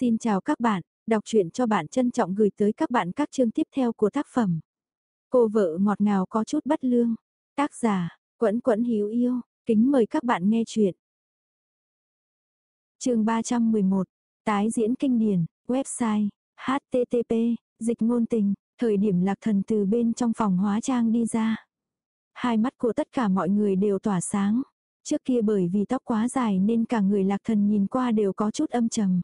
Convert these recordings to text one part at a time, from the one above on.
Xin chào các bạn, đọc truyện cho bạn trân trọng gửi tới các bạn các chương tiếp theo của tác phẩm. Cô vợ ngọt ngào có chút bất lương. Tác giả, Quẫn Quẫn Hiếu Yêu, kính mời các bạn nghe truyện. chương 311, tái diễn kinh điển, website, http, dịch ngôn tình, thời điểm lạc thần từ bên trong phòng hóa trang đi ra. Hai mắt của tất cả mọi người đều tỏa sáng. Trước kia bởi vì tóc quá dài nên cả người lạc thần nhìn qua đều có chút âm trầm.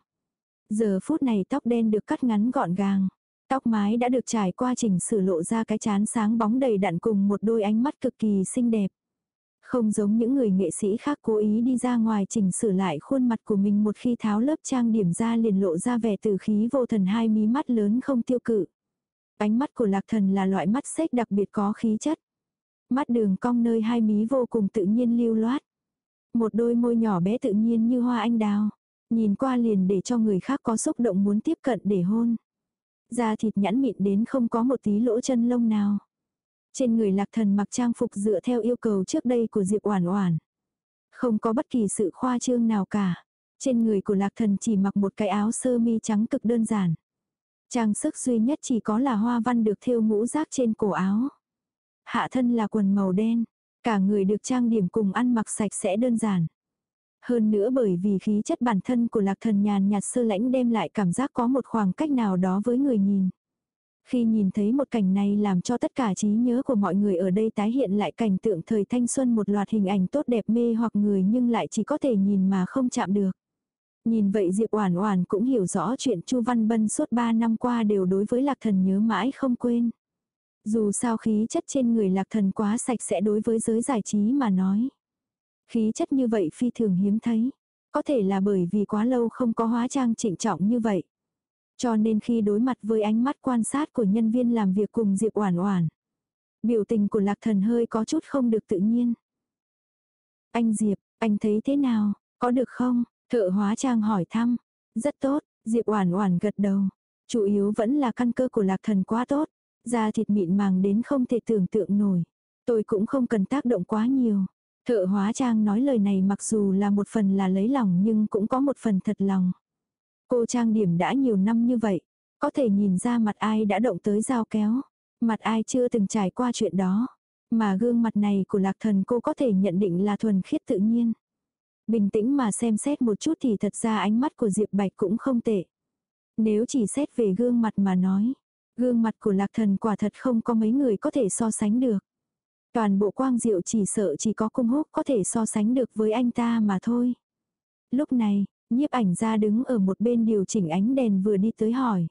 Giờ phút này tóc đen được cắt ngắn gọn gàng. Tóc mái đã được trải qua chỉnh sửa lộ ra cái chán sáng bóng đầy đặn cùng một đôi ánh mắt cực kỳ xinh đẹp. Không giống những người nghệ sĩ khác cố ý đi ra ngoài chỉnh sửa lại khuôn mặt của mình một khi tháo lớp trang điểm ra liền lộ ra vẻ tử khí vô thần hai mí mắt lớn không tiêu cự. Ánh mắt của lạc thần là loại mắt xếch đặc biệt có khí chất. Mắt đường cong nơi hai mí vô cùng tự nhiên lưu loát. Một đôi môi nhỏ bé tự nhiên như hoa anh đào. Nhìn qua liền để cho người khác có xúc động muốn tiếp cận để hôn. Da thịt nhẵn mịn đến không có một tí lỗ chân lông nào. Trên người lạc thần mặc trang phục dựa theo yêu cầu trước đây của Diệp Oản Oản. Không có bất kỳ sự khoa trương nào cả. Trên người của lạc thần chỉ mặc một cái áo sơ mi trắng cực đơn giản. Trang sức duy nhất chỉ có là hoa văn được thêu ngũ giác trên cổ áo. Hạ thân là quần màu đen. Cả người được trang điểm cùng ăn mặc sạch sẽ đơn giản. Hơn nữa bởi vì khí chất bản thân của lạc thần nhàn nhạt sơ lãnh đem lại cảm giác có một khoảng cách nào đó với người nhìn. Khi nhìn thấy một cảnh này làm cho tất cả trí nhớ của mọi người ở đây tái hiện lại cảnh tượng thời thanh xuân một loạt hình ảnh tốt đẹp mê hoặc người nhưng lại chỉ có thể nhìn mà không chạm được. Nhìn vậy Diệp Oản Oản cũng hiểu rõ chuyện Chu Văn Bân suốt 3 năm qua đều đối với Lạc Thần nhớ mãi không quên. Dù sao khí chất trên người Lạc Thần quá sạch sẽ đối với giới giải trí mà nói. Khí chất như vậy phi thường hiếm thấy. Có thể là bởi vì quá lâu không có hóa trang trịnh trọng như vậy. Cho nên khi đối mặt với ánh mắt quan sát của nhân viên làm việc cùng Diệp Oản Oản, biểu tình của Lạc Thần hơi có chút không được tự nhiên. "Anh Diệp, anh thấy thế nào, có được không?" Thợ hóa trang hỏi thăm. "Rất tốt." Diệp Oản Oản gật đầu. Chủ yếu vẫn là căn cơ của Lạc Thần quá tốt, da thịt mịn màng đến không thể tưởng tượng nổi. Tôi cũng không cần tác động quá nhiều. Thợ hóa trang nói lời này mặc dù là một phần là lấy lòng nhưng cũng có một phần thật lòng. Cô trang điểm đã nhiều năm như vậy, có thể nhìn ra mặt ai đã động tới dao kéo, mặt ai chưa từng trải qua chuyện đó. Mà gương mặt này của lạc thần cô có thể nhận định là thuần khiết tự nhiên. Bình tĩnh mà xem xét một chút thì thật ra ánh mắt của Diệp Bạch cũng không tệ. Nếu chỉ xét về gương mặt mà nói, gương mặt của lạc thần quả thật không có mấy người có thể so sánh được. Toàn bộ quang diệu chỉ sợ chỉ có cung húc có thể so sánh được với anh ta mà thôi. Lúc này, nhiếp ảnh ra đứng ở một bên điều chỉnh ánh đèn vừa đi tới hỏi.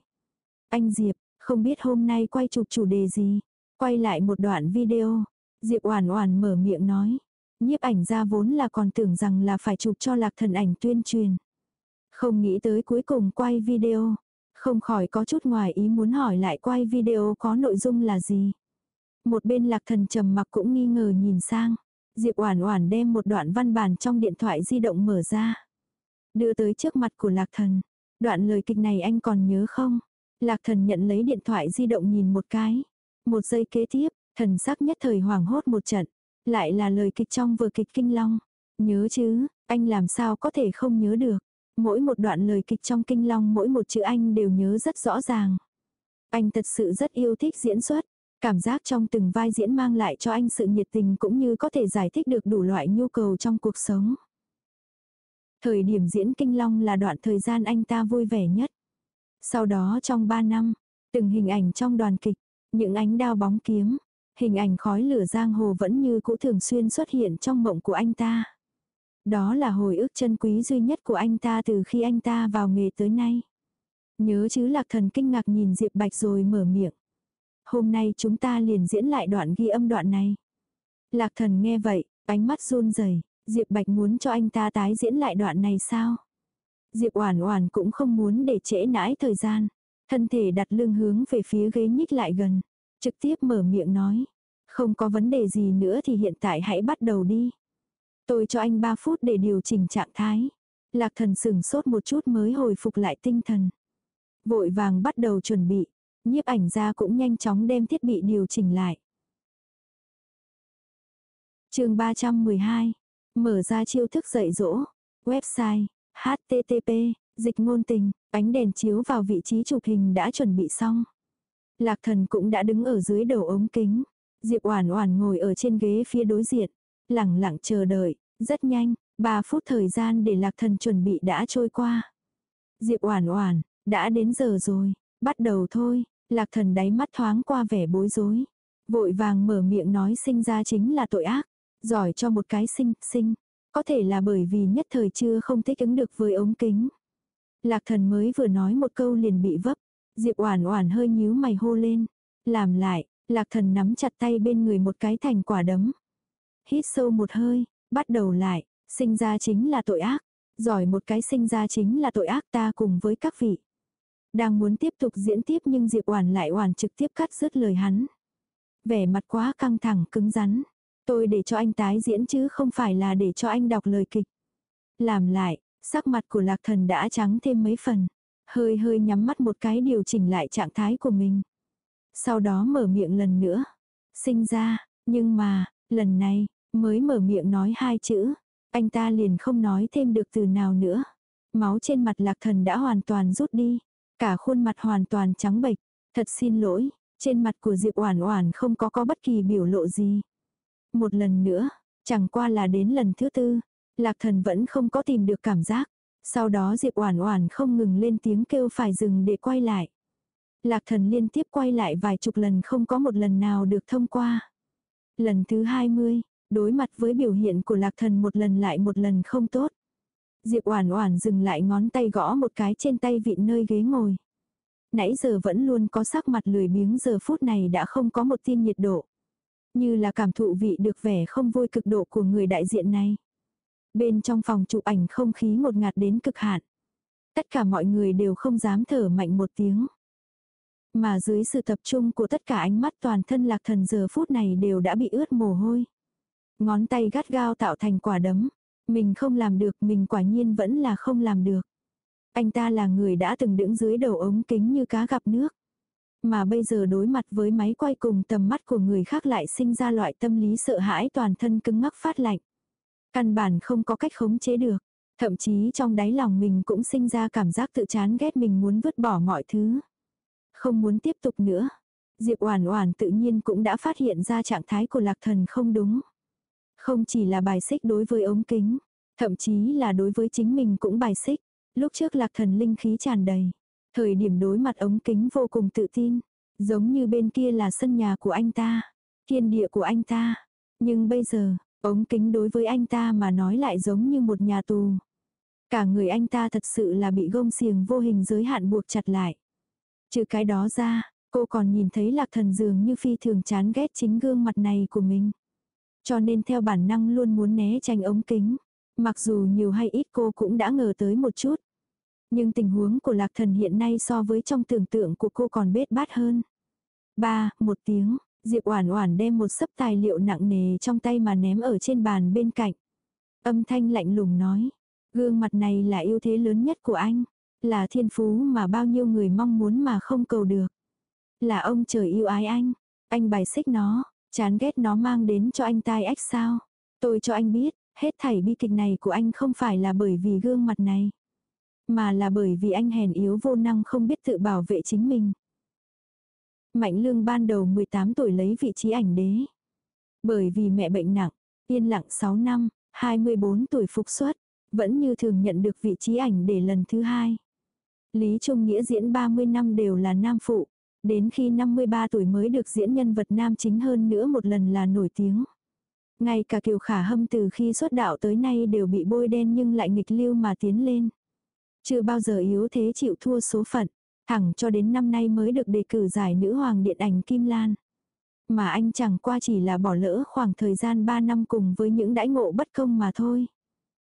Anh Diệp, không biết hôm nay quay chụp chủ đề gì? Quay lại một đoạn video. Diệp Oản Oản mở miệng nói. Nhiếp ảnh ra vốn là còn tưởng rằng là phải chụp cho lạc thần ảnh tuyên truyền. Không nghĩ tới cuối cùng quay video. Không khỏi có chút ngoài ý muốn hỏi lại quay video có nội dung là gì. Một bên lạc thần trầm mặc cũng nghi ngờ nhìn sang. Diệp Oản Oản đem một đoạn văn bản trong điện thoại di động mở ra. Đưa tới trước mặt của lạc thần. Đoạn lời kịch này anh còn nhớ không? Lạc thần nhận lấy điện thoại di động nhìn một cái. Một giây kế tiếp, thần sắc nhất thời hoảng hốt một trận. Lại là lời kịch trong vừa kịch kinh long. Nhớ chứ, anh làm sao có thể không nhớ được. Mỗi một đoạn lời kịch trong kinh long mỗi một chữ anh đều nhớ rất rõ ràng. Anh thật sự rất yêu thích diễn xuất. Cảm giác trong từng vai diễn mang lại cho anh sự nhiệt tình cũng như có thể giải thích được đủ loại nhu cầu trong cuộc sống. Thời điểm diễn Kinh Long là đoạn thời gian anh ta vui vẻ nhất. Sau đó trong 3 năm, từng hình ảnh trong đoàn kịch, những ánh đao bóng kiếm, hình ảnh khói lửa giang hồ vẫn như cũ thường xuyên xuất hiện trong mộng của anh ta. Đó là hồi ức chân quý duy nhất của anh ta từ khi anh ta vào nghề tới nay. Nhớ chứ lạc thần kinh ngạc nhìn Diệp Bạch rồi mở miệng. Hôm nay chúng ta liền diễn lại đoạn ghi âm đoạn này. Lạc thần nghe vậy, ánh mắt run rẩy Diệp Bạch muốn cho anh ta tái diễn lại đoạn này sao? Diệp Oản Oản cũng không muốn để trễ nãi thời gian, thân thể đặt lưng hướng về phía ghế nhích lại gần, trực tiếp mở miệng nói, không có vấn đề gì nữa thì hiện tại hãy bắt đầu đi. Tôi cho anh 3 phút để điều chỉnh trạng thái. Lạc Thần sững sốt một chút mới hồi phục lại tinh thần. Vội vàng bắt đầu chuẩn bị, nhiếp ảnh gia cũng nhanh chóng đem thiết bị điều chỉnh lại. chương 312, mở ra chiêu thức dạy dỗ, website, http, Dịch ngôn tình, ánh đèn chiếu vào vị trí chụp hình đã chuẩn bị xong. Lạc thần cũng đã đứng ở dưới đầu ống kính. Diệp Oản Oản ngồi ở trên ghế phía đối diện, lặng lặng chờ đợi, rất nhanh, 3 phút thời gian để Lạc Thần chuẩn bị đã trôi qua. Diệp Oản Oản, đã đến giờ rồi, bắt đầu thôi. Lạc Thần đáy mắt thoáng qua vẻ bối rối, vội vàng mở miệng nói sinh ra chính là tội ác, giỏi cho một cái sinh, sinh, có thể là bởi vì nhất thời chưa không thích ứng được với ống kính. Lạc Thần mới vừa nói một câu liền bị vấp, Diệp Oản Oản hơi nhíu mày hô lên, làm lại, Lạc thần nắm chặt tay bên người một cái thành quả đấm. Hít sâu một hơi, bắt đầu lại, sinh ra chính là tội ác. Giỏi một cái sinh ra chính là tội ác ta cùng với các vị. Đang muốn tiếp tục diễn tiếp nhưng Diệp Oản lại oản trực tiếp cắt rứt lời hắn. Vẻ mặt quá căng thẳng cứng rắn. Tôi để cho anh tái diễn chứ không phải là để cho anh đọc lời kịch. Làm lại, sắc mặt của lạc thần đã trắng thêm mấy phần. Hơi hơi nhắm mắt một cái điều chỉnh lại trạng thái của mình. Sau đó mở miệng lần nữa. Sinh ra, nhưng mà, lần này, mới mở miệng nói hai chữ. Anh ta liền không nói thêm được từ nào nữa. Máu trên mặt lạc thần đã hoàn toàn rút đi. Cả khuôn mặt hoàn toàn trắng bệch. Thật xin lỗi, trên mặt của Diệp Oản Oản không có có bất kỳ biểu lộ gì. Một lần nữa, chẳng qua là đến lần thứ tư, Lạc Thần vẫn không có tìm được cảm giác. Sau đó Diệp Oản Oản không ngừng lên tiếng kêu phải dừng để quay lại. Lạc thần liên tiếp quay lại vài chục lần không có một lần nào được thông qua. Lần thứ 20, đối mặt với biểu hiện của lạc thần một lần lại một lần không tốt. Diệp Oản Oản dừng lại ngón tay gõ một cái trên tay vịn nơi ghế ngồi. Nãy giờ vẫn luôn có sắc mặt lười biếng, giờ phút này đã không có một tia nhiệt độ. Như là cảm thụ vị được vẻ không vui cực độ của người đại diện này. Bên trong phòng chụp ảnh không khí ngột ngạt đến cực hạn. Tất cả mọi người đều không dám thở mạnh một tiếng. Mà dưới sự tập trung của tất cả ánh mắt toàn thân lạc thần giờ phút này đều đã bị ướt mồ hôi. Ngón tay gắt gao tạo thành quả đấm. Mình không làm được, mình quả nhiên vẫn là không làm được. Anh ta là người đã từng đứng dưới đầu ống kính như cá gặp nước. Mà bây giờ đối mặt với máy quay cùng tầm mắt của người khác lại sinh ra loại tâm lý sợ hãi toàn thân cứng ngắc phát lạnh. Căn bản không có cách khống chế được. Thậm chí trong đáy lòng mình cũng sinh ra cảm giác tự chán ghét mình muốn vứt bỏ mọi thứ. Không muốn tiếp tục nữa. Diệp Oản Oản tự nhiên cũng đã phát hiện ra trạng thái của Lạc Thần không đúng. Không chỉ là bài xích đối với ống kính, thậm chí là đối với chính mình cũng bài xích. Lúc trước Lạc Thần linh khí tràn đầy, thời điểm đối mặt ống kính vô cùng tự tin, giống như bên kia là sân nhà của anh ta, thiên địa của anh ta. Nhưng bây giờ, ống kính đối với anh ta mà nói lại giống như một nhà tù. Cả người anh ta thật sự là bị gông xiềng vô hình giới hạn buộc chặt lại. Trừ cái đó ra, cô còn nhìn thấy lạc thần dường như phi thường chán ghét chính gương mặt này của mình. Cho nên theo bản năng luôn muốn né tránh ống kính. Mặc dù nhiều hay ít cô cũng đã ngờ tới một chút. Nhưng tình huống của lạc thần hiện nay so với trong tưởng tượng của cô còn bết bát hơn. Ba, một tiếng, Diệp Oản Oản đem một sấp tài liệu nặng nề trong tay mà ném ở trên bàn bên cạnh. Âm thanh lạnh lùng nói, gương mặt này là ưu thế lớn nhất của anh. Là thiên phú mà bao nhiêu người mong muốn mà không cầu được. Là ông trời yêu ái anh. Anh bài xích nó, chán ghét nó mang đến cho anh tai ách sao. Tôi cho anh biết, hết thảy bi kịch này của anh không phải là bởi vì gương mặt này. Mà là bởi vì anh hèn yếu vô năng không biết tự bảo vệ chính mình. Mạnh lương ban đầu 18 tuổi lấy vị trí ảnh đế. Bởi vì mẹ bệnh nặng, yên lặng 6 năm, 24 tuổi phục xuất, vẫn như thường nhận được vị trí ảnh để lần thứ hai. Lý Trung Nghĩa diễn 30 năm đều là nam phụ. Đến khi 53 tuổi mới được diễn nhân vật nam chính hơn nữa một lần là nổi tiếng. Ngay cả kiều khả hâm từ khi xuất đạo tới nay đều bị bôi đen nhưng lại nghịch lưu mà tiến lên. Chưa bao giờ yếu thế chịu thua số phận. Thẳng cho đến năm nay mới được đề cử giải nữ hoàng điện ảnh Kim Lan. Mà anh chẳng qua chỉ là bỏ lỡ khoảng thời gian 3 năm cùng với những đãi ngộ bất công mà thôi.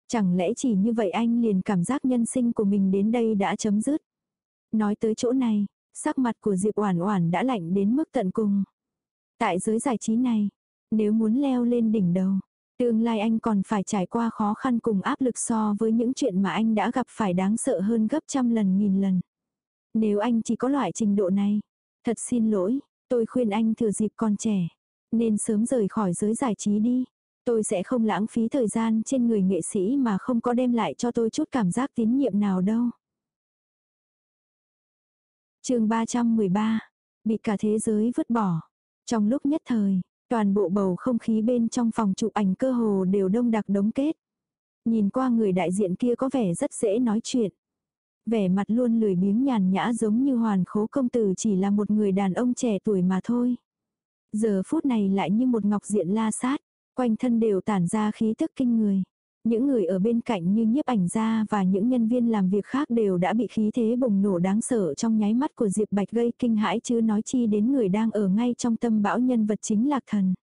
Chẳng lẽ chỉ như vậy anh liền cảm giác nhân sinh của mình đến đây đã chấm dứt. Nói tới chỗ này, sắc mặt của Diệp Oản Oản đã lạnh đến mức tận cùng. Tại giới giải trí này, nếu muốn leo lên đỉnh đầu, tương lai anh còn phải trải qua khó khăn cùng áp lực so với những chuyện mà anh đã gặp phải đáng sợ hơn gấp trăm lần nghìn lần. Nếu anh chỉ có loại trình độ này, thật xin lỗi, tôi khuyên anh thừa dịp còn trẻ, nên sớm rời khỏi giới giải trí đi. Tôi sẽ không lãng phí thời gian trên người nghệ sĩ mà không có đem lại cho tôi chút cảm giác tín nhiệm nào đâu chương 313, bị cả thế giới vứt bỏ. Trong lúc nhất thời, toàn bộ bầu không khí bên trong phòng chụp ảnh cơ hồ đều đông đặc đống kết. Nhìn qua người đại diện kia có vẻ rất dễ nói chuyện. Vẻ mặt luôn lười biếng nhàn nhã giống như hoàn khố công tử chỉ là một người đàn ông trẻ tuổi mà thôi. Giờ phút này lại như một ngọc diện la sát, quanh thân đều tản ra khí tức kinh người. Những người ở bên cạnh như nhiếp ảnh gia và những nhân viên làm việc khác đều đã bị khí thế bùng nổ đáng sợ trong nháy mắt của Diệp Bạch gây kinh hãi chứ nói chi đến người đang ở ngay trong tâm bão nhân vật chính Lạc Thần.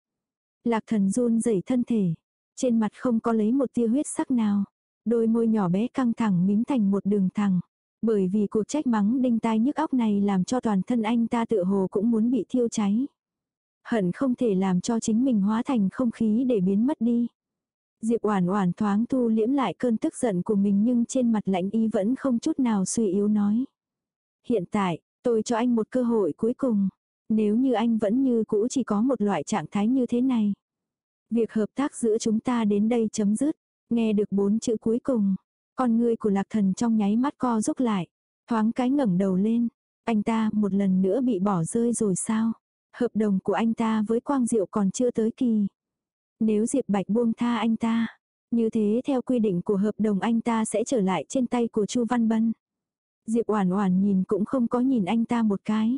Lạc Thần run rẩy thân thể, trên mặt không có lấy một tia huyết sắc nào. Đôi môi nhỏ bé căng thẳng mím thành một đường thẳng. Bởi vì cuộc trách mắng đinh tai nhức óc này làm cho toàn thân anh ta tựa hồ cũng muốn bị thiêu cháy. Hận không thể làm cho chính mình hóa thành không khí để biến mất đi. Diệp Oản Oản thoáng thu liễm lại cơn tức giận của mình nhưng trên mặt lạnh ý vẫn không chút nào suy yếu nói. Hiện tại, tôi cho anh một cơ hội cuối cùng. Nếu như anh vẫn như cũ chỉ có một loại trạng thái như thế này. Việc hợp tác giữa chúng ta đến đây chấm dứt. Nghe được bốn chữ cuối cùng. Con ngươi của lạc thần trong nháy mắt co rút lại. Thoáng cái ngẩng đầu lên. Anh ta một lần nữa bị bỏ rơi rồi sao? Hợp đồng của anh ta với Quang Diệu còn chưa tới kỳ. Nếu Diệp Bạch buông tha anh ta, như thế theo quy định của hợp đồng anh ta sẽ trở lại trên tay của Chu Văn Bân. Diệp Oản Oản nhìn cũng không có nhìn anh ta một cái.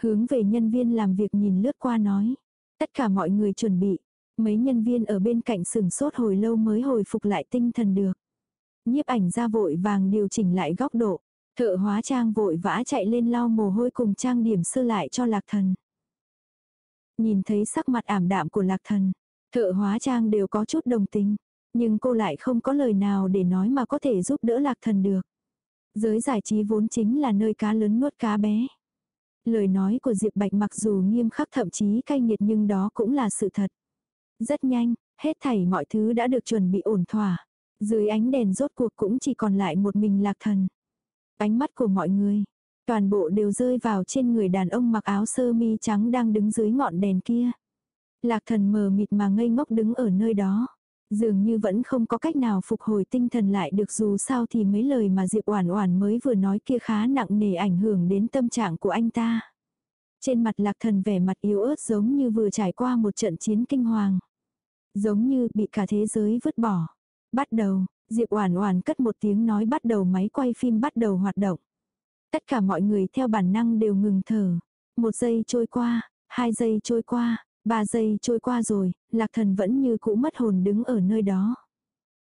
Hướng về nhân viên làm việc nhìn lướt qua nói, tất cả mọi người chuẩn bị. Mấy nhân viên ở bên cạnh sừng sốt hồi lâu mới hồi phục lại tinh thần được. Nhiếp ảnh ra vội vàng điều chỉnh lại góc độ. Thợ hóa trang vội vã chạy lên lau mồ hôi cùng trang điểm sơ lại cho lạc thần. Nhìn thấy sắc mặt ảm đạm của lạc thần, Thợ hóa trang đều có chút đồng tình, nhưng cô lại không có lời nào để nói mà có thể giúp đỡ lạc thần được. Giới giải trí vốn chính là nơi cá lớn nuốt cá bé. Lời nói của Diệp Bạch mặc dù nghiêm khắc thậm chí cay nghiệt nhưng đó cũng là sự thật. Rất nhanh, hết thảy mọi thứ đã được chuẩn bị ổn thỏa. Dưới ánh đèn rốt cuộc cũng chỉ còn lại một mình lạc thần. Ánh mắt của mọi người, toàn bộ đều rơi vào trên người đàn ông mặc áo sơ mi trắng đang đứng dưới ngọn đèn kia. Lạc thần mờ mịt mà ngây ngốc đứng ở nơi đó. Dường như vẫn không có cách nào phục hồi tinh thần lại được dù sao thì mấy lời mà Diệp Oản Oản mới vừa nói kia khá nặng nề ảnh hưởng đến tâm trạng của anh ta. Trên mặt Lạc Thần vẻ mặt yếu ớt giống như vừa trải qua một trận chiến kinh hoàng. Giống như bị cả thế giới vứt bỏ. Bắt đầu, Diệp Oản Oản cất một tiếng nói bắt đầu máy quay phim bắt đầu hoạt động. Tất cả mọi người theo bản năng đều ngừng thở. Một giây trôi qua, hai giây trôi qua, Ba giây trôi qua rồi, lạc thần vẫn như cũ mất hồn đứng ở nơi đó.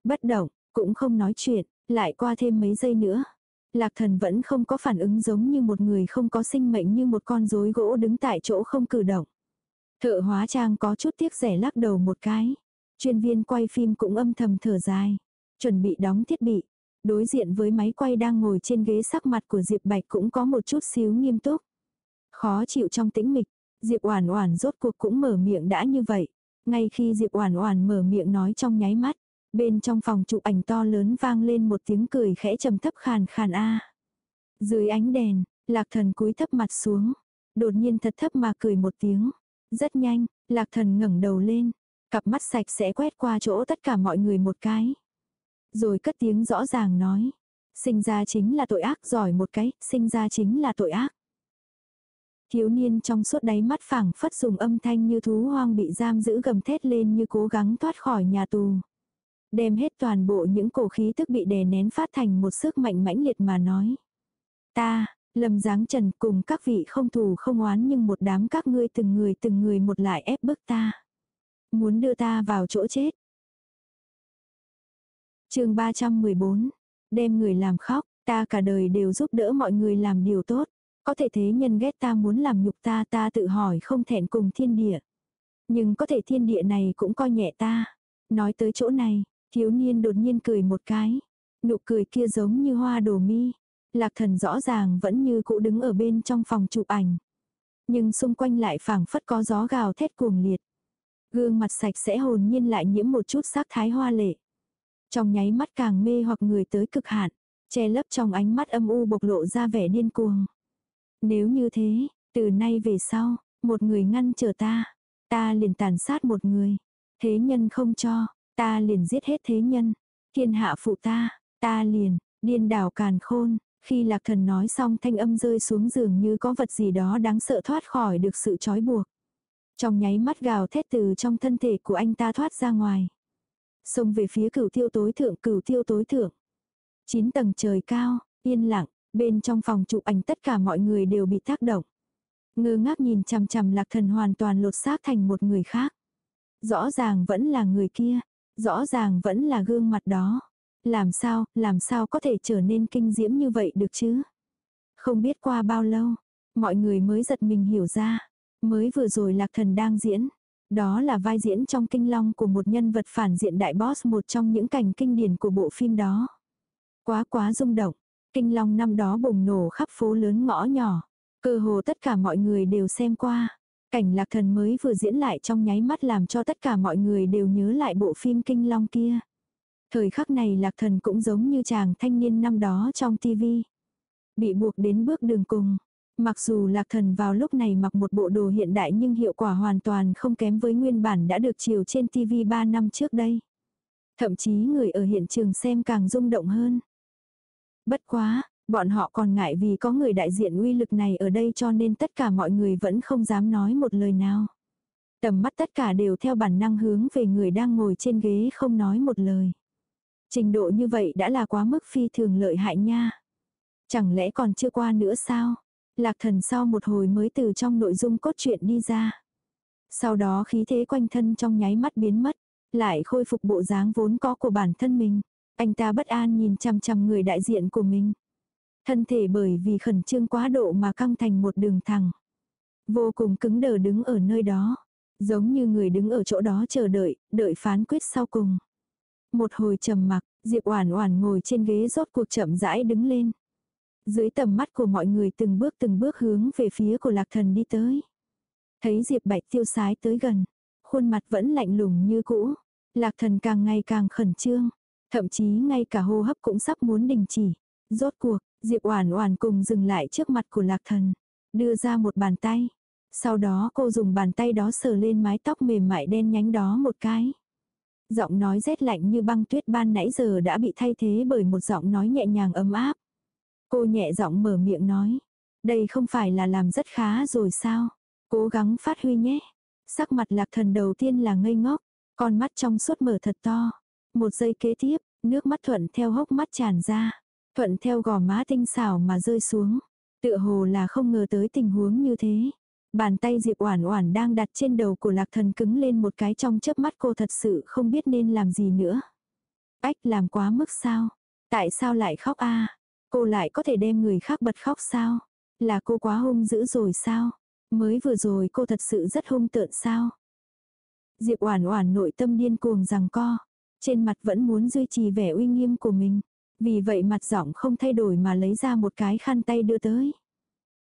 Bất động, cũng không nói chuyện, lại qua thêm mấy giây nữa. Lạc thần vẫn không có phản ứng giống như một người không có sinh mệnh như một con rối gỗ đứng tại chỗ không cử động. Thợ hóa trang có chút tiếc rẻ lắc đầu một cái. Chuyên viên quay phim cũng âm thầm thở dài. Chuẩn bị đóng thiết bị. Đối diện với máy quay đang ngồi trên ghế sắc mặt của Diệp Bạch cũng có một chút xíu nghiêm túc. Khó chịu trong tĩnh mịch, Diệp Oản Oản rốt cuộc cũng mở miệng đã như vậy. Ngay khi Diệp Oản Oản mở miệng nói trong nháy mắt, bên trong phòng chụp ảnh to lớn vang lên một tiếng cười khẽ trầm thấp khàn khàn a. Dưới ánh đèn, Lạc Thần cúi thấp mặt xuống, đột nhiên thật thấp mà cười một tiếng. Rất nhanh, Lạc Thần ngẩng đầu lên, cặp mắt sạch sẽ quét qua chỗ tất cả mọi người một cái. Rồi cất tiếng rõ ràng nói, sinh ra chính là tội ác giỏi một cái, sinh ra chính là tội ác. Thiếu niên trong suốt đáy mắt phẳng phất dùng âm thanh như thú hoang bị giam giữ gầm thét lên như cố gắng thoát khỏi nhà tù. Đem hết toàn bộ những cổ khí tức bị đè nén phát thành một sức mạnh mãnh liệt mà nói. Ta, lầm dáng trần cùng các vị không thù không oán nhưng một đám các ngươi từng người từng người một lại ép bức ta. Muốn đưa ta vào chỗ chết. chương 314. Đem người làm khóc, ta cả đời đều giúp đỡ mọi người làm điều tốt. Có thể thế nhân ghét ta muốn làm nhục ta ta tự hỏi không thẹn cùng thiên địa. Nhưng có thể thiên địa này cũng coi nhẹ ta. Nói tới chỗ này, thiếu niên đột nhiên cười một cái. Nụ cười kia giống như hoa đồ mi. Lạc thần rõ ràng vẫn như cũ đứng ở bên trong phòng chụp ảnh. Nhưng xung quanh lại phảng phất có gió gào thét cuồng liệt. Gương mặt sạch sẽ hồn nhiên lại nhiễm một chút sắc thái hoa lệ. Trong nháy mắt càng mê hoặc người tới cực hạn, che lấp trong ánh mắt âm u bộc lộ ra vẻ điên cuồng. Nếu như thế, từ nay về sau, một người ngăn trở ta, ta liền tàn sát một người. Thế nhân không cho, ta liền giết hết thế nhân. Thiên hạ phụ ta, ta liền, điên đảo càn khôn, Khi lạc thần nói xong thanh âm rơi xuống giường như có vật gì đó đáng sợ thoát khỏi được sự trói buộc. Trong nháy mắt gào thét từ trong thân thể của anh ta thoát ra ngoài. Xông về phía cửu tiêu tối thượng cửu tiêu tối thượng. Chín tầng trời cao, yên lặng, bên trong phòng chụp ảnh tất cả mọi người đều bị tác động. Ngơ ngác nhìn chằm chằm lạc thần hoàn toàn lột xác thành một người khác. Rõ ràng vẫn là người kia, rõ ràng vẫn là gương mặt đó. Làm sao, làm sao có thể trở nên kinh diễm như vậy được chứ? Không biết qua bao lâu, mọi người mới giật mình hiểu ra. Mới vừa rồi lạc thần đang diễn. Đó là vai diễn trong kinh long của một nhân vật phản diện đại boss một trong những cảnh kinh điển của bộ phim đó. Quá quá rung động. Kinh long năm đó bùng nổ khắp phố lớn ngõ nhỏ. Cơ hồ tất cả mọi người đều xem qua. Cảnh lạc thần mới vừa diễn lại trong nháy mắt làm cho tất cả mọi người đều nhớ lại bộ phim kinh long kia. Thời khắc này lạc thần cũng giống như chàng thanh niên năm đó trong tivi. Bị buộc đến bước đường cùng. Mặc dù lạc thần vào lúc này mặc một bộ đồ hiện đại nhưng hiệu quả hoàn toàn không kém với nguyên bản đã được chiều trên TV 3 năm trước đây. Thậm chí người ở hiện trường xem càng rung động hơn. Bất quá, bọn họ còn ngại vì có người đại diện uy lực này ở đây cho nên tất cả mọi người vẫn không dám nói một lời nào. Tầm mắt tất cả đều theo bản năng hướng về người đang ngồi trên ghế không nói một lời. Trình độ như vậy đã là quá mức phi thường lợi hại nha. Chẳng lẽ còn chưa qua nữa sao? Lạc thần sau một hồi mới từ trong nội dung cốt truyện đi ra. Sau đó khí thế quanh thân trong nháy mắt biến mất, lại khôi phục bộ dáng vốn có của bản thân mình. Anh ta bất an nhìn chăm chăm người đại diện của mình. Thân thể bởi vì khẩn trương quá độ mà căng thành một đường thẳng. Vô cùng cứng đờ đứng ở nơi đó. Giống như người đứng ở chỗ đó chờ đợi, đợi phán quyết sau cùng. Một hồi trầm mặc, Diệp Oản Oản ngồi trên ghế rốt cuộc chậm rãi đứng lên. Dưới tầm mắt của mọi người từng bước từng bước hướng về phía của Lạc Thần đi tới. Thấy Diệp Bạch tiêu sái tới gần, khuôn mặt vẫn lạnh lùng như cũ. Lạc Thần càng ngày càng khẩn trương, thậm chí ngay cả hô hấp cũng sắp muốn đình chỉ. Rốt cuộc, Diệp Oản Oản cùng dừng lại trước mặt của Lạc Thần, đưa ra một bàn tay. Sau đó cô dùng bàn tay đó sờ lên mái tóc mềm mại đen nhánh đó một cái. Giọng nói rét lạnh như băng tuyết ban nãy giờ đã bị thay thế bởi một giọng nói nhẹ nhàng ấm áp. Cô nhẹ giọng mở miệng nói. Đây không phải là làm rất khá rồi sao? Cố gắng phát huy nhé. Sắc mặt lạc thần đầu tiên là ngây ngốc. Con mắt trong suốt mở thật to. Một giây kế tiếp, nước mắt thuận theo hốc mắt tràn ra. Thuận theo gò má tinh xảo mà rơi xuống. Tựa hồ là không ngờ tới tình huống như thế. Bàn tay Diệp Oản Oản đang đặt trên đầu của Lạc Thần cứng lên một cái trong chớp mắt cô thật sự không biết nên làm gì nữa. Ách làm quá mức sao? Tại sao lại khóc a? Cô lại có thể đem người khác bật khóc sao? Là cô quá hung dữ rồi sao? Mới vừa rồi cô thật sự rất hung tợn sao? Diệp Oản Oản nội tâm điên cuồng rằng co, trên mặt vẫn muốn duy trì vẻ uy nghiêm của mình, vì vậy mặt giọng không thay đổi mà lấy ra một cái khăn tay đưa tới.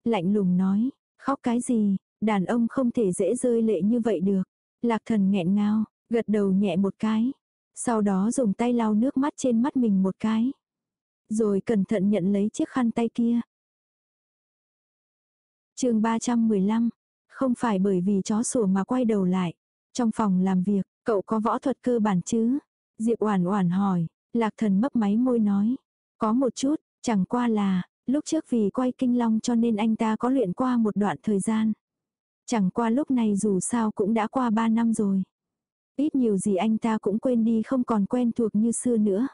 Lạnh lùng nói, khóc cái gì, đàn ông không thể dễ rơi lệ như vậy được. Lạc Thần nghẹn ngào, gật đầu nhẹ một cái, sau đó dùng tay lau nước mắt trên mắt mình một cái. Rồi cẩn thận nhận lấy chiếc khăn tay kia. chương 315. Không phải bởi vì chó sủa mà quay đầu lại. Trong phòng làm việc, cậu có võ thuật cơ bản chứ? Diệp Oản Oản hỏi, Lạc Thần mấp máy môi nói, có một chút, chẳng qua là, lúc trước vì quay kinh long cho nên anh ta có luyện qua một đoạn thời gian. Chẳng qua lúc này dù sao cũng đã qua 3 năm rồi. Ít nhiều gì anh ta cũng quên đi không còn quen thuộc như xưa nữa.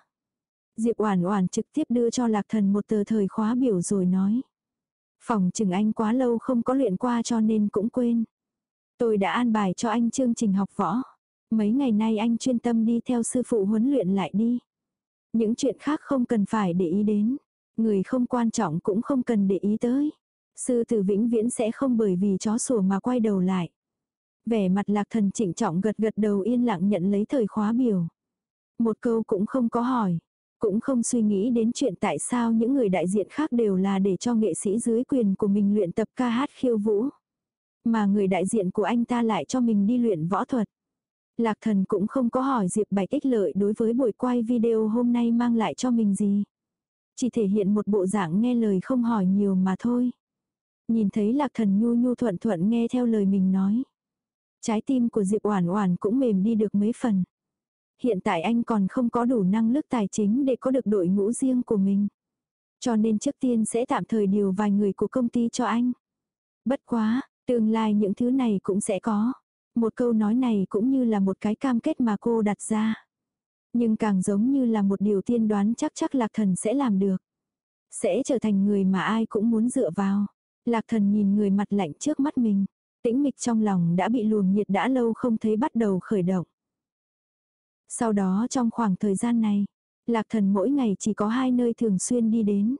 Diệp Oản Oản trực tiếp đưa cho Lạc Thần một tờ thời khóa biểu rồi nói. Phòng chừng anh quá lâu không có luyện qua cho nên cũng quên. Tôi đã an bài cho anh chương trình học võ. Mấy ngày nay anh chuyên tâm đi theo sư phụ huấn luyện lại đi. Những chuyện khác không cần phải để ý đến. Người không quan trọng cũng không cần để ý tới. Sư tử vĩnh viễn sẽ không bởi vì chó sủa mà quay đầu lại. Vẻ mặt lạc thần trịnh trọng gật gật đầu yên lặng nhận lấy thời khóa biểu. Một câu cũng không có hỏi. Cũng không suy nghĩ đến chuyện tại sao những người đại diện khác đều là để cho nghệ sĩ dưới quyền của mình luyện tập ca hát khiêu vũ. Mà người đại diện của anh ta lại cho mình đi luyện võ thuật. Lạc thần cũng không có hỏi Diệp Bạch ích lợi đối với buổi quay video hôm nay mang lại cho mình gì. Chỉ thể hiện một bộ dạng nghe lời không hỏi nhiều mà thôi. Nhìn thấy lạc thần nhu nhu thuận thuận nghe theo lời mình nói. Trái tim của Diệp Oản Oản cũng mềm đi được mấy phần hiện tại anh còn không có đủ năng lực tài chính để có được đội ngũ riêng của mình. Cho nên trước tiên sẽ tạm thời điều vài người của công ty cho anh. Bất quá, tương lai những thứ này cũng sẽ có. Một câu nói này cũng như là một cái cam kết mà cô đặt ra. Nhưng càng giống như là một điều tiên đoán chắc chắc lạc thần sẽ làm được. Sẽ trở thành người mà ai cũng muốn dựa vào. Lạc thần nhìn người mặt lạnh trước mắt mình. Tĩnh mịch trong lòng đã bị luồng nhiệt đã lâu không thấy bắt đầu khởi động. Sau đó trong khoảng thời gian này, lạc thần mỗi ngày chỉ có hai nơi thường xuyên đi đến.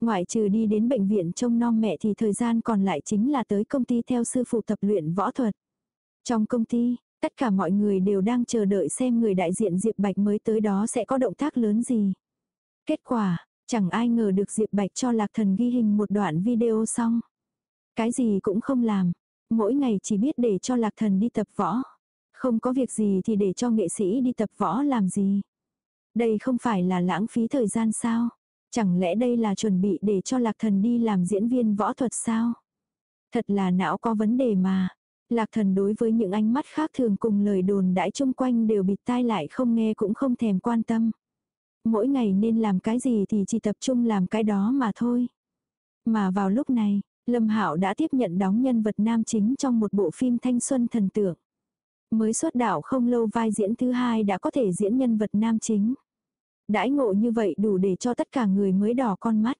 Ngoại trừ đi đến bệnh viện trông non mẹ thì thời gian còn lại chính là tới công ty theo sư phụ tập luyện võ thuật. Trong công ty, tất cả mọi người đều đang chờ đợi xem người đại diện Diệp Bạch mới tới đó sẽ có động tác lớn gì. Kết quả, chẳng ai ngờ được Diệp Bạch cho Lạc Thần ghi hình một đoạn video xong. Cái gì cũng không làm, mỗi ngày chỉ biết để cho Lạc Thần đi tập võ. Không có việc gì thì để cho nghệ sĩ đi tập võ làm gì. Đây không phải là lãng phí thời gian sao? Chẳng lẽ đây là chuẩn bị để cho Lạc Thần đi làm diễn viên võ thuật sao? Thật là não có vấn đề mà. Lạc Thần đối với những ánh mắt khác thường cùng lời đồn đãi chung quanh đều bịt tai lại không nghe cũng không thèm quan tâm. Mỗi ngày nên làm cái gì thì chỉ tập trung làm cái đó mà thôi. Mà vào lúc này, Lâm Hạo đã tiếp nhận đóng nhân vật nam chính trong một bộ phim thanh xuân thần tượng. Mới xuất đạo không lâu vai diễn thứ hai đã có thể diễn nhân vật nam chính. Đãi ngộ như vậy đủ để cho tất cả người mới đỏ con mắt.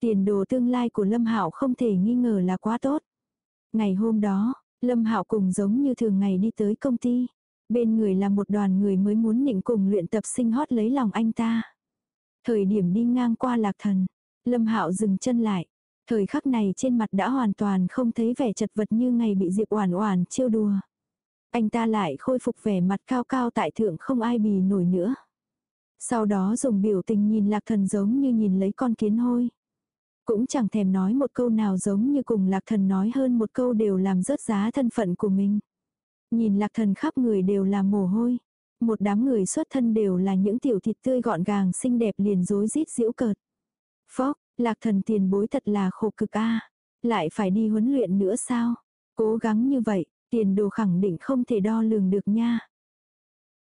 Tiền đồ tương lai của Lâm Hạo không thể nghi ngờ là quá tốt. Ngày hôm đó, Lâm Hạo cùng giống như thường ngày đi tới công ty. Bên người là một đoàn người mới muốn nịnh cùng luyện tập sinh hót lấy lòng anh ta. Thời điểm đi ngang qua lạc thần, Lâm Hạo dừng chân lại. Thời khắc này trên mặt đã hoàn toàn không thấy vẻ chật vật như ngày bị Diệp Oản Oản trêu đùa. Anh ta lại khôi phục vẻ mặt cao cao tại thượng không ai bì nổi nữa. Sau đó dùng biểu tình nhìn lạc thần giống như nhìn lấy con kiến hôi. Cũng chẳng thèm nói một câu nào giống như cùng lạc thần nói hơn một câu đều làm rớt giá thân phận của mình. Nhìn lạc thần khắp người đều là mồ hôi. Một đám người xuất thân đều là những tiểu thịt tươi gọn gàng xinh đẹp liền rối rít diễu cợt. Phóc, lạc thần tiền bối thật là khổ cực a Lại phải đi huấn luyện nữa sao? Cố gắng như vậy, tiền đồ khẳng định không thể đo lường được nha.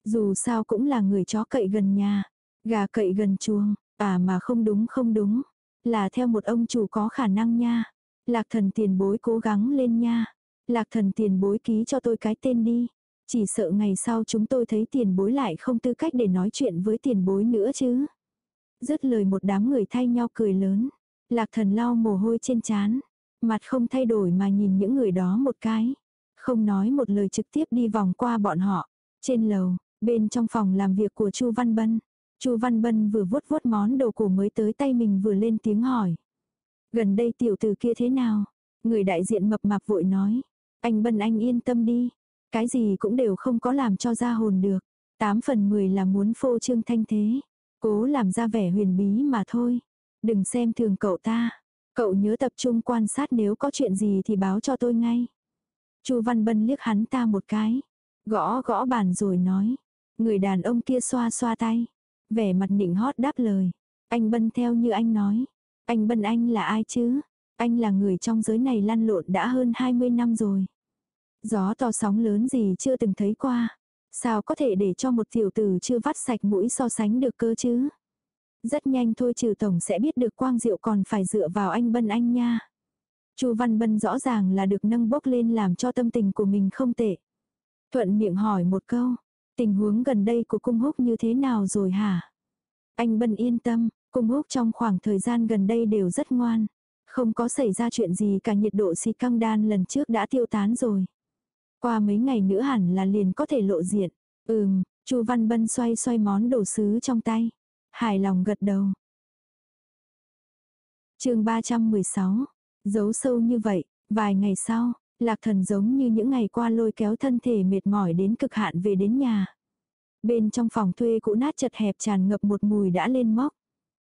Dù sao cũng là người chó cậy gần nhà, gà cậy gần chuông, à mà không đúng không đúng, là theo một ông chủ có khả năng nha. Lạc thần tiền bối cố gắng lên nha. Lạc thần tiền bối ký cho tôi cái tên đi. Chỉ sợ ngày sau chúng tôi thấy tiền bối lại không tư cách để nói chuyện với tiền bối nữa chứ. Dứt lời một đám người thay nhau cười lớn. Lạc thần lau mồ hôi trên trán Mặt không thay đổi mà nhìn những người đó một cái. Không nói một lời trực tiếp đi vòng qua bọn họ. Trên lầu, bên trong phòng làm việc của Chu Văn Bân. Chu Văn Bân vừa vuốt vuốt món đồ cổ mới tới tay mình vừa lên tiếng hỏi. Gần đây tiểu tử kia thế nào? Người đại diện mập mạp vội nói. Anh Bân anh yên tâm đi. Cái gì cũng đều không có làm cho ra hồn được. Tám phần mười là muốn phô trương thanh thế. Cố làm ra vẻ huyền bí mà thôi. Đừng xem thường cậu ta. Cậu nhớ tập trung quan sát nếu có chuyện gì thì báo cho tôi ngay. Chu Văn Bân liếc hắn ta một cái. Gõ gõ bàn rồi nói. Người đàn ông kia xoa xoa tay. Vẻ mặt nịnh hót đáp lời. Anh Bân theo như anh nói. Anh Bân anh là ai chứ? Anh là người trong giới này lăn lộn đã hơn 20 năm rồi. Gió to sóng lớn gì chưa từng thấy qua. Sao có thể để cho một tiểu tử chưa vắt sạch mũi so sánh được cơ chứ? Rất nhanh thôi trừ tổng sẽ biết được quang diệu còn phải dựa vào anh Bân anh nha. Chu Văn Bân rõ ràng là được nâng bốc lên làm cho tâm tình của mình không tệ. Thuận miệng hỏi một câu, tình huống gần đây của cung húc như thế nào rồi hả? Anh Bân yên tâm, cung húc trong khoảng thời gian gần đây đều rất ngoan. Không có xảy ra chuyện gì cả nhiệt độ si căng đan lần trước đã tiêu tán rồi. Qua mấy ngày nữa hẳn là liền có thể lộ diện. Ừm, Chu Văn Bân xoay xoay món đồ sứ trong tay. Hài lòng gật đầu. chương 316. Giấu sâu như vậy, vài ngày sau, lạc thần giống như những ngày qua lôi kéo thân thể mệt mỏi đến cực hạn về đến nhà. Bên trong phòng thuê cũ nát chật hẹp tràn ngập một mùi đã lên móc.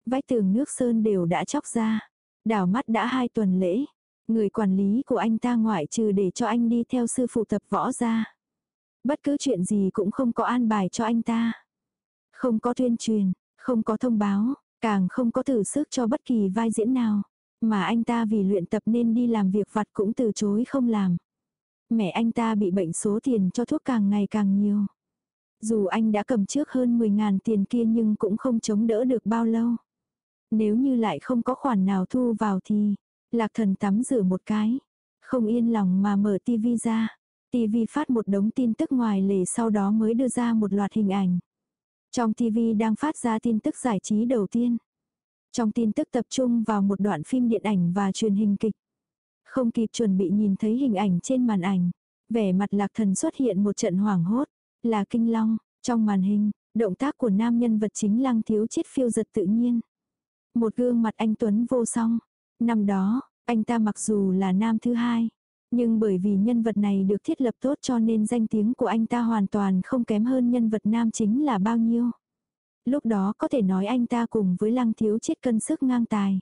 Vách tường nước sơn đều đã chóc ra. Đảo mắt đã hai tuần lễ. Người quản lý của anh ta ngoại trừ để cho anh đi theo sư phụ tập võ ra. Bất cứ chuyện gì cũng không có an bài cho anh ta. Không có tuyên truyền, không có thông báo, càng không có thử sức cho bất kỳ vai diễn nào. Mà anh ta vì luyện tập nên đi làm việc vặt cũng từ chối không làm. Mẹ anh ta bị bệnh số tiền cho thuốc càng ngày càng nhiều. Dù anh đã cầm trước hơn 10.000 tiền kia nhưng cũng không chống đỡ được bao lâu. Nếu như lại không có khoản nào thu vào thì, lạc thần tắm rửa một cái. Không yên lòng mà mở tivi ra. tivi phát một đống tin tức ngoài lề sau đó mới đưa ra một loạt hình ảnh. Trong tivi đang phát ra tin tức giải trí đầu tiên. Trong tin tức tập trung vào một đoạn phim điện ảnh và truyền hình kịch. Không kịp chuẩn bị nhìn thấy hình ảnh trên màn ảnh. Vẻ mặt lạc thần xuất hiện một trận hoảng hốt. Là kinh long. Trong màn hình, động tác của nam nhân vật chính lăng thiếu chiết phiêu giật tự nhiên. Một gương mặt anh Tuấn vô song. Năm đó, anh ta mặc dù là nam thứ hai. Nhưng bởi vì nhân vật này được thiết lập tốt cho nên danh tiếng của anh ta hoàn toàn không kém hơn nhân vật nam chính là bao nhiêu. Lúc đó có thể nói anh ta cùng với lăng thiếu chiết cân sức ngang tài.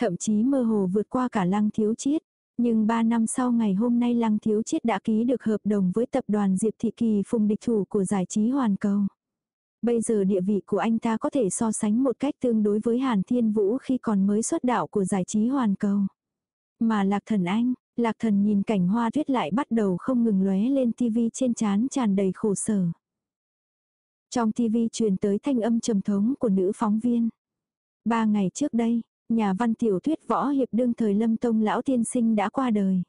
Thậm chí mơ hồ vượt qua cả lăng thiếu chiết. Nhưng 3 năm sau ngày hôm nay Lăng Thiếu Chiết đã ký được hợp đồng với tập đoàn Diệp Thị Kỳ phùng địch thủ của giải trí hoàn cầu. Bây giờ địa vị của anh ta có thể so sánh một cách tương đối với Hàn Thiên Vũ khi còn mới xuất đạo của giải trí hoàn cầu. Mà Lạc Thần Anh, Lạc Thần nhìn cảnh hoa tuyết lại bắt đầu không ngừng lóe lên tivi trên chán tràn đầy khổ sở. Trong TV truyền tới thanh âm trầm thống của nữ phóng viên. Ba ngày trước đây, nhà văn tiểu thuyết võ hiệp đương thời lâm tông lão tiên sinh đã qua đời.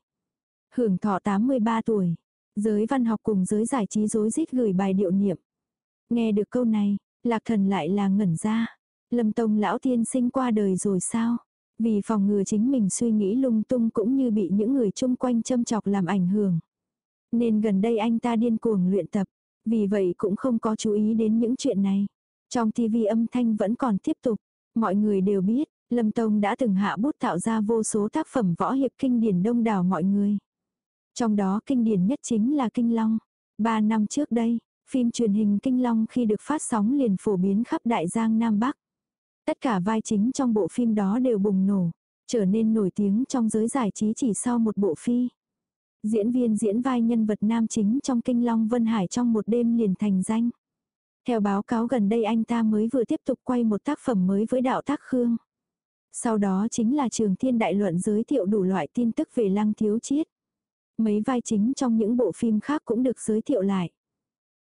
Hưởng thọ 83 tuổi. Giới văn học cùng giới giải trí rối rít gửi bài điệu niệm. Nghe được câu này, lạc thần lại là ngẩn ra. Lâm tông lão tiên sinh qua đời rồi sao? Vì phòng ngừa chính mình suy nghĩ lung tung cũng như bị những người chung quanh châm chọc làm ảnh hưởng. Nên gần đây anh ta điên cuồng luyện tập. Vì vậy cũng không có chú ý đến những chuyện này. Trong TV âm thanh vẫn còn tiếp tục. Mọi người đều biết, Lâm Tông đã từng hạ bút tạo ra vô số tác phẩm võ hiệp kinh điển đông đảo mọi người. Trong đó kinh điển nhất chính là Kinh Long. Ba năm trước đây, phim truyền hình Kinh Long khi được phát sóng liền phổ biến khắp Đại Giang Nam Bắc. Tất cả vai chính trong bộ phim đó đều bùng nổ, trở nên nổi tiếng trong giới giải trí chỉ sau một bộ phi. Diễn viên diễn vai nhân vật nam chính trong Kinh Long Vân Hải trong một đêm liền thành danh. Theo báo cáo gần đây anh ta mới vừa tiếp tục quay một tác phẩm mới với đạo tác Khương. Sau đó chính là trường thiên đại luận giới thiệu đủ loại tin tức về lăng thiếu chiết. Mấy vai chính trong những bộ phim khác cũng được giới thiệu lại.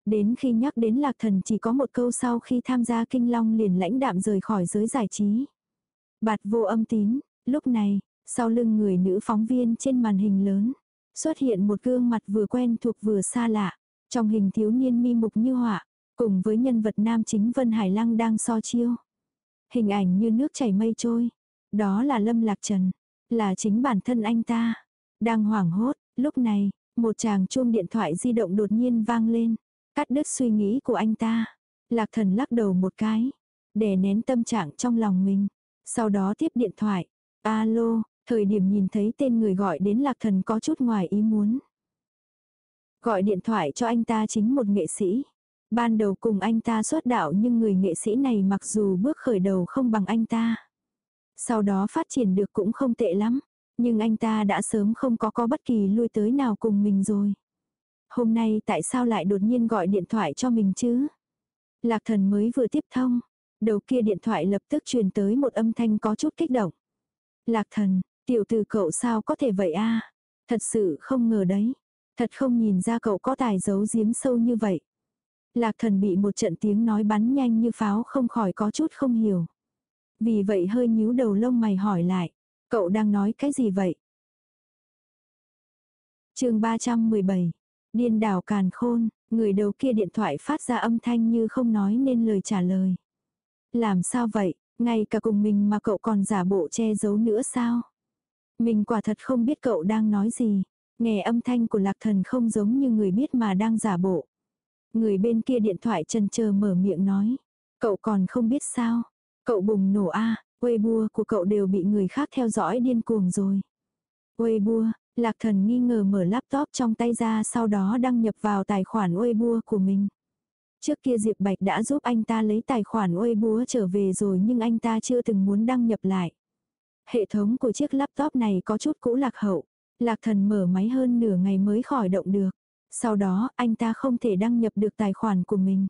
Đến khi nhắc đến lạc thần chỉ có một câu sau khi tham gia kinh long liền lãnh đạm rời khỏi giới giải trí. Bạt vô âm tín, lúc này, sau lưng người nữ phóng viên trên màn hình lớn, xuất hiện một gương mặt vừa quen thuộc vừa xa lạ, trong hình thiếu niên mi mục như họa, cùng với nhân vật nam chính Vân Hải Lăng đang so chiêu. Hình ảnh như nước chảy mây trôi, đó là Lâm Lạc Trần, là chính bản thân anh ta. Đang hoảng hốt, lúc này, một chàng chuông điện thoại di động đột nhiên vang lên, cắt đứt suy nghĩ của anh ta. Lạc thần lắc đầu một cái, để nén tâm trạng trong lòng mình. Sau đó tiếp điện thoại. Alo, thời điểm nhìn thấy tên người gọi đến lạc thần có chút ngoài ý muốn. Gọi điện thoại cho anh ta chính một nghệ sĩ. Ban đầu cùng anh ta xuất đạo nhưng người nghệ sĩ này mặc dù bước khởi đầu không bằng anh ta. Sau đó phát triển được cũng không tệ lắm. Nhưng anh ta đã sớm không có có bất kỳ lui tới nào cùng mình rồi. Hôm nay tại sao lại đột nhiên gọi điện thoại cho mình chứ? Lạc thần mới vừa tiếp thông. Đầu kia điện thoại lập tức truyền tới một âm thanh có chút kích động. Lạc thần, tiểu từ cậu sao có thể vậy a Thật sự không ngờ đấy. Thật không nhìn ra cậu có tài giấu giếm sâu như vậy. Lạc thần bị một trận tiếng nói bắn nhanh như pháo không khỏi có chút không hiểu. Vì vậy hơi nhíu đầu lông mày hỏi lại. Cậu đang nói cái gì vậy? chương 317. Điên đảo càn khôn, người đầu kia điện thoại phát ra âm thanh như không nói nên lời trả lời. Làm sao vậy, ngay cả cùng mình mà cậu còn giả bộ che giấu nữa sao? Mình quả thật không biết cậu đang nói gì. Nghe âm thanh của lạc thần không giống như người biết mà đang giả bộ. Người bên kia điện thoại trần chờ mở miệng nói. Cậu còn không biết sao. Cậu bùng nổ a à, Weibo của cậu đều bị người khác theo dõi điên cuồng rồi. Weibo, lạc thần nghi ngờ mở laptop trong tay ra sau đó đăng nhập vào tài khoản Weibo của mình. Trước kia Diệp Bạch đã giúp anh ta lấy tài khoản Weibo trở về rồi nhưng anh ta chưa từng muốn đăng nhập lại. Hệ thống của chiếc laptop này có chút cũ lạc hậu. Lạc thần mở máy hơn nửa ngày mới khỏi động được. Sau đó anh ta không thể đăng nhập được tài khoản của mình.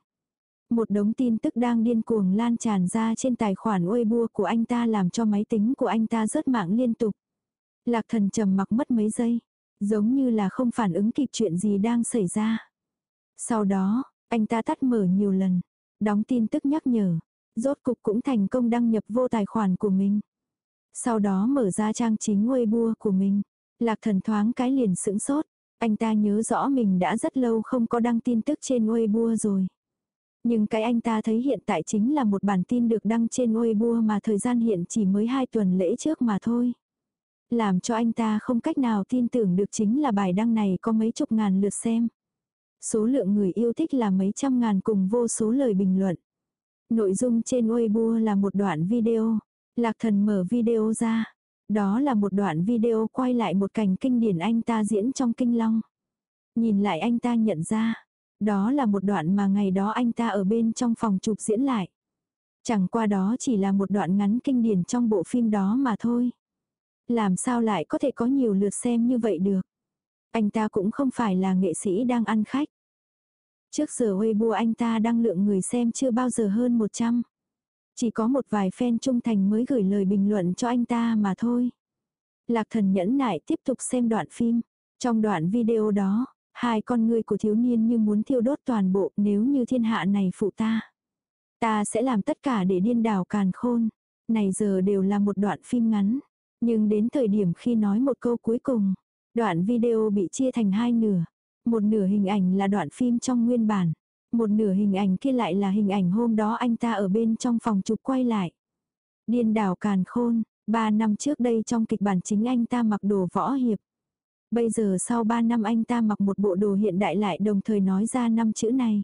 Một đống tin tức đang điên cuồng lan tràn ra trên tài khoản Weibo của anh ta làm cho máy tính của anh ta rớt mạng liên tục. Lạc thần trầm mặc mất mấy giây. Giống như là không phản ứng kịp chuyện gì đang xảy ra. Sau đó, anh ta tắt mở nhiều lần. Đóng tin tức nhắc nhở. Rốt cục cũng thành công đăng nhập vô tài khoản của mình. Sau đó mở ra trang chính Weibo của mình. Lạc thần thoáng cái liền sững sốt. Anh ta nhớ rõ mình đã rất lâu không có đăng tin tức trên Weibo rồi. Nhưng cái anh ta thấy hiện tại chính là một bản tin được đăng trên Weibo mà thời gian hiện chỉ mới hai tuần lễ trước mà thôi. Làm cho anh ta không cách nào tin tưởng được chính là bài đăng này có mấy chục ngàn lượt xem. Số lượng người yêu thích là mấy trăm ngàn cùng vô số lời bình luận. Nội dung trên Weibo là một đoạn video. Lạc thần mở video ra. Đó là một đoạn video quay lại một cảnh kinh điển anh ta diễn trong kinh long. Nhìn lại anh ta nhận ra. Đó là một đoạn mà ngày đó anh ta ở bên trong phòng chụp diễn lại. Chẳng qua đó chỉ là một đoạn ngắn kinh điển trong bộ phim đó mà thôi. Làm sao lại có thể có nhiều lượt xem như vậy được. Anh ta cũng không phải là nghệ sĩ đang ăn khách. Trước giờ Weibo anh ta đăng lượng người xem chưa bao giờ hơn 100. Chỉ có một vài fan trung thành mới gửi lời bình luận cho anh ta mà thôi. Lạc thần nhẫn nại tiếp tục xem đoạn phim. Trong đoạn video đó, hai con người của thiếu niên như muốn thiêu đốt toàn bộ nếu như thiên hạ này phụ ta. Ta sẽ làm tất cả để điên đảo càn khôn. Này giờ đều là một đoạn phim ngắn. Nhưng đến thời điểm khi nói một câu cuối cùng, đoạn video bị chia thành hai nửa. Một nửa hình ảnh là đoạn phim trong nguyên bản. Một nửa hình ảnh kia lại là hình ảnh hôm đó anh ta ở bên trong phòng chụp quay lại. Điên đảo càn khôn, ba năm trước đây trong kịch bản chính anh ta mặc đồ võ hiệp. Bây giờ sau ba năm anh ta mặc một bộ đồ hiện đại lại đồng thời nói ra năm chữ này.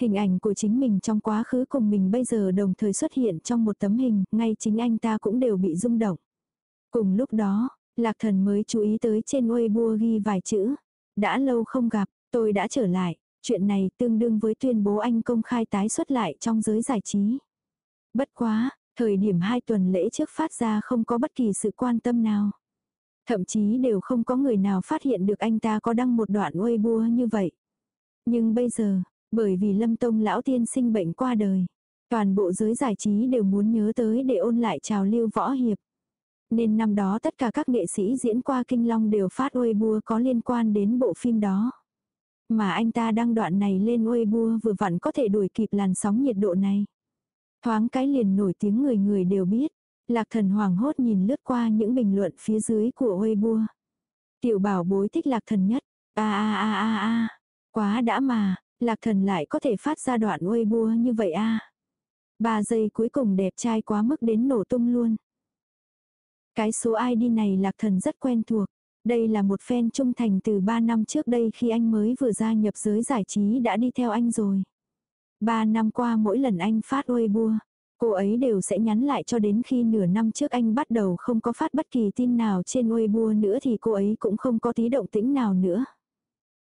Hình ảnh của chính mình trong quá khứ cùng mình bây giờ đồng thời xuất hiện trong một tấm hình, ngay chính anh ta cũng đều bị rung động. Cùng lúc đó, Lạc Thần mới chú ý tới trên Weibo ghi vài chữ. Đã lâu không gặp, tôi đã trở lại. Chuyện này tương đương với tuyên bố anh công khai tái xuất lại trong giới giải trí. Bất quá, thời điểm hai tuần lễ trước phát ra không có bất kỳ sự quan tâm nào. Thậm chí đều không có người nào phát hiện được anh ta có đăng một đoạn Weibo như vậy. Nhưng bây giờ, bởi vì Lâm Tông lão tiên sinh bệnh qua đời, toàn bộ giới giải trí đều muốn nhớ tới để ôn lại trào lưu võ hiệp. Nên năm đó tất cả các nghệ sĩ diễn qua Kinh Long đều phát Weibo có liên quan đến bộ phim đó. Mà anh ta đăng đoạn này lên Weibo vừa vặn có thể đuổi kịp làn sóng nhiệt độ này. Thoáng cái liền nổi tiếng người người đều biết. Lạc thần hoàng hốt nhìn lướt qua những bình luận phía dưới của Weibo. Tiểu bảo bối thích lạc thần nhất. a a a a a Quá đã mà, lạc thần lại có thể phát ra đoạn Weibo như vậy a Ba giây cuối cùng đẹp trai quá mức đến nổ tung luôn. Cái số ID này lạc thần rất quen thuộc. Đây là một fan trung thành từ 3 năm trước đây khi anh mới vừa gia nhập giới giải trí đã đi theo anh rồi. 3 năm qua mỗi lần anh phát Weibo, cô ấy đều sẽ nhắn lại cho đến khi nửa năm trước anh bắt đầu không có phát bất kỳ tin nào trên Weibo nữa thì cô ấy cũng không có tí động tĩnh nào nữa.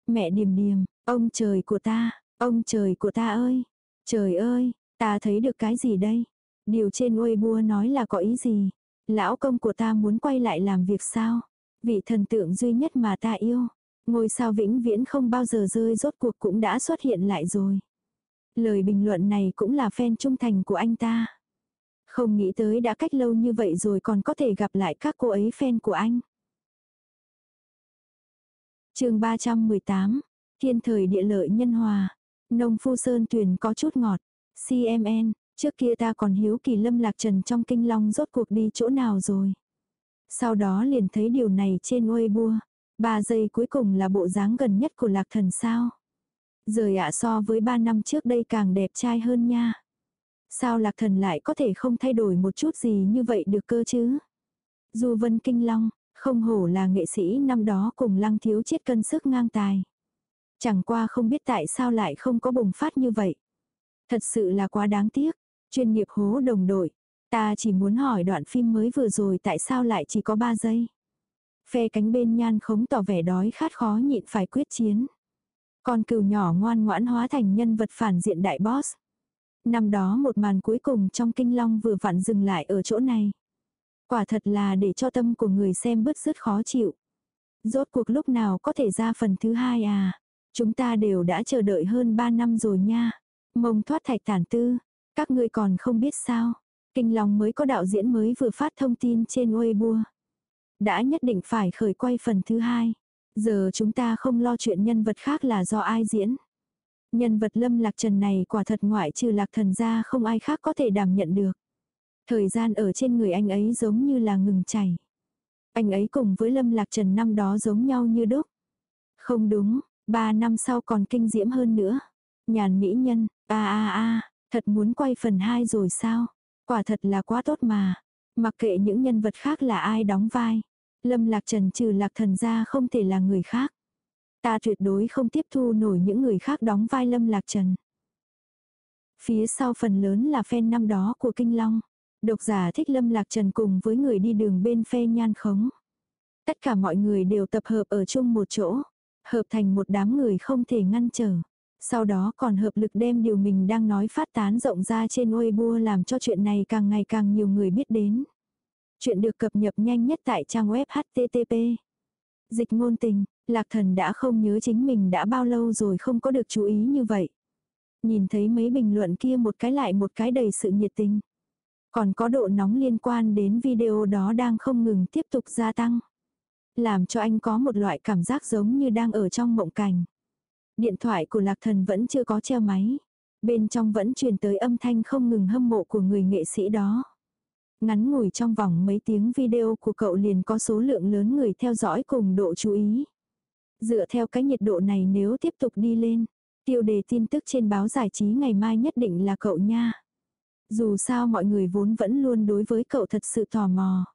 Mẹ điềm điềm, ông trời của ta, ông trời của ta ơi, trời ơi, ta thấy được cái gì đây? Điều trên Weibo nói là có ý gì? Lão công của ta muốn quay lại làm việc sao? Vị thần tượng duy nhất mà ta yêu. Ngôi sao vĩnh viễn không bao giờ rơi rốt cuộc cũng đã xuất hiện lại rồi. Lời bình luận này cũng là fan trung thành của anh ta. Không nghĩ tới đã cách lâu như vậy rồi còn có thể gặp lại các cô ấy fan của anh. chương 318, Thiên thời địa lợi nhân hòa. Nông phu sơn tuyển có chút ngọt. CMN, Trước kia ta còn hiếu kỳ lâm lạc trần trong kinh long rốt cuộc đi chỗ nào rồi. Sau đó liền thấy điều này trên Weibo. Ba giây cuối cùng là bộ dáng gần nhất của lạc thần sao. Rời ạ so với ba năm trước đây càng đẹp trai hơn nha. Sao lạc thần lại có thể không thay đổi một chút gì như vậy được cơ chứ? Du vân kinh long, không hổ là nghệ sĩ năm đó cùng lăng thiếu chết cân sức ngang tài. Chẳng qua không biết tại sao lại không có bùng phát như vậy. Thật sự là quá đáng tiếc. Chuyên nghiệp hố đồng đội. Ta chỉ muốn hỏi đoạn phim mới vừa rồi tại sao lại chỉ có 3 giây. Phe cánh bên nhan khống tỏ vẻ đói khát khó nhịn phải quyết chiến. Con cừu nhỏ ngoan ngoãn hóa thành nhân vật phản diện đại boss. Năm đó một màn cuối cùng trong kinh long vừa vặn dừng lại ở chỗ này. Quả thật là để cho tâm của người xem bứt rứt khó chịu. Rốt cuộc lúc nào có thể ra phần thứ hai à? Chúng ta đều đã chờ đợi hơn 3 năm rồi nha. Mông thoát thạch tản tư, các ngươi còn không biết sao. Kinh Long mới có đạo diễn mới vừa phát thông tin trên Weibo. Đã nhất định phải khởi quay phần thứ hai. Giờ chúng ta không lo chuyện nhân vật khác là do ai diễn. Nhân vật lâm lạc trần này quả thật ngoại trừ lạc thần ra không ai khác có thể đảm nhận được. Thời gian ở trên người anh ấy giống như là ngừng chảy. Anh ấy cùng với lâm lạc trần năm đó giống nhau như đúc. Không đúng, ba năm sau còn kinh diễm hơn nữa. Nhàn mỹ nhân, a a a, thật muốn quay phần 2 rồi sao? Quả thật là quá tốt mà. Mặc kệ những nhân vật khác là ai đóng vai. Lâm Lạc Trần trừ Lạc Thần ra không thể là người khác. Ta tuyệt đối không tiếp thu nổi những người khác đóng vai Lâm Lạc Trần. Phía sau phần lớn là fan năm đó của Kinh Long. Độc giả thích Lâm Lạc Trần cùng với người đi đường bên phe nhan khống. Tất cả mọi người đều tập hợp ở chung một chỗ. Hợp thành một đám người không thể ngăn trở. Sau đó còn hợp lực đem điều mình đang nói phát tán rộng ra trên Weibo làm cho chuyện này càng ngày càng nhiều người biết đến. Chuyện được cập nhật nhanh nhất tại trang web http. Dịch ngôn tình, lạc thần đã không nhớ chính mình đã bao lâu rồi không có được chú ý như vậy. Nhìn thấy mấy bình luận kia một cái lại một cái đầy sự nhiệt tình. Còn có độ nóng liên quan đến video đó đang không ngừng tiếp tục gia tăng. Làm cho anh có một loại cảm giác giống như đang ở trong mộng cảnh. Điện thoại của lạc thần vẫn chưa có treo máy. Bên trong vẫn truyền tới âm thanh không ngừng hâm mộ của người nghệ sĩ đó. Ngắn ngủi trong vòng mấy tiếng video của cậu liền có số lượng lớn người theo dõi cùng độ chú ý. Dựa theo cái nhiệt độ này nếu tiếp tục đi lên, tiêu đề tin tức trên báo giải trí ngày mai nhất định là cậu nha. Dù sao mọi người vốn vẫn luôn đối với cậu thật sự tò mò.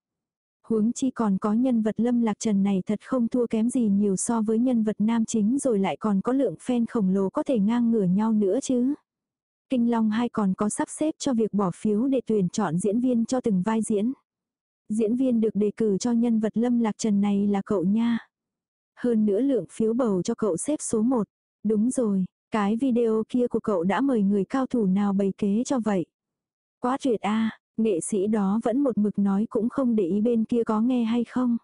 Huống chi còn có nhân vật lâm lạc trần này thật không thua kém gì nhiều so với nhân vật nam chính rồi lại còn có lượng fan khổng lồ có thể ngang ngửa nhau nữa chứ. Kinh Long hai còn có sắp xếp cho việc bỏ phiếu để tuyển chọn diễn viên cho từng vai diễn. Diễn viên được đề cử cho nhân vật lâm lạc trần này là cậu nha. Hơn nữa lượng phiếu bầu cho cậu xếp số 1. Đúng rồi, cái video kia của cậu đã mời người cao thủ nào bày kế cho vậy. Quá tuyệt a nghệ sĩ đó vẫn một mực nói cũng không để ý bên kia có nghe hay không.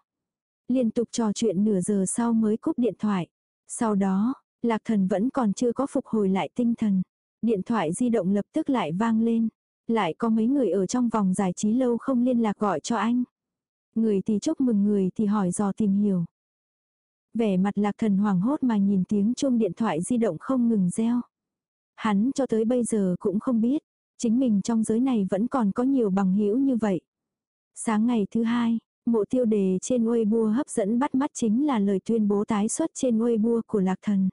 Liên tục trò chuyện nửa giờ sau mới cúp điện thoại. Sau đó, lạc thần vẫn còn chưa có phục hồi lại tinh thần. Điện thoại di động lập tức lại vang lên. Lại có mấy người ở trong vòng giải trí lâu không liên lạc gọi cho anh. Người thì chúc mừng người thì hỏi dò tìm hiểu. Vẻ mặt lạc thần hoảng hốt mà nhìn tiếng chuông điện thoại di động không ngừng reo. Hắn cho tới bây giờ cũng không biết, chính mình trong giới này vẫn còn có nhiều bằng hữu như vậy. Sáng ngày thứ hai, mộ tiêu đề trên Weibo hấp dẫn bắt mắt chính là lời tuyên bố tái xuất trên Weibo của lạc thần.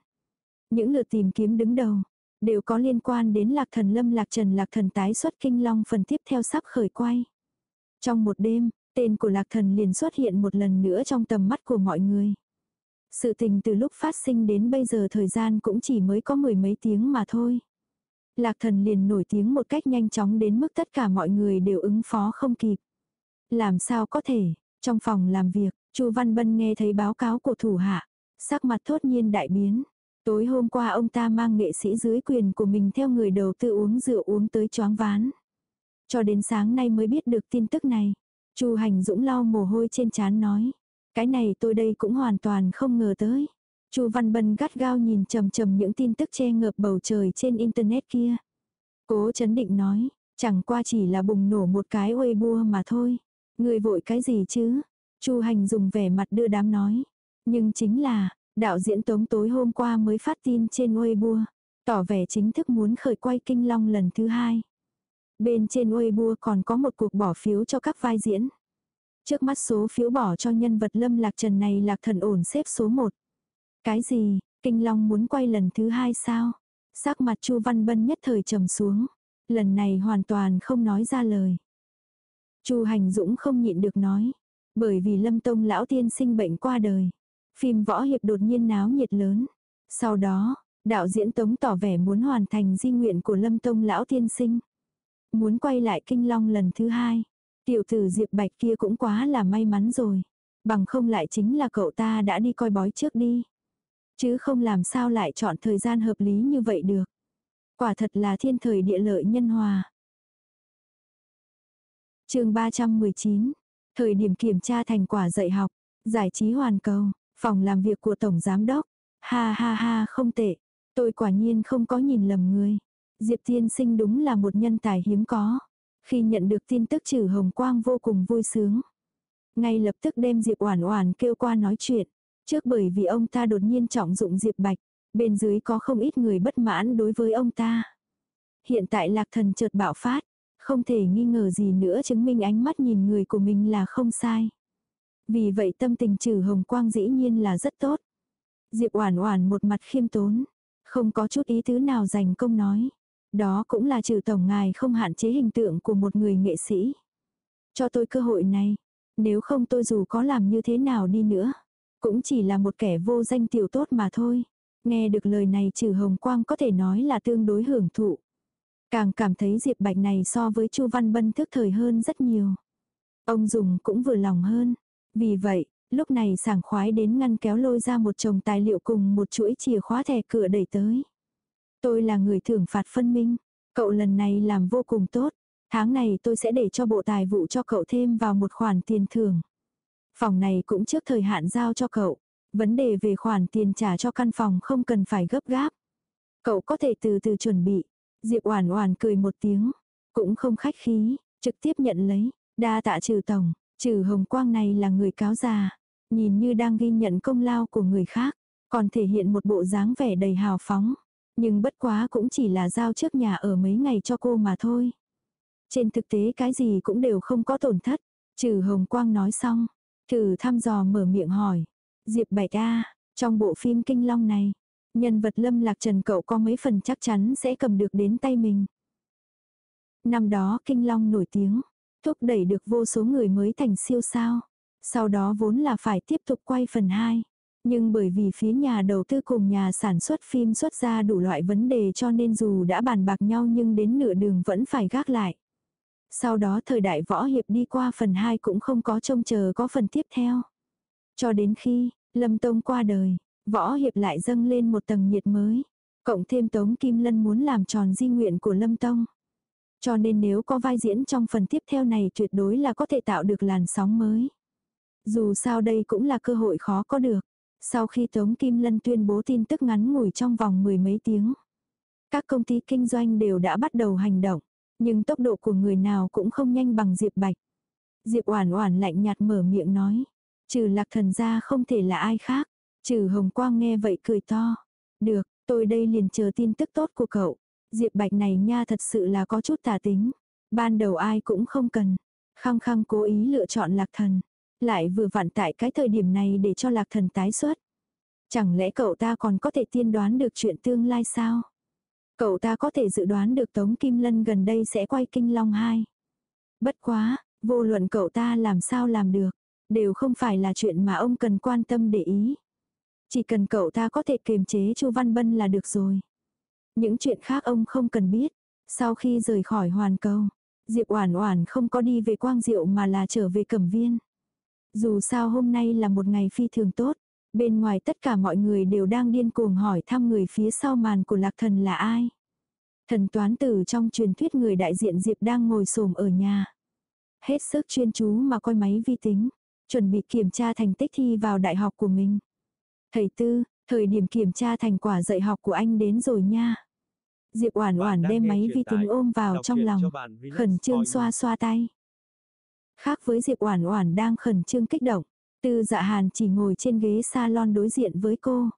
Những lượt tìm kiếm đứng đầu, đều có liên quan đến lạc thần lâm lạc trần lạc thần tái xuất kinh long phần tiếp theo sắp khởi quay. Trong một đêm, tên của lạc thần liền xuất hiện một lần nữa trong tầm mắt của mọi người. Sự tình từ lúc phát sinh đến bây giờ thời gian cũng chỉ mới có mười mấy tiếng mà thôi. Lạc thần liền nổi tiếng một cách nhanh chóng đến mức tất cả mọi người đều ứng phó không kịp. Làm sao có thể, trong phòng làm việc, Chu Văn Bân nghe thấy báo cáo của thủ hạ, sắc mặt thốt nhiên đại biến. Tối hôm qua ông ta mang nghệ sĩ dưới quyền của mình theo người đầu tư uống rượu uống tới choáng ván. Cho đến sáng nay mới biết được tin tức này. Chu Hành Dũng lau mồ hôi trên trán nói. Cái này tôi đây cũng hoàn toàn không ngờ tới. Chu Văn Bân gắt gao nhìn trầm trầm những tin tức che ngợp bầu trời trên internet kia. Cố chấn định nói, chẳng qua chỉ là bùng nổ một cái Weibo mà thôi. Người vội cái gì chứ? Chu Hành dùng vẻ mặt đưa đám nói. Nhưng chính là, đạo diễn Tống tối hôm qua mới phát tin trên Weibo, tỏ vẻ chính thức muốn khởi quay Kinh Long lần thứ hai. Bên trên Weibo còn có một cuộc bỏ phiếu cho các vai diễn. Trước mắt số phiếu bỏ cho nhân vật Lâm Lạc Trần này Lạc Thần ổn xếp số 1. Cái gì, Kinh Long muốn quay lần thứ hai sao? Sắc mặt Chu Văn Bân nhất thời trầm xuống. Lần này hoàn toàn không nói ra lời. Chu Hành Dũng không nhịn được nói. Bởi vì Lâm Tông lão tiên sinh bệnh qua đời. Phim võ hiệp đột nhiên náo nhiệt lớn. Sau đó, đạo diễn Tống tỏ vẻ muốn hoàn thành di nguyện của Lâm Tông lão tiên sinh. Muốn quay lại Kinh Long lần thứ hai. Tiểu tử Diệp Bạch kia cũng quá là may mắn rồi. Bằng không lại chính là cậu ta đã đi coi bói trước đi. Chứ không làm sao lại chọn thời gian hợp lý như vậy được. Quả thật là thiên thời địa lợi nhân hòa. chương 319. Thời điểm kiểm tra thành quả dạy học. Giải trí hoàn cầu. Phòng làm việc của Tổng Giám Đốc. Ha ha ha, không tệ. Tôi quả nhiên không có nhìn lầm người. Diệp thiên Sinh đúng là một nhân tài hiếm có. Khi nhận được tin tức trừ hồng quang vô cùng vui sướng. Ngay lập tức đem Diệp Oản Oản kêu qua nói chuyện. Trước bởi vì ông ta đột nhiên trọng dụng Diệp Bạch. Bên dưới có không ít người bất mãn đối với ông ta. Hiện tại lạc thần chợt bạo phát, không thể nghi ngờ gì nữa chứng minh ánh mắt nhìn người của mình là không sai. Vì vậy tâm tình trừ hồng quang dĩ nhiên là rất tốt. Diệp Oản Oản một mặt khiêm tốn, không có chút ý tứ nào dành công nói. Đó cũng là trừ tổng ngài không hạn chế hình tượng của một người nghệ sĩ. Cho tôi cơ hội này, nếu không tôi dù có làm như thế nào đi nữa, cũng chỉ là một kẻ vô danh tiểu tốt mà thôi. Nghe được lời này trừ hồng quang có thể nói là tương đối hưởng thụ. Càng cảm thấy Diệp Bạch này so với Chu Văn Bân thức thời hơn rất nhiều. Ông dùng cũng vừa lòng hơn. Vì vậy, lúc này sảng khoái đến ngăn kéo lôi ra một chồng tài liệu cùng một chuỗi chìa khóa thẻ cửa đẩy tới. Tôi là người thưởng phạt phân minh. Cậu lần này làm vô cùng tốt. Tháng này tôi sẽ để cho bộ tài vụ cho cậu thêm vào một khoản tiền thưởng. Phòng này cũng trước thời hạn giao cho cậu. Vấn đề về khoản tiền trả cho căn phòng không cần phải gấp gáp. Cậu có thể từ từ chuẩn bị. Diệp Oản Oản cười một tiếng, cũng không khách khí, trực tiếp nhận lấy, đa tạ trừ tổng, trừ hồng quang này là người cáo già, nhìn như đang ghi nhận công lao của người khác, còn thể hiện một bộ dáng vẻ đầy hào phóng, nhưng bất quá cũng chỉ là giao trước nhà ở mấy ngày cho cô mà thôi. Trên thực tế cái gì cũng đều không có tổn thất, trừ hồng quang nói xong, thử thăm dò mở miệng hỏi, Diệp Bạch A, trong bộ phim Kinh Long này, Nhân vật lâm lạc trần cậu có mấy phần chắc chắn sẽ cầm được đến tay mình. Năm đó Kinh Long nổi tiếng, thúc đẩy được vô số người mới thành siêu sao. Sau đó vốn là phải tiếp tục quay phần 2. Nhưng bởi vì phía nhà đầu tư cùng nhà sản xuất phim xuất ra đủ loại vấn đề cho nên dù đã bàn bạc nhau nhưng đến nửa đường vẫn phải gác lại. Sau đó thời đại võ hiệp đi qua phần 2 cũng không có trông chờ có phần tiếp theo. Cho đến khi, Lâm Tông qua đời, Võ hiệp lại dâng lên một tầng nhiệt mới. Cộng thêm Tống Kim Lân muốn làm tròn di nguyện của Lâm Tông. Cho nên nếu có vai diễn trong phần tiếp theo này tuyệt đối là có thể tạo được làn sóng mới. Dù sao đây cũng là cơ hội khó có được. Sau khi Tống Kim Lân tuyên bố tin tức ngắn ngủi trong vòng mười mấy tiếng. Các công ty kinh doanh đều đã bắt đầu hành động. Nhưng tốc độ của người nào cũng không nhanh bằng Diệp Bạch. Diệp Oản Oản lạnh nhạt mở miệng nói, trừ Lạc Thần ra không thể là ai khác. Trừ hồng quang nghe vậy cười to. Được, tôi đây liền chờ tin tức tốt của cậu. Diệp Bạch này nha thật sự là có chút tà tính. Ban đầu ai cũng không cần. Khăng khăng cố ý lựa chọn lạc thần. Lại vừa vặn tại cái thời điểm này để cho lạc thần tái xuất. Chẳng lẽ cậu ta còn có thể tiên đoán được chuyện tương lai sao? Cậu ta có thể dự đoán được Tống Kim Lân gần đây sẽ quay Kinh Long 2. Bất quá, vô luận cậu ta làm sao làm được, đều không phải là chuyện mà ông cần quan tâm để ý. Chỉ cần cậu ta có thể kiềm chế Chu Văn Bân là được rồi. Những chuyện khác ông không cần biết. Sau khi rời khỏi hoàn cầu, Diệp Oản Oản không có đi về Quang Diệu mà là trở về Cẩm Viên. Dù sao hôm nay là một ngày phi thường tốt, bên ngoài tất cả mọi người đều đang điên cuồng hỏi thăm người phía sau màn của Lạc Thần là ai. Thần toán tử trong truyền thuyết người đại diện Diệp đang ngồi xổm ở nhà. Hết sức chuyên chú mà coi máy vi tính, chuẩn bị kiểm tra thành tích thi vào đại học của mình. Thầy Tư, thời điểm kiểm tra thành quả dạy học của anh đến rồi nha. Diệp Oản Oản đem máy vi tính ôm vào trong lòng, khẩn trương xoa xoa tay. Khác với Diệp Oản Oản đang khẩn trương kích động, Tư Dạ Hàn chỉ ngồi trên ghế salon đối diện với cô.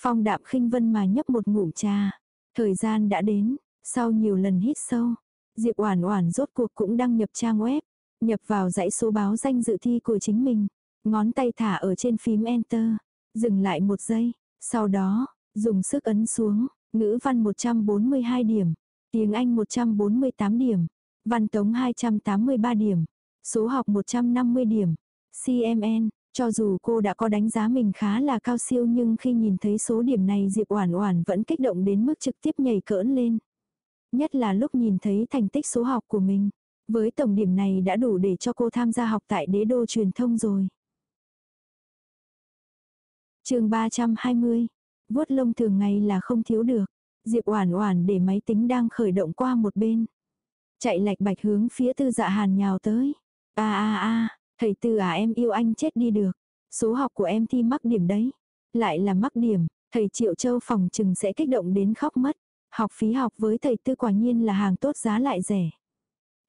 Phong Đạm Khinh Vân mà nhấp một ngụm trà. Thời gian đã đến, sau nhiều lần hít sâu, Diệp Oản Oản rốt cuộc cũng đăng nhập trang web, nhập vào dãy số báo danh dự thi của chính mình, ngón tay thả ở trên phím enter. Dừng lại một giây, sau đó, dùng sức ấn xuống, ngữ văn 142 điểm, tiếng Anh 148 điểm, văn tống 283 điểm, số học 150 điểm, CMN, cho dù cô đã có đánh giá mình khá là cao siêu nhưng khi nhìn thấy số điểm này Diệp Oản Oản vẫn kích động đến mức trực tiếp nhảy cỡn lên. Nhất là lúc nhìn thấy thành tích số học của mình, với tổng điểm này đã đủ để cho cô tham gia học tại đế đô truyền thông rồi chương 320. Vuốt lông thường ngày là không thiếu được. Diệp Oản Oản để máy tính đang khởi động qua một bên. Chạy lạch bạch hướng phía Tư Dạ Hàn nhào tới. A a a, thầy Tư à em yêu anh chết đi được. Số học của em thi mắc điểm đấy. Lại là mắc điểm, thầy Triệu Châu phòng trừng sẽ kích động đến khóc mất. Học phí học với thầy Tư quả nhiên là hàng tốt giá lại rẻ.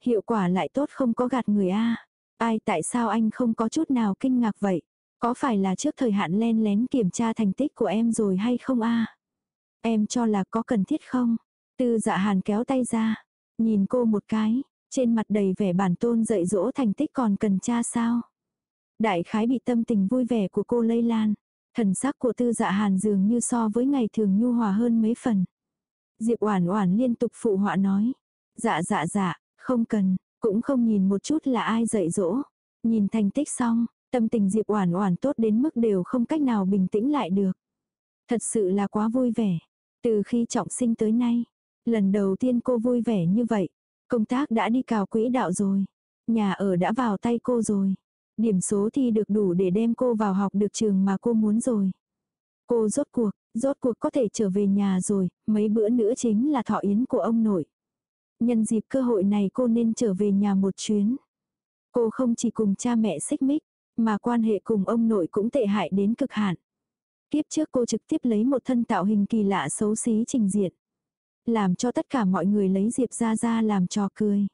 Hiệu quả lại tốt không có gạt người a. Ai tại sao anh không có chút nào kinh ngạc vậy? Có phải là trước thời hạn len lén kiểm tra thành tích của em rồi hay không a? Em cho là có cần thiết không? Tư dạ hàn kéo tay ra. Nhìn cô một cái. Trên mặt đầy vẻ bản tôn dạy dỗ thành tích còn cần cha sao? Đại khái bị tâm tình vui vẻ của cô lây lan. Thần sắc của tư dạ hàn dường như so với ngày thường nhu hòa hơn mấy phần. Diệp Oản Oản liên tục phụ họa nói, "Dạ dạ dạ, không cần." Cũng không nhìn một chút là ai dạy dỗ. Nhìn thành tích xong, tâm tình Diệp Oản Oản tốt đến mức đều không cách nào bình tĩnh lại được. Thật sự là quá vui vẻ. Từ khi trọng sinh tới nay, lần đầu tiên cô vui vẻ như vậy. Công tác đã đi cào quỹ đạo rồi. Nhà ở đã vào tay cô rồi. Điểm số thi được đủ để đem cô vào học được trường mà cô muốn rồi. Cô rốt cuộc, rốt cuộc có thể trở về nhà rồi, mấy bữa nữa chính là thọ yến của ông nội. Nhân dịp cơ hội này cô nên trở về nhà một chuyến. Cô không chỉ cùng cha mẹ xích mích, mà quan hệ cùng ông nội cũng tệ hại đến cực hạn. Kiếp trước cô trực tiếp lấy một thân tạo hình kỳ lạ xấu xí trình diện. Làm cho tất cả mọi người lấy Diệp ra ra làm trò cười.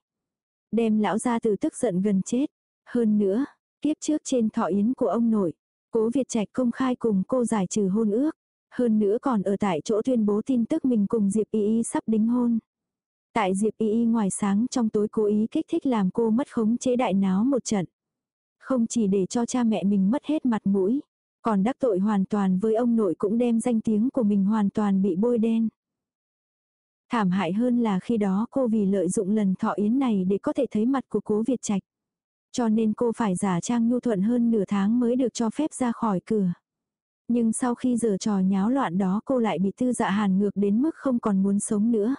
Đem lão ra từ tức giận gần chết. Hơn nữa, kiếp trước trên thọ yến của ông nội, cố Việt Trạch công khai cùng cô giải trừ hôn ước. Hơn nữa còn ở tại chỗ tuyên bố tin tức mình cùng Diệp Y Y sắp đính hôn. Tại Diệp Y Y ngoài sáng trong tối cố ý kích thích làm cô mất khống chế đại náo một trận. Không chỉ để cho cha mẹ mình mất hết mặt mũi, còn đắc tội hoàn toàn với ông nội cũng đem danh tiếng của mình hoàn toàn bị bôi đen. Thảm hại hơn là khi đó cô vì lợi dụng lần thọ yến này để có thể thấy mặt của cố Việt Trạch. Cho nên cô phải giả trang nhu thuận hơn nửa tháng mới được cho phép ra khỏi cửa. Nhưng sau khi giờ trò nháo loạn đó cô lại bị tư dạ hàn ngược đến mức không còn muốn sống nữa.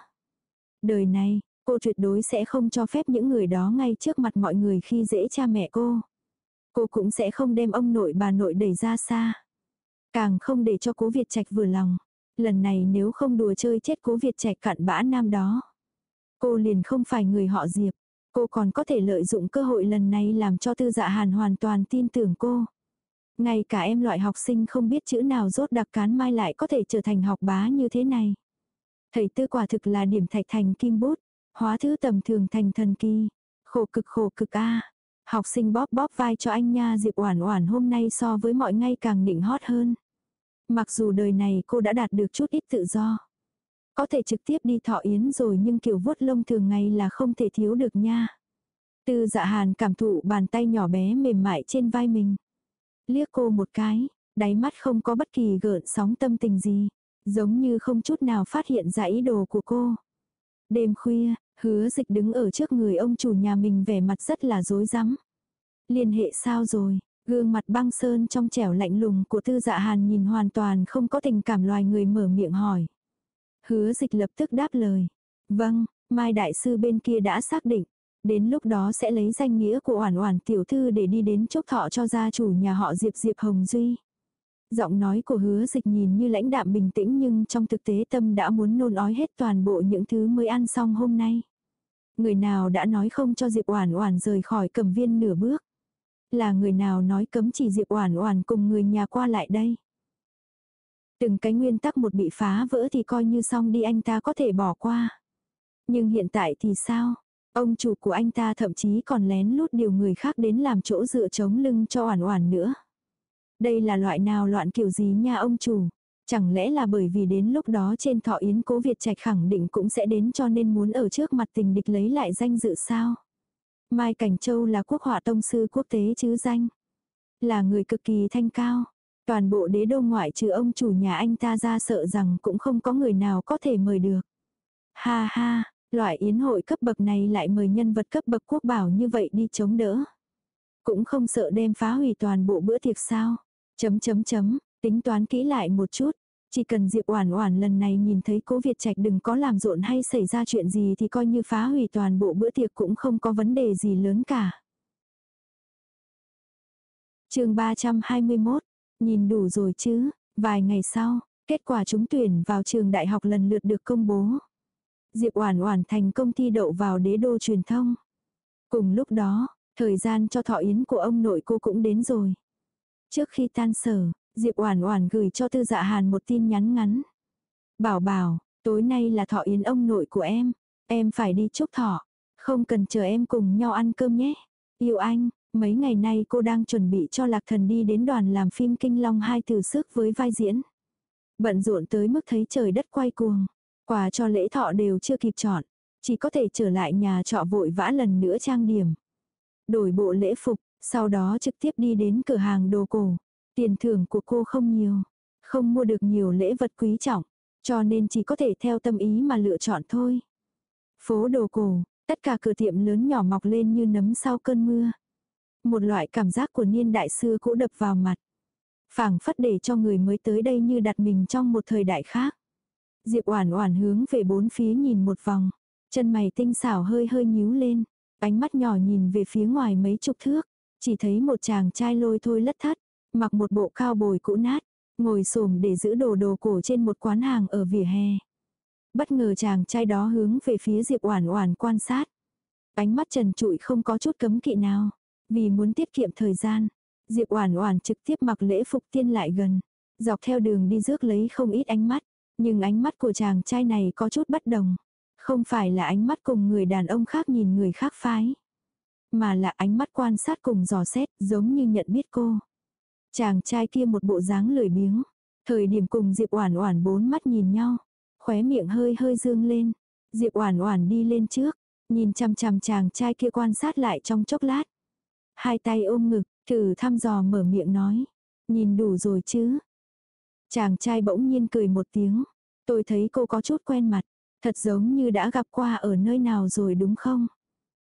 Đời này, cô tuyệt đối sẽ không cho phép những người đó ngay trước mặt mọi người khi dễ cha mẹ cô. Cô cũng sẽ không đem ông nội bà nội đẩy ra xa. Càng không để cho cố Việt Trạch vừa lòng. Lần này nếu không đùa chơi chết cố Việt trẻ cặn bã nam đó. Cô liền không phải người họ Diệp. Cô còn có thể lợi dụng cơ hội lần này làm cho tư dạ hàn hoàn toàn tin tưởng cô. Ngay cả em loại học sinh không biết chữ nào rốt đặc cán mai lại có thể trở thành học bá như thế này. Thầy tư quả thực là điểm thạch thành kim bút, hóa thứ tầm thường thành thần kỳ. Khổ cực khổ cực a Học sinh bóp bóp vai cho anh nha Diệp Oản Oản hôm nay so với mọi ngày càng nịnh hót hơn. Mặc dù đời này cô đã đạt được chút ít tự do. Có thể trực tiếp đi thọ yến rồi nhưng kiểu vuốt lông thường ngày là không thể thiếu được nha. Tư dạ hàn cảm thụ bàn tay nhỏ bé mềm mại trên vai mình. Liếc cô một cái, đáy mắt không có bất kỳ gợn sóng tâm tình gì. Giống như không chút nào phát hiện ra ý đồ của cô. Đêm khuya, hứa dịch đứng ở trước người ông chủ nhà mình vẻ mặt rất là rối rắm. Liên hệ sao rồi? Gương mặt băng sơn trong trẻo lạnh lùng của tư dạ hàn nhìn hoàn toàn không có tình cảm loài người mở miệng hỏi. Hứa dịch lập tức đáp lời. Vâng, Mai Đại Sư bên kia đã xác định. Đến lúc đó sẽ lấy danh nghĩa của Oản Oản tiểu thư để đi đến chốc thọ cho gia chủ nhà họ Diệp Diệp Hồng Duy. Giọng nói của hứa dịch nhìn như lãnh đạm bình tĩnh nhưng trong thực tế tâm đã muốn nôn ói hết toàn bộ những thứ mới ăn xong hôm nay. Người nào đã nói không cho Diệp Oản Oản rời khỏi cầm viên nửa bước. Là người nào nói cấm chỉ Diệp Oản Oản cùng người nhà qua lại đây. Từng cái nguyên tắc một bị phá vỡ thì coi như xong đi, anh ta có thể bỏ qua. Nhưng hiện tại thì sao? Ông chủ của anh ta thậm chí còn lén lút điều người khác đến làm chỗ dựa chống lưng cho Oản Oản nữa. Đây là loại nào loạn kiểu gì nha ông chủ? Chẳng lẽ là bởi vì đến lúc đó trên thọ yến cố Việt Trạch khẳng định cũng sẽ đến cho nên muốn ở trước mặt tình địch lấy lại danh dự sao? Mai Cảnh Châu là quốc họa tông sư quốc tế chứ danh. Là người cực kỳ thanh cao. Toàn bộ đế đô ngoại trừ ông chủ nhà anh ta ra sợ rằng cũng không có người nào có thể mời được. Ha ha, loại yến hội cấp bậc này lại mời nhân vật cấp bậc quốc bảo như vậy đi chống đỡ. Cũng không sợ đem phá hủy toàn bộ bữa tiệc sao. Chấm chấm chấm, tính toán kỹ lại một chút. Chỉ cần Diệp Oản Oản lần này nhìn thấy Cố Việt Trạch đừng có làm rộn hay xảy ra chuyện gì thì coi như phá hủy toàn bộ bữa tiệc cũng không có vấn đề gì lớn cả. Chương 321. Nhìn đủ rồi chứ? Vài ngày sau, kết quả trúng tuyển vào trường đại học lần lượt được công bố. Diệp Oản Oản thành công thi đậu vào Đế đô truyền thông. Cùng lúc đó, thời gian cho thọ yến của ông nội cô cũng đến rồi. Trước khi tan sở, Diệp Oản Oản gửi cho Tư Dạ Hàn một tin nhắn ngắn. Bảo bảo, tối nay là thọ yến ông nội của em, em phải đi chúc thọ, không cần chờ em cùng nhau ăn cơm nhé. Yêu anh, mấy ngày nay cô đang chuẩn bị cho Lạc Thần đi đến đoàn làm phim Kinh Long hai thử sức với vai diễn. Bận rộn tới mức thấy trời đất quay cuồng. Quà cho lễ thọ đều chưa kịp chọn. Chỉ có thể trở lại nhà trọ vội vã lần nữa trang điểm. Đổi bộ lễ phục, sau đó trực tiếp đi đến cửa hàng đồ cổ. Tiền thưởng của cô không nhiều. Không mua được nhiều lễ vật quý trọng. Cho nên chỉ có thể theo tâm ý mà lựa chọn thôi. Phố đồ cổ, tất cả cửa tiệm lớn nhỏ mọc lên như nấm sau cơn mưa. Một loại cảm giác của niên đại xưa cũ đập vào mặt. phảng phất để cho người mới tới đây như đặt mình trong một thời đại khác. Diệp Oản Oản hướng về bốn phía nhìn một vòng, chân mày tinh xảo hơi hơi nhíu lên, ánh mắt nhỏ nhìn về phía ngoài mấy chục thước, chỉ thấy một chàng trai lôi thôi lất thất, mặc một bộ cao bồi cũ nát, ngồi xổm để giữ đồ đồ cổ trên một quán hàng ở vỉa hè. Bất ngờ chàng trai đó hướng về phía Diệp Oản Oản quan sát. Ánh mắt trần trụi không có chút cấm kỵ nào, vì muốn tiết kiệm thời gian, Diệp Oản Oản trực tiếp mặc lễ phục tiên lại gần, dọc theo đường đi rước lấy không ít ánh mắt, nhưng ánh mắt của chàng trai này có chút bất đồng. Không phải là ánh mắt cùng người đàn ông khác nhìn người khác phái. Mà là ánh mắt quan sát cùng dò xét giống như nhận biết cô. Chàng trai kia một bộ dáng lười biếng. Thời điểm cùng Diệp Oản Oản bốn mắt nhìn nhau. Khóe miệng hơi hơi dương lên. Diệp Oản Oản đi lên trước. Nhìn chằm chằm chàng trai kia quan sát lại trong chốc lát. Hai tay ôm ngực, thử thăm dò mở miệng nói. Nhìn đủ rồi chứ. Chàng trai bỗng nhiên cười một tiếng. Tôi thấy cô có chút quen mặt. Thật giống như đã gặp qua ở nơi nào rồi đúng không?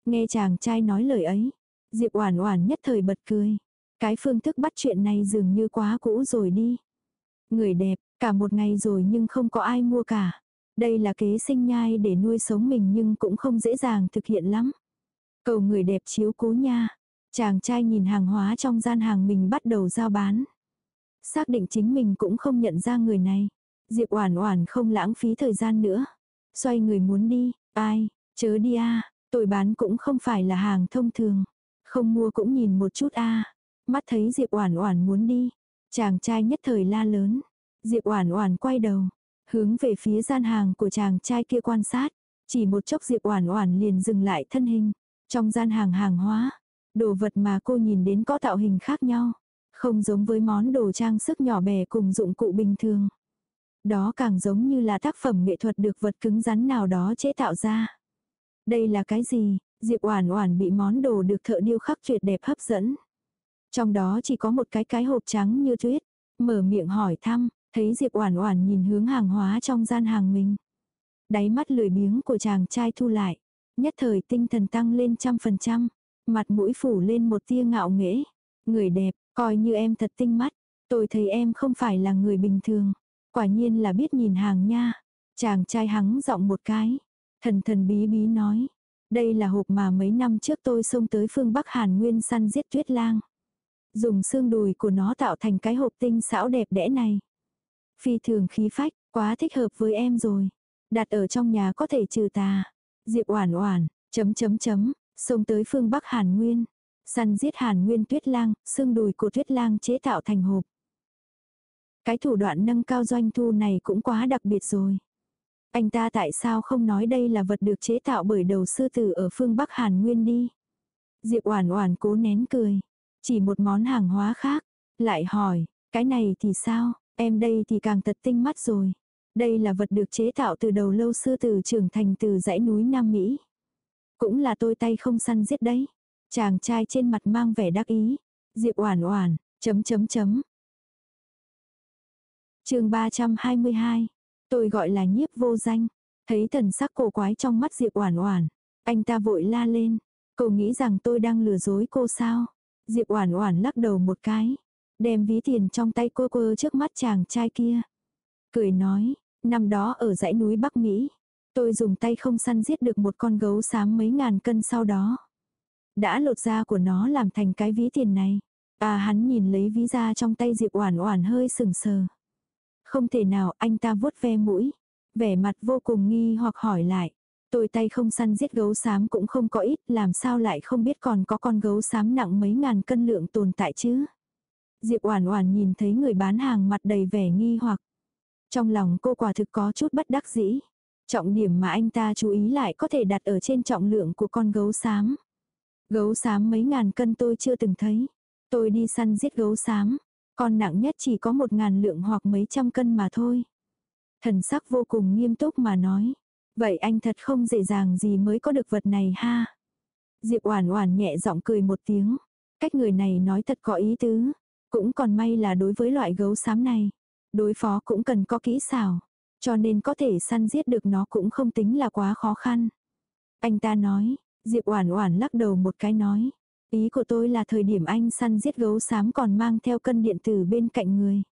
Nghe chàng trai nói lời ấy. Diệp Oản Oản nhất thời bật cười. Cái phương thức bắt chuyện này dường như quá cũ rồi đi. Người đẹp, cả một ngày rồi nhưng không có ai mua cả. Đây là kế sinh nhai để nuôi sống mình nhưng cũng không dễ dàng thực hiện lắm. Cầu người đẹp chiếu cố nha. Chàng trai nhìn hàng hóa trong gian hàng mình bắt đầu giao bán. Xác định chính mình cũng không nhận ra người này. Diệp Oản Oản không lãng phí thời gian nữa. Xoay người muốn đi, ai, chớ đi a, à, tôi bán cũng không phải là hàng thông thường. Không mua cũng nhìn một chút a. Mắt thấy Diệp Oản Oản muốn đi, chàng trai nhất thời la lớn. Diệp Oản Oản quay đầu, hướng về phía gian hàng của chàng trai kia quan sát, chỉ một chốc Diệp Oản Oản liền dừng lại thân hình. Trong gian hàng hàng hóa, đồ vật mà cô nhìn đến có tạo hình khác nhau, không giống với món đồ trang sức nhỏ bé cùng dụng cụ bình thường. Đó càng giống như là tác phẩm nghệ thuật được vật cứng rắn nào đó chế tạo ra. Đây là cái gì? Diệp Oản Oản bị món đồ được thợ điêu khắc tuyệt đẹp hấp dẫn. Trong đó chỉ có một cái cái hộp trắng như tuyết, mở miệng hỏi thăm, thấy Diệp Oản Oản nhìn hướng hàng hóa trong gian hàng mình. Đáy mắt lười biếng của chàng trai thu lại, nhất thời tinh thần tăng lên trăm phần trăm, mặt mũi phủ lên một tia ngạo nghễ. Người đẹp, coi như em thật tinh mắt, tôi thấy em không phải là người bình thường. Quả nhiên là biết nhìn hàng nha. Chàng trai hắng giọng một cái. Thần thần bí bí nói. Đây là hộp mà mấy năm trước tôi xông tới phương Bắc Hàn Nguyên săn giết tuyết lang. Dùng xương đùi của nó tạo thành cái hộp tinh xảo đẹp đẽ này. Phi thường khí phách, quá thích hợp với em rồi. Đặt ở trong nhà có thể trừ tà. Diệp oản oản, chấm chấm chấm, xông tới phương Bắc Hàn Nguyên. Săn giết Hàn Nguyên tuyết lang, xương đùi của tuyết lang chế tạo thành hộp. Cái thủ đoạn nâng cao doanh thu này cũng quá đặc biệt rồi. Anh ta tại sao không nói đây là vật được chế tạo bởi đầu sư tử ở phương Bắc Hàn Nguyên đi. Diệp Oản Oản cố nén cười, chỉ một món hàng hóa khác, lại hỏi, cái này thì sao, em đây thì càng thật tinh mắt rồi. Đây là vật được chế tạo từ đầu lâu xưa từ trưởng thành từ dãy núi Nam Mỹ. Cũng là tôi tay không săn giết đấy. Chàng trai trên mặt mang vẻ đắc ý. Diệp Oản Oản, chấm chấm chấm, chương 322. Tôi gọi là nhiếp vô danh. Thấy thần sắc cổ quái trong mắt Diệp Oản Oản, anh ta vội la lên, "Cô nghĩ rằng tôi đang lừa dối cô sao?" Diệp Oản Oản lắc đầu một cái, đem ví tiền trong tay cô quơ trước mắt chàng trai kia. Cười nói, "Năm đó ở dãy núi Bắc Mỹ, tôi dùng tay không săn giết được một con gấu xám mấy ngàn cân sau đó, đã lột da của nó làm thành cái ví tiền này." À hắn nhìn lấy ví da trong tay Diệp Oản Oản hơi sừng sờ. Không thể nào anh ta vuốt ve mũi. Vẻ mặt vô cùng nghi hoặc hỏi lại. Tôi tay không săn giết gấu xám cũng không có ít, làm sao lại không biết còn có con gấu xám nặng mấy ngàn cân lượng tồn tại chứ. Diệp Oản Oản nhìn thấy người bán hàng mặt đầy vẻ nghi hoặc. Trong lòng cô quả thực có chút bất đắc dĩ. Trọng điểm mà anh ta chú ý lại có thể đặt ở trên trọng lượng của con gấu xám. Gấu xám mấy ngàn cân tôi chưa từng thấy. Tôi đi săn giết gấu xám. Con nặng nhất chỉ có một ngàn lượng hoặc mấy trăm cân mà thôi. Thần sắc vô cùng nghiêm túc mà nói. Vậy anh thật không dễ dàng gì mới có được vật này ha. Diệp Oản Oản nhẹ giọng cười một tiếng. Cách người này nói thật có ý tứ. Cũng còn may là đối với loại gấu xám này. Đối phó cũng cần có kỹ xảo. Cho nên có thể săn giết được nó cũng không tính là quá khó khăn. Anh ta nói, Diệp Oản Oản lắc đầu một cái nói. Ý của tôi là thời điểm anh săn giết gấu xám còn mang theo cân điện tử bên cạnh người.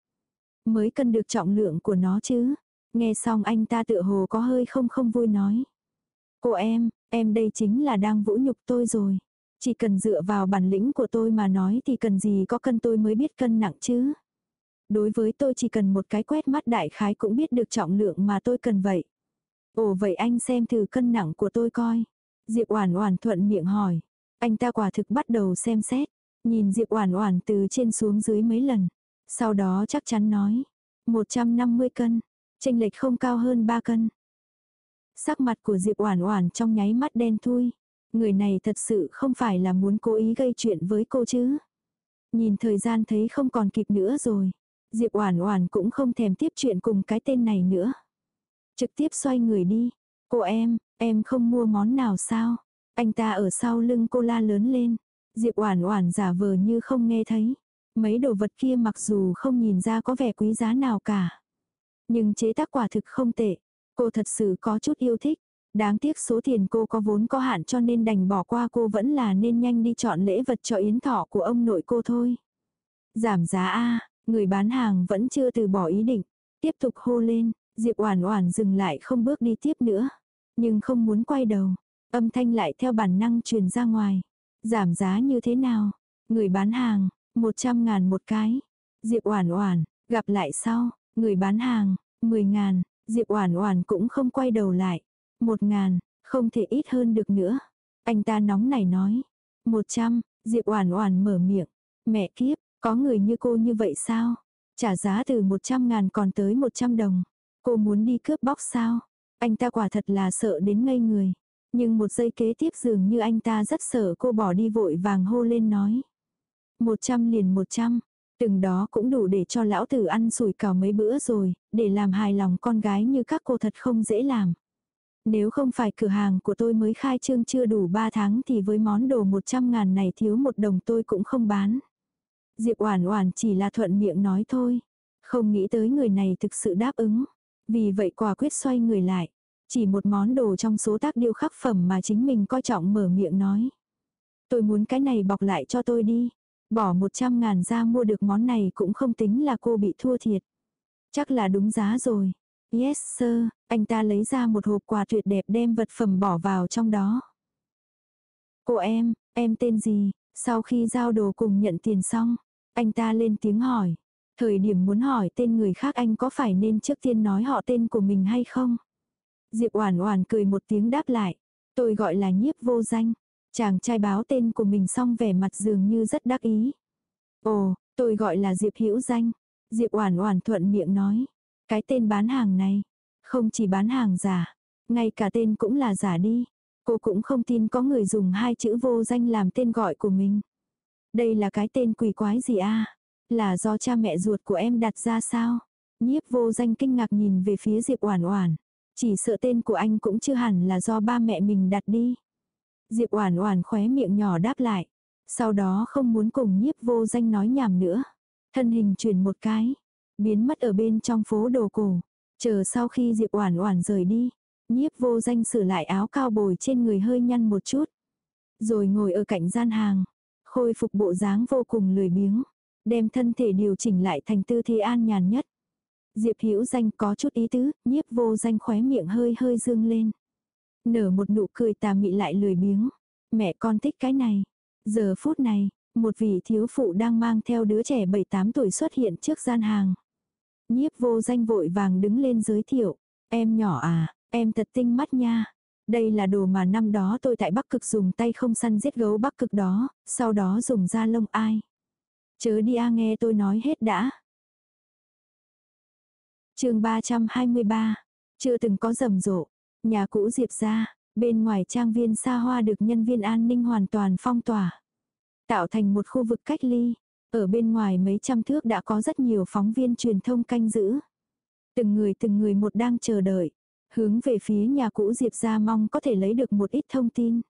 Mới cân được trọng lượng của nó chứ. Nghe xong anh ta tựa hồ có hơi không không vui nói. Cô em, em đây chính là đang vũ nhục tôi rồi. Chỉ cần dựa vào bản lĩnh của tôi mà nói thì cần gì có cân tôi mới biết cân nặng chứ. Đối với tôi chỉ cần một cái quét mắt đại khái cũng biết được trọng lượng mà tôi cần vậy. Ồ vậy anh xem thử cân nặng của tôi coi. Diệp Oản Oản thuận miệng hỏi. Anh ta quả thực bắt đầu xem xét, nhìn Diệp Oản Oản từ trên xuống dưới mấy lần. Sau đó chắc chắn nói, 150 cân, chênh lệch không cao hơn 3 cân. Sắc mặt của Diệp Oản Oản trong nháy mắt đen thui. Người này thật sự không phải là muốn cố ý gây chuyện với cô chứ. Nhìn thời gian thấy không còn kịp nữa rồi. Diệp Oản Oản cũng không thèm tiếp chuyện cùng cái tên này nữa. Trực tiếp xoay người đi. Cô em, em không mua món nào sao? Anh ta ở sau lưng cô la lớn lên. Diệp Oản Oản giả vờ như không nghe thấy. Mấy đồ vật kia mặc dù không nhìn ra có vẻ quý giá nào cả. Nhưng chế tác quả thực không tệ. Cô thật sự có chút yêu thích. Đáng tiếc số tiền cô có vốn có hạn cho nên đành bỏ qua cô vẫn là nên nhanh đi chọn lễ vật cho yến thọ của ông nội cô thôi. Giảm giá A, người bán hàng vẫn chưa từ bỏ ý định. Tiếp tục hô lên, Diệp Oản Oản dừng lại không bước đi tiếp nữa. Nhưng không muốn quay đầu. Âm thanh lại theo bản năng truyền ra ngoài. Giảm giá như thế nào? Người bán hàng, 100 ngàn một cái. Diệp Oản Oản, gặp lại sau, người bán hàng, 10 ngàn, Diệp Oản Oản cũng không quay đầu lại. Một ngàn, không thể ít hơn được nữa. Anh ta nóng nảy nói. 100, Diệp Oản Oản mở miệng. Mẹ kiếp, có người như cô như vậy sao? Trả giá từ 100 ngàn còn tới 100 đồng. Cô muốn đi cướp bóc sao? Anh ta quả thật là sợ đến ngây người. Nhưng một giây kế tiếp dường như anh ta rất sợ cô bỏ đi vội vàng hô lên nói. Một trăm liền một trăm, từng đó cũng đủ để cho lão tử ăn sủi cảo mấy bữa rồi, để làm hài lòng con gái như các cô thật không dễ làm. Nếu không phải cửa hàng của tôi mới khai trương chưa đủ 3 tháng thì với món đồ 100 ngàn này thiếu một đồng tôi cũng không bán. Diệp Oản Oản chỉ là thuận miệng nói thôi, không nghĩ tới người này thực sự đáp ứng. Vì vậy quả quyết xoay người lại. Chỉ một món đồ trong số tác điêu khắc phẩm mà chính mình coi trọng mở miệng nói. Tôi muốn cái này bọc lại cho tôi đi. Bỏ 100 ngàn ra mua được món này cũng không tính là cô bị thua thiệt. Chắc là đúng giá rồi. Yes sir, anh ta lấy ra một hộp quà tuyệt đẹp đem vật phẩm bỏ vào trong đó. Cô em, em tên gì? Sau khi giao đồ cùng nhận tiền xong, anh ta lên tiếng hỏi. Thời điểm muốn hỏi tên người khác anh có phải nên trước tiên nói họ tên của mình hay không? Diệp Oản Oản cười một tiếng đáp lại. Tôi gọi là nhiếp vô danh. Chàng trai báo tên của mình xong vẻ mặt dường như rất đắc ý. Ồ, tôi gọi là Diệp Hữu Danh. Diệp Oản Oản thuận miệng nói. Cái tên bán hàng này, không chỉ bán hàng giả, ngay cả tên cũng là giả đi. Cô cũng không tin có người dùng hai chữ vô danh làm tên gọi của mình. Đây là cái tên quỷ quái gì a? Là do cha mẹ ruột của em đặt ra sao? Nhiếp vô danh kinh ngạc nhìn về phía Diệp Oản Oản. Chỉ sợ tên của anh cũng chưa hẳn là do ba mẹ mình đặt đi. Diệp Oản Oản khóe miệng nhỏ đáp lại. Sau đó không muốn cùng nhiếp vô danh nói nhảm nữa. Thân hình chuyển một cái. Biến mất ở bên trong phố đồ cổ. Chờ sau khi Diệp Oản Oản rời đi. Nhiếp vô danh sửa lại áo cao bồi trên người hơi nhăn một chút. Rồi ngồi ở cạnh gian hàng. Khôi phục bộ dáng vô cùng lười biếng. Đem thân thể điều chỉnh lại thành tư thế an nhàn nhất. Diệp Hữu Danh có chút ý tứ, nhiếp vô danh khóe miệng hơi hơi dương lên. Nở một nụ cười tà mị lại lười biếng. Mẹ con thích cái này. Giờ phút này, một vị thiếu phụ đang mang theo đứa trẻ 7-8 tuổi xuất hiện trước gian hàng. Nhiếp vô danh vội vàng đứng lên giới thiệu. Em nhỏ à, em thật tinh mắt nha. Đây là đồ mà năm đó tôi tại Bắc Cực dùng tay không săn giết gấu Bắc Cực đó, sau đó dùng da lông ai. Chớ đi a nghe tôi nói hết đã chương 323, chưa từng có rầm rộ, nhà cũ Diệp ra, bên ngoài trang viên xa hoa được nhân viên an ninh hoàn toàn phong tỏa. Tạo thành một khu vực cách ly, Ở bên ngoài mấy trăm thước đã có rất nhiều phóng viên truyền thông canh giữ. Từng người từng người một đang chờ đợi. Hướng về phía nhà cũ Diệp ra mong có thể lấy được một ít thông tin.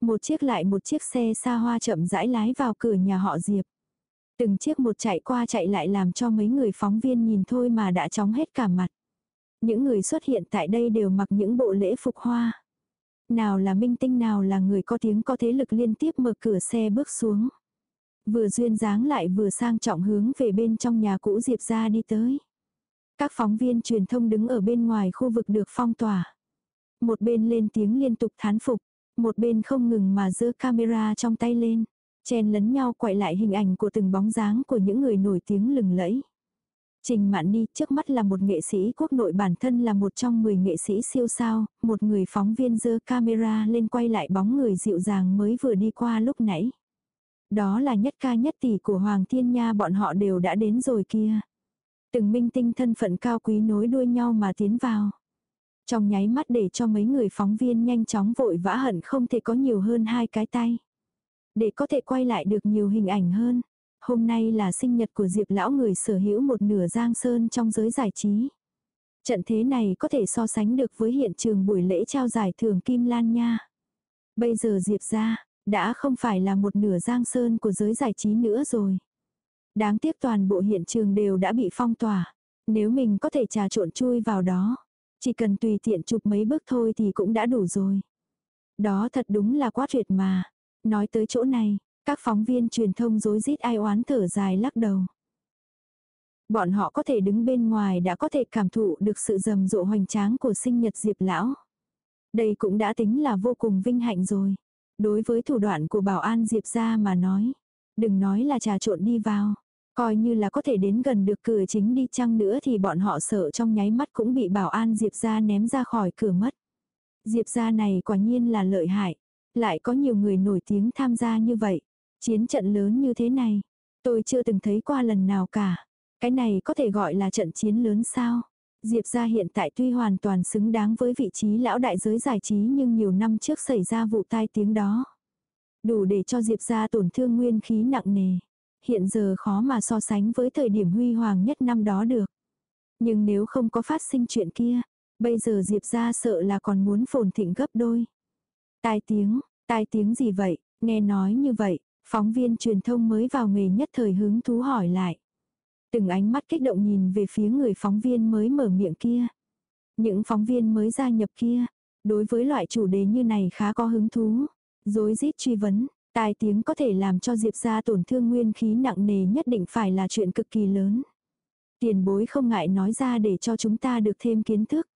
Một chiếc lại một chiếc xe xa hoa chậm rãi lái vào cửa nhà họ Diệp. Từng chiếc một chạy qua chạy lại làm cho mấy người phóng viên nhìn thôi mà đã chóng hết cả mặt. Những người xuất hiện tại đây đều mặc những bộ lễ phục hoa. Nào là minh tinh nào là người có tiếng có thế lực liên tiếp mở cửa xe bước xuống. Vừa duyên dáng lại vừa sang trọng hướng về bên trong nhà cũ Diệp ra đi tới. Các phóng viên truyền thông đứng ở bên ngoài khu vực được phong tỏa. Một bên lên tiếng liên tục thán phục, một bên không ngừng mà giơ camera trong tay lên, chen lấn nhau quay lại hình ảnh của từng bóng dáng của những người nổi tiếng lừng lẫy. Trình Mạn Ni trước mắt là một nghệ sĩ quốc nội bản thân là một trong 10 nghệ sĩ siêu sao, một người phóng viên dơ camera lên quay lại bóng người dịu dàng mới vừa đi qua lúc nãy. Đó là nhất ca nhất tỷ của Hoàng Thiên Nha bọn họ đều đã đến rồi kia. Từng minh tinh thân phận cao quý nối đuôi nhau mà tiến vào. Trong nháy mắt để cho mấy người phóng viên nhanh chóng vội vã hận không thể có nhiều hơn hai cái tay. Để có thể quay lại được nhiều hình ảnh hơn. Hôm nay là sinh nhật của Diệp lão người sở hữu một nửa giang sơn trong giới giải trí. Trận thế này có thể so sánh được với hiện trường buổi lễ trao giải thưởng Kim Lan nha. Bây giờ Diệp ra, đã không phải là một nửa giang sơn của giới giải trí nữa rồi. Đáng tiếc toàn bộ hiện trường đều đã bị phong tỏa. Nếu mình có thể trà trộn chui vào đó, chỉ cần tùy tiện chụp mấy bước thôi thì cũng đã đủ rồi. Đó thật đúng là quá tuyệt mà. Nói tới chỗ này, các phóng viên truyền thông rối rít ai oán thở dài lắc đầu. Bọn họ có thể đứng bên ngoài đã có thể cảm thụ được sự rầm rộ hoành tráng của sinh nhật Diệp Lão. Đây cũng đã tính là vô cùng vinh hạnh rồi. Đối với thủ đoạn của bảo an Diệp ra mà nói. Đừng nói là trà trộn đi vào. Coi như là có thể đến gần được cửa chính đi chăng nữa thì bọn họ sợ trong nháy mắt cũng bị bảo an Diệp ra ném ra khỏi cửa mất. Diệp ra này quả nhiên là lợi hại. Lại có nhiều người nổi tiếng tham gia như vậy. Chiến trận lớn như thế này. Tôi chưa từng thấy qua lần nào cả. Cái này có thể gọi là trận chiến lớn sao? Diệp gia hiện tại tuy hoàn toàn xứng đáng với vị trí lão đại giới giải trí nhưng nhiều năm trước xảy ra vụ tai tiếng đó. Đủ để cho Diệp gia tổn thương nguyên khí nặng nề. Hiện giờ khó mà so sánh với thời điểm huy hoàng nhất năm đó được. Nhưng nếu không có phát sinh chuyện kia, bây giờ Diệp gia sợ là còn muốn phồn thịnh gấp đôi. Tai tiếng, tai tiếng gì vậy, nghe nói như vậy, phóng viên truyền thông mới vào nghề nhất thời hứng thú hỏi lại. Từng ánh mắt kích động nhìn về phía người phóng viên mới mở miệng kia. Những phóng viên mới gia nhập kia, đối với loại chủ đề như này khá có hứng thú. Dối rít truy vấn, tai tiếng có thể làm cho Diệp ra tổn thương nguyên khí nặng nề nhất định phải là chuyện cực kỳ lớn. Tiền bối không ngại nói ra để cho chúng ta được thêm kiến thức.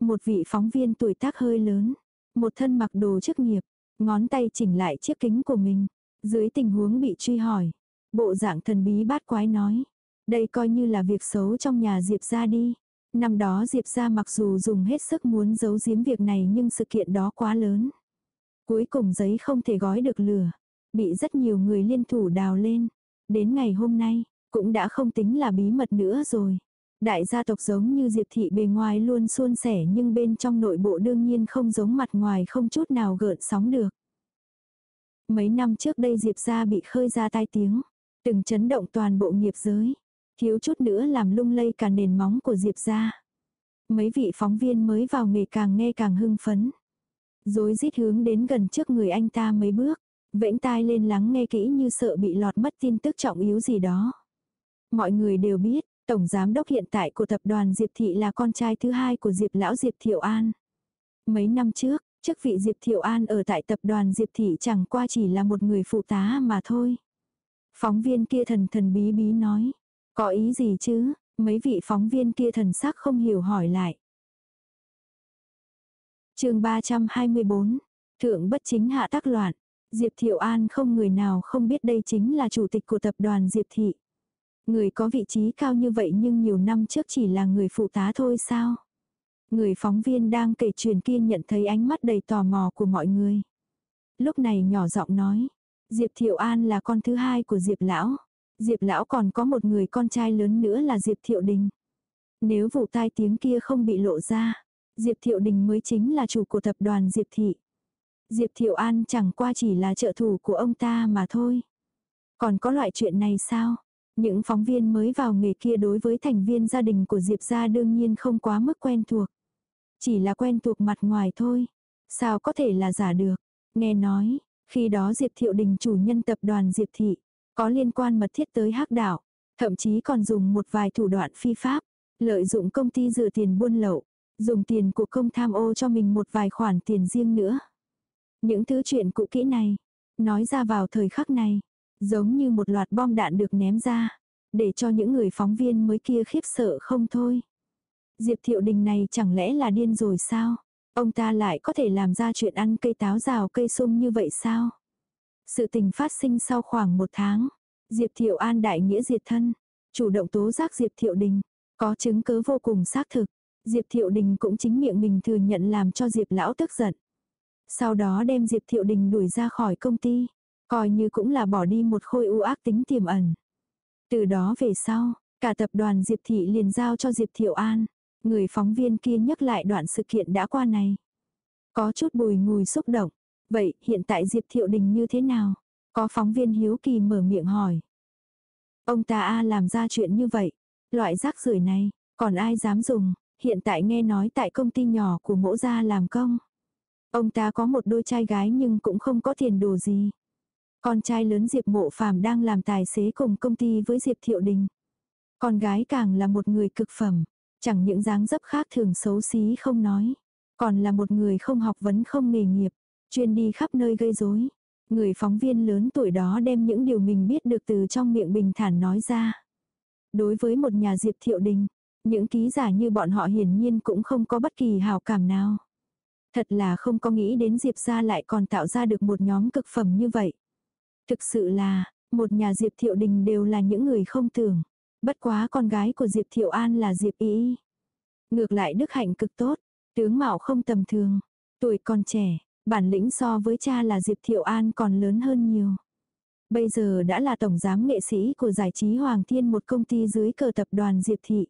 Một vị phóng viên tuổi tác hơi lớn, một thân mặc đồ chức nghiệp, ngón tay chỉnh lại chiếc kính của mình. Dưới tình huống bị truy hỏi, bộ dạng thần bí bát quái nói. Đây coi như là việc xấu trong nhà Diệp ra đi. Năm đó Diệp ra mặc dù dùng hết sức muốn giấu giếm việc này nhưng sự kiện đó quá lớn. Cuối cùng giấy không thể gói được lửa. Bị rất nhiều người liên thủ đào lên. Đến ngày hôm nay, cũng đã không tính là bí mật nữa rồi. Đại gia tộc giống như Diệp Thị bề ngoài luôn suôn sẻ nhưng bên trong nội bộ đương nhiên không giống mặt ngoài không chút nào gợn sóng được. Mấy năm trước đây Diệp gia bị khơi ra tai tiếng, từng chấn động toàn bộ nghiệp giới. Thiếu chút nữa làm lung lay cả nền móng của Diệp gia. Mấy vị phóng viên mới vào nghề càng nghe càng hưng phấn. Dối rít hướng đến gần trước người anh ta mấy bước. Vẫy tai lên lắng nghe kỹ như sợ bị lọt mất tin tức trọng yếu gì đó. Mọi người đều biết, Tổng Giám đốc hiện tại của tập đoàn Diệp Thị là con trai thứ hai của Diệp Lão Diệp Thiệu An. Mấy năm trước, chức vị Diệp Thiệu An ở tại tập đoàn Diệp Thị chẳng qua chỉ là một người phụ tá mà thôi. Phóng viên kia thần thần bí bí nói. Có ý gì chứ? Mấy vị phóng viên kia thần sắc không hiểu hỏi lại. chương 324. Thượng bất chính hạ tác loạn. Diệp Thiệu An không người nào không biết đây chính là chủ tịch của tập đoàn Diệp Thị. Người có vị trí cao như vậy nhưng nhiều năm trước chỉ là người phụ tá thôi sao? Người phóng viên đang kể chuyện kia nhận thấy ánh mắt đầy tò mò của mọi người. Lúc này nhỏ giọng nói. Diệp Thiệu An là con thứ hai của Diệp Lão. Diệp lão còn có một người con trai lớn nữa là Diệp Thiệu Đình. Nếu vụ tai tiếng kia không bị lộ ra, Diệp Thiệu Đình mới chính là chủ của tập đoàn Diệp Thị. Diệp Thiệu An chẳng qua chỉ là trợ thủ của ông ta mà thôi. Còn có loại chuyện này sao? Những phóng viên mới vào nghề kia đối với thành viên gia đình của Diệp gia đương nhiên không quá mức quen thuộc. Chỉ là quen thuộc mặt ngoài thôi. Sao có thể là giả được? Nghe nói, khi đó Diệp Thiệu Đình chủ nhân tập đoàn Diệp Thị, có liên quan mật thiết tới hắc đảo, thậm chí còn dùng một vài thủ đoạn phi pháp, lợi dụng công ty dựa tiền buôn lậu, dùng tiền của công tham ô cho mình một vài khoản tiền riêng nữa. Những thứ chuyện cũ kỹ này, nói ra vào thời khắc này, giống như một loạt bom đạn được ném ra, để cho những người phóng viên mới kia khiếp sợ không thôi. Diệp Thiệu Đình này chẳng lẽ là điên rồi sao? Ông ta lại có thể làm ra chuyện ăn cây táo rào cây sung như vậy sao? Sự tình phát sinh sau khoảng một tháng. Diệp Thiệu An đại nghĩa diệt thân. Chủ động tố giác Diệp Thiệu Đình. Có chứng cứ vô cùng xác thực. Diệp Thiệu Đình cũng chính miệng mình thừa nhận làm cho Diệp Lão tức giận. Sau đó đem Diệp Thiệu Đình đuổi ra khỏi công ty. Coi như cũng là bỏ đi một khôi u ác tính tiềm ẩn. Từ đó về sau, cả tập đoàn Diệp Thị liền giao cho Diệp Thiệu An. Người phóng viên kia nhắc lại đoạn sự kiện đã qua này. Có chút bùi ngùi xúc động. Vậy hiện tại Diệp Thiệu Đình như thế nào? Có phóng viên hiếu kỳ mở miệng hỏi. Ông ta A làm ra chuyện như vậy. Loại rác rưởi này, còn ai dám dùng? Hiện tại nghe nói tại công ty nhỏ của mỗ gia làm công. Ông ta có một đôi trai gái nhưng cũng không có tiền đồ gì. Con trai lớn Diệp Mộ Phàm đang làm tài xế cùng công ty với Diệp Thiệu Đình. Con gái càng là một người cực phẩm, chẳng những dáng dấp khác thường xấu xí không nói, còn là một người không học vấn không nghề nghiệp, chuyên đi khắp nơi gây rối. Người phóng viên lớn tuổi đó đem những điều mình biết được từ trong miệng bình thản nói ra. Đối với một nhà Diệp Thiệu Đình, những ký giả như bọn họ hiển nhiên cũng không có bất kỳ hào cảm nào. Thật là không có nghĩ đến Diệp gia lại còn tạo ra được một nhóm cực phẩm như vậy. Thực sự là, một nhà Diệp Thiệu Đình đều là những người không tưởng. Bất quá con gái của Diệp Thiệu An là Diệp Y. Ngược lại đức hạnh cực tốt, tướng mạo không tầm thường, tuổi còn trẻ, bản lĩnh so với cha là Diệp Thiệu An còn lớn hơn nhiều. Bây giờ đã là tổng giám nghệ sĩ của giải trí Hoàng Thiên một công ty dưới cờ tập đoàn Diệp Thị.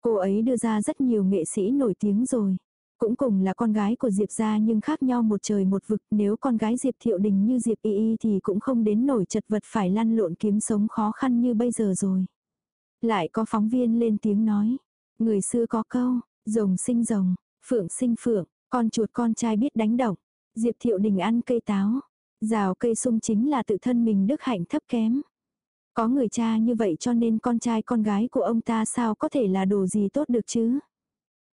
Cô ấy đưa ra rất nhiều nghệ sĩ nổi tiếng rồi. Cũng cùng là con gái của Diệp gia nhưng khác nhau một trời một vực. Nếu con gái Diệp Thiệu Đình như Diệp Y Y thì cũng không đến nổi chật vật phải lăn lộn kiếm sống khó khăn như bây giờ rồi. Lại có phóng viên lên tiếng nói. Người xưa có câu, rồng sinh rồng, phượng sinh phượng, con chuột con trai biết đánh động. Diệp Thiệu Đình ăn cây táo. Rào cây sung chính là tự thân mình đức hạnh thấp kém. Có người cha như vậy cho nên con trai con gái của ông ta sao có thể là đồ gì tốt được chứ?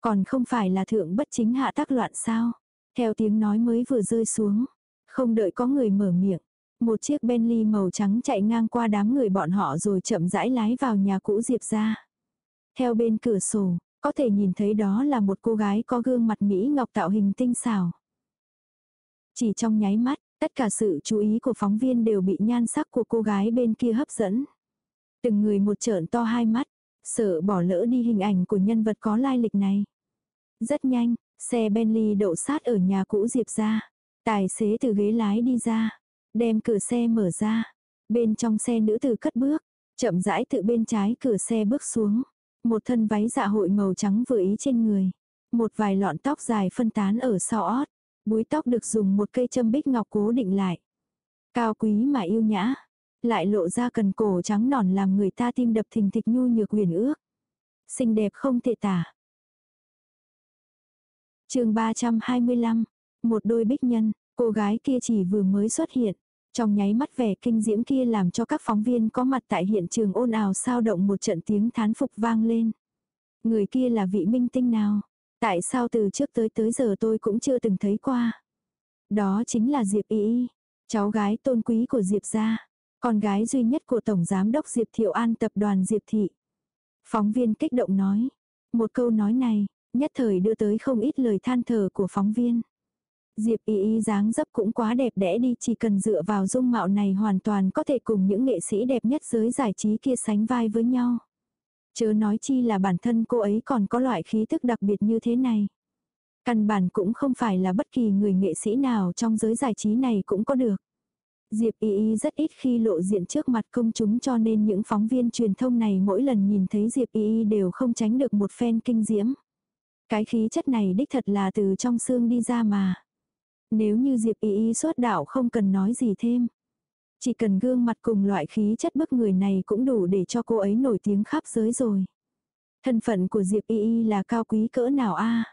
Còn không phải là thượng bất chính hạ tác loạn sao? Theo tiếng nói mới vừa rơi xuống. Không đợi có người mở miệng. Một chiếc Bentley màu trắng chạy ngang qua đám người bọn họ rồi chậm rãi lái vào nhà cũ Diệp ra. Theo bên cửa sổ, có thể nhìn thấy đó là một cô gái có gương mặt Mỹ ngọc tạo hình tinh xảo. Chỉ trong nháy mắt, tất cả sự chú ý của phóng viên đều bị nhan sắc của cô gái bên kia hấp dẫn. Từng người một trợn to hai mắt, sợ bỏ lỡ đi hình ảnh của nhân vật có lai lịch này. Rất nhanh, xe Bentley đậu sát ở nhà cũ Diệp ra. Tài xế từ ghế lái đi ra, đem cửa xe mở ra. Bên trong xe nữ tử cất bước, chậm rãi tự bên trái cửa xe bước xuống. Một thân váy dạ hội màu trắng vừa ý trên người. Một vài lọn tóc dài phân tán ở sau ót. Búi tóc được dùng một cây châm bích ngọc cố định lại. Cao quý mà yêu nhã. Lại lộ ra cần cổ trắng nòn làm người ta tim đập thình thịch nhu nhược huyền ước. Xinh đẹp không thể tả. chương 325. Một đôi bích nhân, cô gái kia chỉ vừa mới xuất hiện. Trong nháy mắt vẻ kinh diễm kia làm cho các phóng viên có mặt tại hiện trường ôn ào sao động một trận tiếng thán phục vang lên. Người kia là vị minh tinh nào? Tại sao từ trước tới tới giờ tôi cũng chưa từng thấy qua? Đó chính là Diệp Y cháu gái tôn quý của Diệp gia, con gái duy nhất của Tổng Giám đốc Diệp Thiệu An tập đoàn Diệp Thị. Phóng viên kích động nói. Một câu nói này, nhất thời đưa tới không ít lời than thở của phóng viên. Diệp y y dáng dấp cũng quá đẹp đẽ đi, chỉ cần dựa vào dung mạo này hoàn toàn có thể cùng những nghệ sĩ đẹp nhất giới giải trí kia sánh vai với nhau. Chớ nói chi là bản thân cô ấy còn có loại khí thức đặc biệt như thế này. Căn bản cũng không phải là bất kỳ người nghệ sĩ nào trong giới giải trí này cũng có được. Diệp Y Y rất ít khi lộ diện trước mặt công chúng cho nên những phóng viên truyền thông này mỗi lần nhìn thấy Diệp Y Y đều không tránh được một phen kinh diễm. Cái khí chất này đích thật là từ trong xương đi ra mà. Nếu như Diệp Y Y xuất đạo không cần nói gì thêm. Chỉ cần gương mặt cùng loại khí chất bức người này cũng đủ để cho cô ấy nổi tiếng khắp giới rồi. Thân phận của Diệp Y Y là cao quý cỡ nào a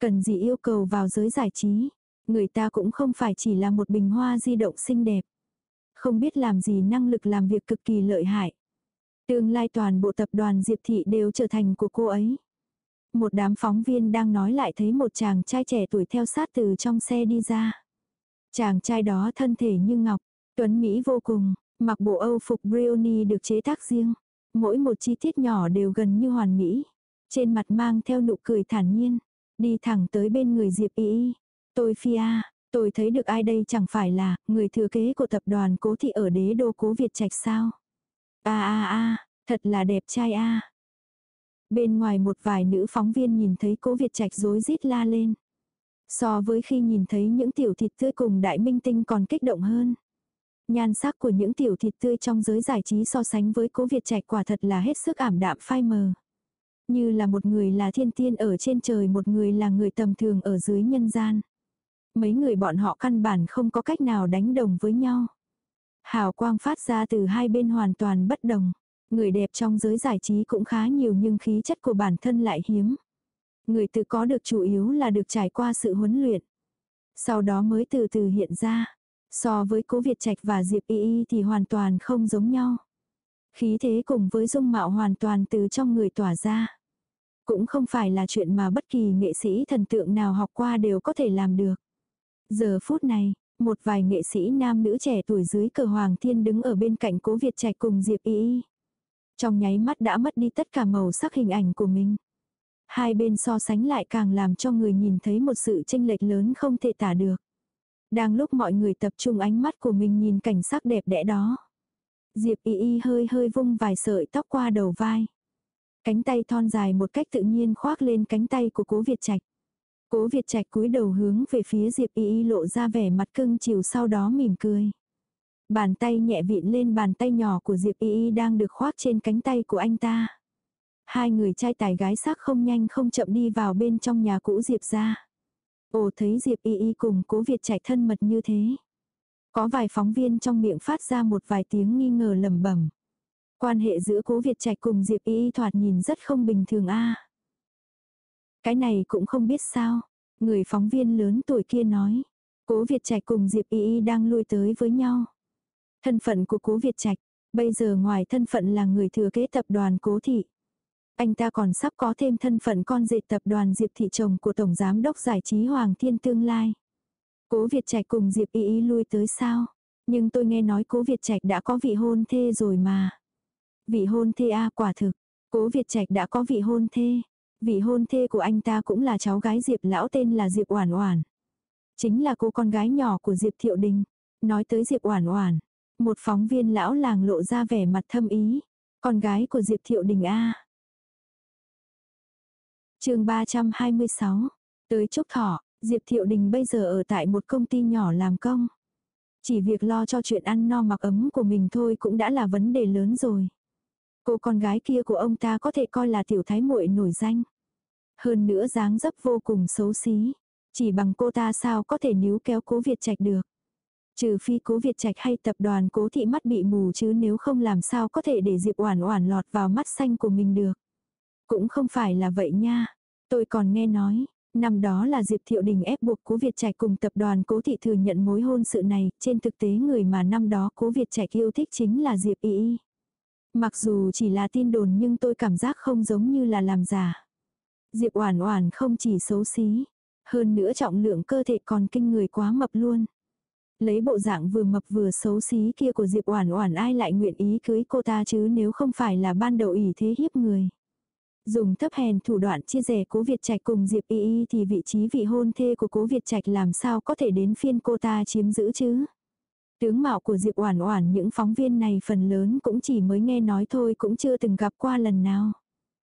Cần gì yêu cầu vào giới giải trí. Người ta cũng không phải chỉ là một bình hoa di động xinh đẹp. Không biết làm gì năng lực làm việc cực kỳ lợi hại. Tương lai toàn bộ tập đoàn Diệp Thị đều trở thành của cô ấy. Một đám phóng viên đang nói lại thấy một chàng trai trẻ tuổi theo sát từ trong xe đi ra. Chàng trai đó thân thể như ngọc, tuấn Mỹ vô cùng, mặc bộ Âu phục Brioni được chế tác riêng. Mỗi một chi tiết nhỏ đều gần như hoàn mỹ. Trên mặt mang theo nụ cười thản nhiên. Đi thẳng tới bên người Diệp Y. Tôi Phi A, tôi thấy được ai đây chẳng phải là người thừa kế của tập đoàn cố thị ở đế đô cố Việt Trạch sao. A a a, thật là đẹp trai a. Bên ngoài một vài nữ phóng viên nhìn thấy cố Việt Trạch rối rít la lên. So với khi nhìn thấy những tiểu thịt tươi cùng đại minh tinh còn kích động hơn. Nhan sắc của những tiểu thịt tươi trong giới giải trí so sánh với cố Việt Trạch quả thật là hết sức ảm đạm phai mờ. Như là một người là thiên tiên ở trên trời, một người là người tầm thường ở dưới nhân gian. Mấy người bọn họ căn bản không có cách nào đánh đồng với nhau. Hào quang phát ra từ hai bên hoàn toàn bất đồng. Người đẹp trong giới giải trí cũng khá nhiều nhưng khí chất của bản thân lại hiếm. Người tự có được chủ yếu là được trải qua sự huấn luyện. Sau đó mới từ từ hiện ra. So với cố Việt Trạch và Diệp Y Y thì hoàn toàn không giống nhau. Khí thế cùng với dung mạo hoàn toàn từ trong người tỏa ra. Cũng không phải là chuyện mà bất kỳ nghệ sĩ thần tượng nào học qua đều có thể làm được. Giờ phút này, một vài nghệ sĩ nam nữ trẻ tuổi dưới cờ Hoàng Thiên đứng ở bên cạnh cố Việt Trạch cùng Diệp Y Y. Trong nháy mắt đã mất đi tất cả màu sắc hình ảnh của mình. Hai bên so sánh lại càng làm cho người nhìn thấy một sự tranh lệch lớn không thể tả được. Đang lúc mọi người tập trung ánh mắt của mình nhìn cảnh sắc đẹp đẽ đó. Diệp y y hơi hơi vung vài sợi tóc qua đầu vai. Cánh tay thon dài một cách tự nhiên khoác lên cánh tay của cố Việt Trạch. Cố Việt Trạch cúi đầu hướng về phía Diệp y y lộ ra vẻ mặt cưng chiều sau đó mỉm cười. Bàn tay nhẹ vịn lên bàn tay nhỏ của Diệp y y đang được khoác trên cánh tay của anh ta. Hai người trai tài gái sắc không nhanh không chậm đi vào bên trong nhà cũ Diệp ra. Ồ, thấy Diệp y y cùng cố Việt Trạch thân mật như thế. Có vài phóng viên trong miệng phát ra một vài tiếng nghi ngờ lẩm bẩm. Quan hệ giữa cố Việt Trạch cùng Diệp y y thoạt nhìn rất không bình thường a. Cái này cũng không biết sao. Người phóng viên lớn tuổi kia nói. Cố Việt Trạch cùng Diệp y y đang lui tới với nhau. Thân phận của cố Việt Trạch, bây giờ ngoài thân phận là người thừa kế tập đoàn cố thị. Anh ta còn sắp có thêm thân phận con dệt tập đoàn Diệp Thị chồng của Tổng Giám đốc Giải trí Hoàng Thiên tương lai. Cố Việt Trạch cùng Diệp Y Y lui tới sao? Nhưng tôi nghe nói cố Việt Trạch đã có vị hôn thê rồi mà. Vị hôn thê a quả thực. Cố Việt Trạch đã có vị hôn thê. Vị hôn thê của anh ta cũng là cháu gái Diệp lão tên là Diệp Oản Oản. Chính là cô con gái nhỏ của Diệp Thiệu Đình. Nói tới Diệp Oản Oản, một phóng viên lão làng lộ ra vẻ mặt thâm ý. Con gái của Diệp Thiệu Đình a chương 326. Tới Trúc Thọ, Diệp Thiệu Đình bây giờ ở tại một công ty nhỏ làm công. Chỉ việc lo cho chuyện ăn no mặc ấm của mình thôi cũng đã là vấn đề lớn rồi. Cô con gái kia của ông ta có thể coi là tiểu thái muội nổi danh. Hơn nữa dáng dấp vô cùng xấu xí. Chỉ bằng cô ta sao có thể níu kéo cố Việt Trạch được. Trừ phi cố Việt Trạch hay tập đoàn cố thị mắt bị mù chứ nếu không làm sao có thể để Diệp Oản Oản lọt vào mắt xanh của mình được. Cũng không phải là vậy nha. Tôi còn nghe nói, năm đó là Diệp Thiệu Đình ép buộc Cố Việt Trạch cùng tập đoàn Cố Thị thừa nhận mối hôn sự này, trên thực tế người mà năm đó Cố Việt Trạch yêu thích chính là Diệp Y Y. Mặc dù chỉ là tin đồn nhưng tôi cảm giác không giống như là làm giả. Diệp Oản Oản không chỉ xấu xí, hơn nữa trọng lượng cơ thể còn kinh người quá mập luôn. Lấy bộ dạng vừa mập vừa xấu xí kia của Diệp Oản Oản ai lại nguyện ý cưới cô ta chứ nếu không phải là ban đầu ỷ thế hiếp người. Dùng thấp hèn thủ đoạn chia rẻ cố Việt Trạch cùng Diệp Y Y thì vị trí vị hôn thê của cố Việt Trạch làm sao có thể đến phiên cô ta chiếm giữ chứ. Tướng mạo của Diệp Oản Oản những phóng viên này phần lớn cũng chỉ mới nghe nói thôi cũng chưa từng gặp qua lần nào.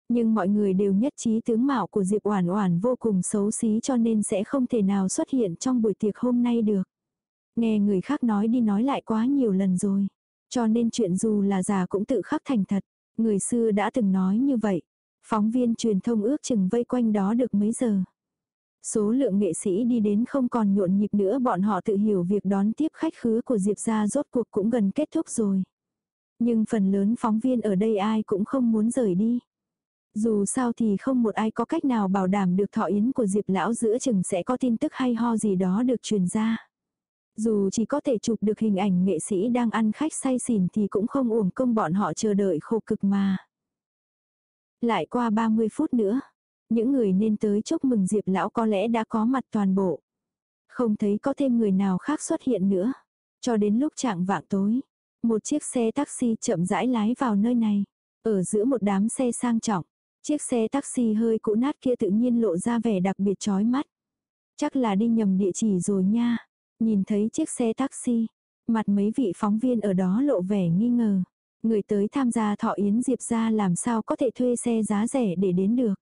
Nhưng mọi người đều nhất trí tướng mạo của Diệp Oản Oản vô cùng xấu xí cho nên sẽ không thể nào xuất hiện trong buổi tiệc hôm nay được. Nghe người khác nói đi nói lại quá nhiều lần rồi. Cho nên chuyện dù là giả cũng tự khắc thành thật. Người xưa đã từng nói như vậy. Phóng viên truyền thông ước chừng vây quanh đó được mấy giờ. Số lượng nghệ sĩ đi đến không còn nhộn nhịp nữa, bọn họ tự hiểu việc đón tiếp khách khứa của Diệp ra rốt cuộc cũng gần kết thúc rồi. Nhưng phần lớn phóng viên ở đây ai cũng không muốn rời đi. Dù sao thì không một ai có cách nào bảo đảm được thọ yến của Diệp lão giữa chừng sẽ có tin tức hay ho gì đó được truyền ra. Dù chỉ có thể chụp được hình ảnh nghệ sĩ đang ăn khách say xỉn thì cũng không uổng công bọn họ chờ đợi khổ cực mà. Lại qua 30 phút nữa, những người nên tới chúc mừng Diệp lão có lẽ đã có mặt toàn bộ. Không thấy có thêm người nào khác xuất hiện nữa. Cho đến lúc trạng vạng tối, một chiếc xe taxi chậm rãi lái vào nơi này. Ở giữa một đám xe sang trọng, chiếc xe taxi hơi cũ nát kia tự nhiên lộ ra vẻ đặc biệt chói mắt. Chắc là đi nhầm địa chỉ rồi nha. Nhìn thấy chiếc xe taxi, mặt mấy vị phóng viên ở đó lộ vẻ nghi ngờ. Người tới tham gia thọ yến Diệp ra làm sao có thể thuê xe giá rẻ để đến được.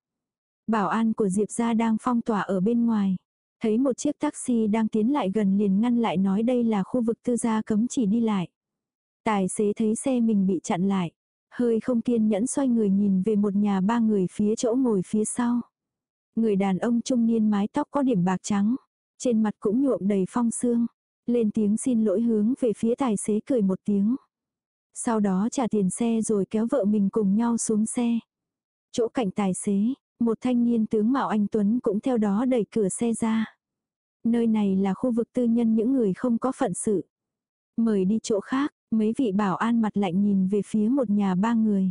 Bảo an của Diệp ra đang phong tỏa ở bên ngoài. Thấy một chiếc taxi đang tiến lại gần liền ngăn lại nói đây là khu vực tư gia cấm chỉ đi lại. Tài xế thấy xe mình bị chặn lại. Hơi không kiên nhẫn xoay người nhìn về một nhà ba người phía chỗ ngồi phía sau. Người đàn ông trung niên mái tóc có điểm bạc trắng. Trên mặt cũng nhuộm đầy phong sương. Lên tiếng xin lỗi hướng về phía tài xế cười một tiếng. Sau đó trả tiền xe rồi kéo vợ mình cùng nhau xuống xe. Chỗ cạnh tài xế, một thanh niên tướng Mạo Anh Tuấn cũng theo đó đẩy cửa xe ra. Nơi này là khu vực tư nhân những người không có phận sự. Mời đi chỗ khác, mấy vị bảo an mặt lạnh nhìn về phía một nhà ba người.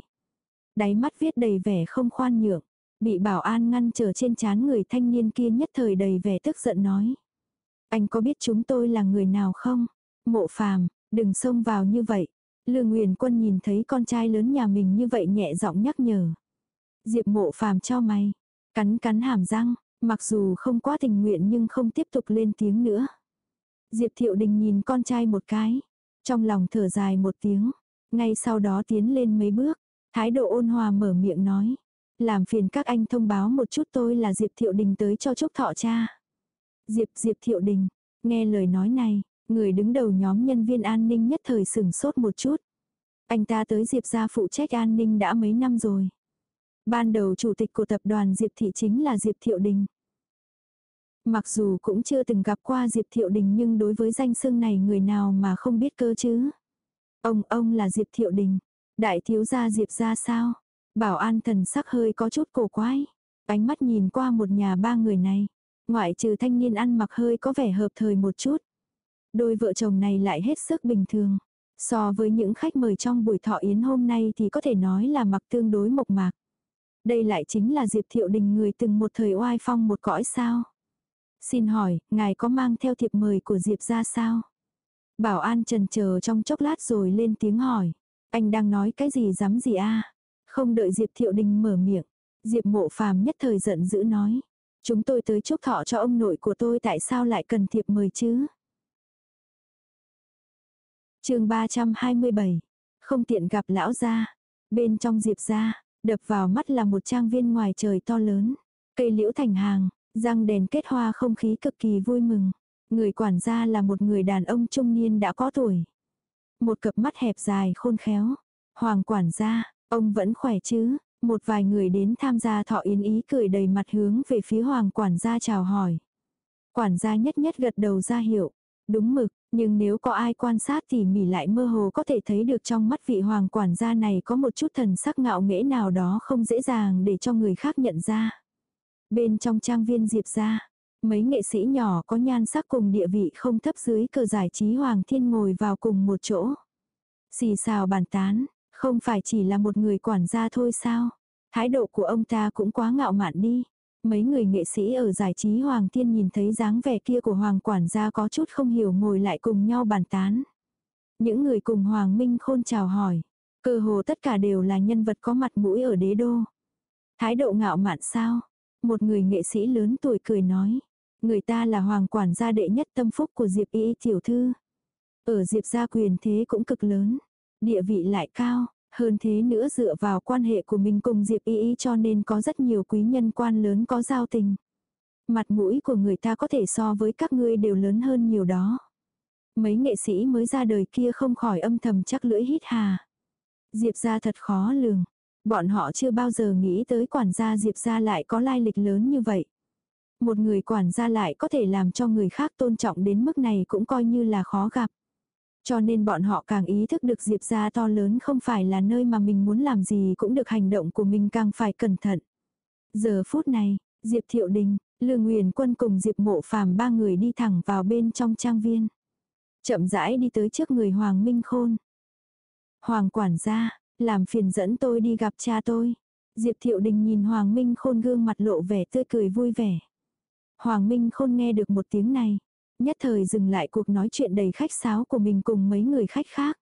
Đáy mắt viết đầy vẻ không khoan nhượng. Bị bảo an ngăn trở trên chán người thanh niên kia nhất thời đầy vẻ tức giận nói. Anh có biết chúng tôi là người nào không? Mộ phàm, đừng xông vào như vậy. Lương Nguyền Quân nhìn thấy con trai lớn nhà mình như vậy nhẹ giọng nhắc nhở. Diệp mộ phàm cho mày. Cắn cắn hàm răng, mặc dù không quá tình nguyện nhưng không tiếp tục lên tiếng nữa. Diệp Thiệu Đình nhìn con trai một cái. Trong lòng thở dài một tiếng. Ngay sau đó tiến lên mấy bước. Thái độ ôn hòa mở miệng nói. Làm phiền các anh thông báo một chút tôi là Diệp Thiệu Đình tới cho chúc thọ cha. Diệp Diệp Thiệu Đình. Nghe lời nói này, người đứng đầu nhóm nhân viên an ninh nhất thời sừng sốt một chút. Anh ta tới Diệp gia phụ trách an ninh đã mấy năm rồi. Ban đầu chủ tịch của tập đoàn Diệp Thị chính là Diệp Thiệu Đình. Mặc dù cũng chưa từng gặp qua Diệp Thiệu Đình nhưng đối với danh xưng này người nào mà không biết cơ chứ. Ông, ông là Diệp Thiệu Đình. Đại thiếu gia Diệp ra sao? Bảo an thần sắc hơi có chút cổ quái. Ánh mắt nhìn qua một nhà ba người này. Ngoại trừ thanh niên ăn mặc hơi có vẻ hợp thời một chút. Đôi vợ chồng này lại hết sức bình thường. So với những khách mời trong buổi thọ yến hôm nay thì có thể nói là mặc tương đối mộc mạc. Đây lại chính là Diệp Thiệu Đình người từng một thời oai phong một cõi sao. Xin hỏi, ngài có mang theo thiệp mời của Diệp ra sao? Bảo an trần chờ trong chốc lát rồi lên tiếng hỏi. Anh đang nói cái gì dám gì a Không đợi Diệp Thiệu Đình mở miệng. Diệp mộ phàm nhất thời giận dữ nói. Chúng tôi tới chúc thọ cho ông nội của tôi tại sao lại cần thiệp mời chứ? chương 327. Không tiện gặp lão gia. Bên trong Diệp gia, đập vào mắt là một trang viên ngoài trời to lớn. Cây liễu thành hàng, răng đèn kết hoa không khí cực kỳ vui mừng. Người quản gia là một người đàn ông trung niên đã có tuổi. Một cặp mắt hẹp dài khôn khéo. Hoàng quản gia, ông vẫn khỏe chứ? Một vài người đến tham gia thọ yến ý cười đầy mặt hướng về phía hoàng quản gia chào hỏi. Quản gia nhất nhất gật đầu ra hiệu. Đúng mực, nhưng nếu có ai quan sát thì mỉ lại mơ hồ có thể thấy được trong mắt vị hoàng quản gia này có một chút thần sắc ngạo nghễ nào đó không dễ dàng để cho người khác nhận ra. Bên trong trang viên Diệp gia, mấy nghệ sĩ nhỏ có nhan sắc cùng địa vị không thấp dưới cờ giải trí Hoàng Thiên ngồi vào cùng một chỗ. Xì xào bàn tán, không phải chỉ là một người quản gia thôi sao? Thái độ của ông ta cũng quá ngạo mạn đi. Mấy người nghệ sĩ ở giải trí Hoàng Thiên nhìn thấy dáng vẻ kia của Hoàng quản gia có chút không hiểu ngồi lại cùng nhau bàn tán. Những người cùng Hoàng Minh Khôn chào hỏi. Cơ hồ tất cả đều là nhân vật có mặt mũi ở đế đô. Thái độ ngạo mạn sao? Một người nghệ sĩ lớn tuổi cười nói. Người ta là hoàng quản gia đệ nhất tâm phúc của Diệp Y tiểu thư. Ở Diệp gia quyền thế cũng cực lớn. Địa vị lại cao. Hơn thế nữa dựa vào quan hệ của mình cùng Diệp Y Y cho nên có rất nhiều quý nhân quan lớn có giao tình. Mặt mũi của người ta có thể so với các ngươi đều lớn hơn nhiều đó. Mấy nghệ sĩ mới ra đời kia không khỏi âm thầm chắc lưỡi hít hà. Diệp ra thật khó lường. Bọn họ chưa bao giờ nghĩ tới quản gia Diệp ra lại có lai lịch lớn như vậy. Một người quản gia lại có thể làm cho người khác tôn trọng đến mức này cũng coi như là khó gặp. Cho nên bọn họ càng ý thức được Diệp gia to lớn không phải là nơi mà mình muốn làm gì cũng được hành động của mình càng phải cẩn thận. Giờ phút này, Diệp Thiệu Đình, Lương Nguyền Quân cùng Diệp Mộ Phàm ba người đi thẳng vào bên trong trang viên. Chậm rãi đi tới trước người Hoàng Minh Khôn. Hoàng quản gia, làm phiền dẫn tôi đi gặp cha tôi. Diệp Thiệu Đình nhìn Hoàng Minh Khôn gương mặt lộ vẻ tươi cười vui vẻ. Hoàng Minh Khôn nghe được một tiếng này, nhất thời dừng lại cuộc nói chuyện đầy khách sáo của mình cùng mấy người khách khác.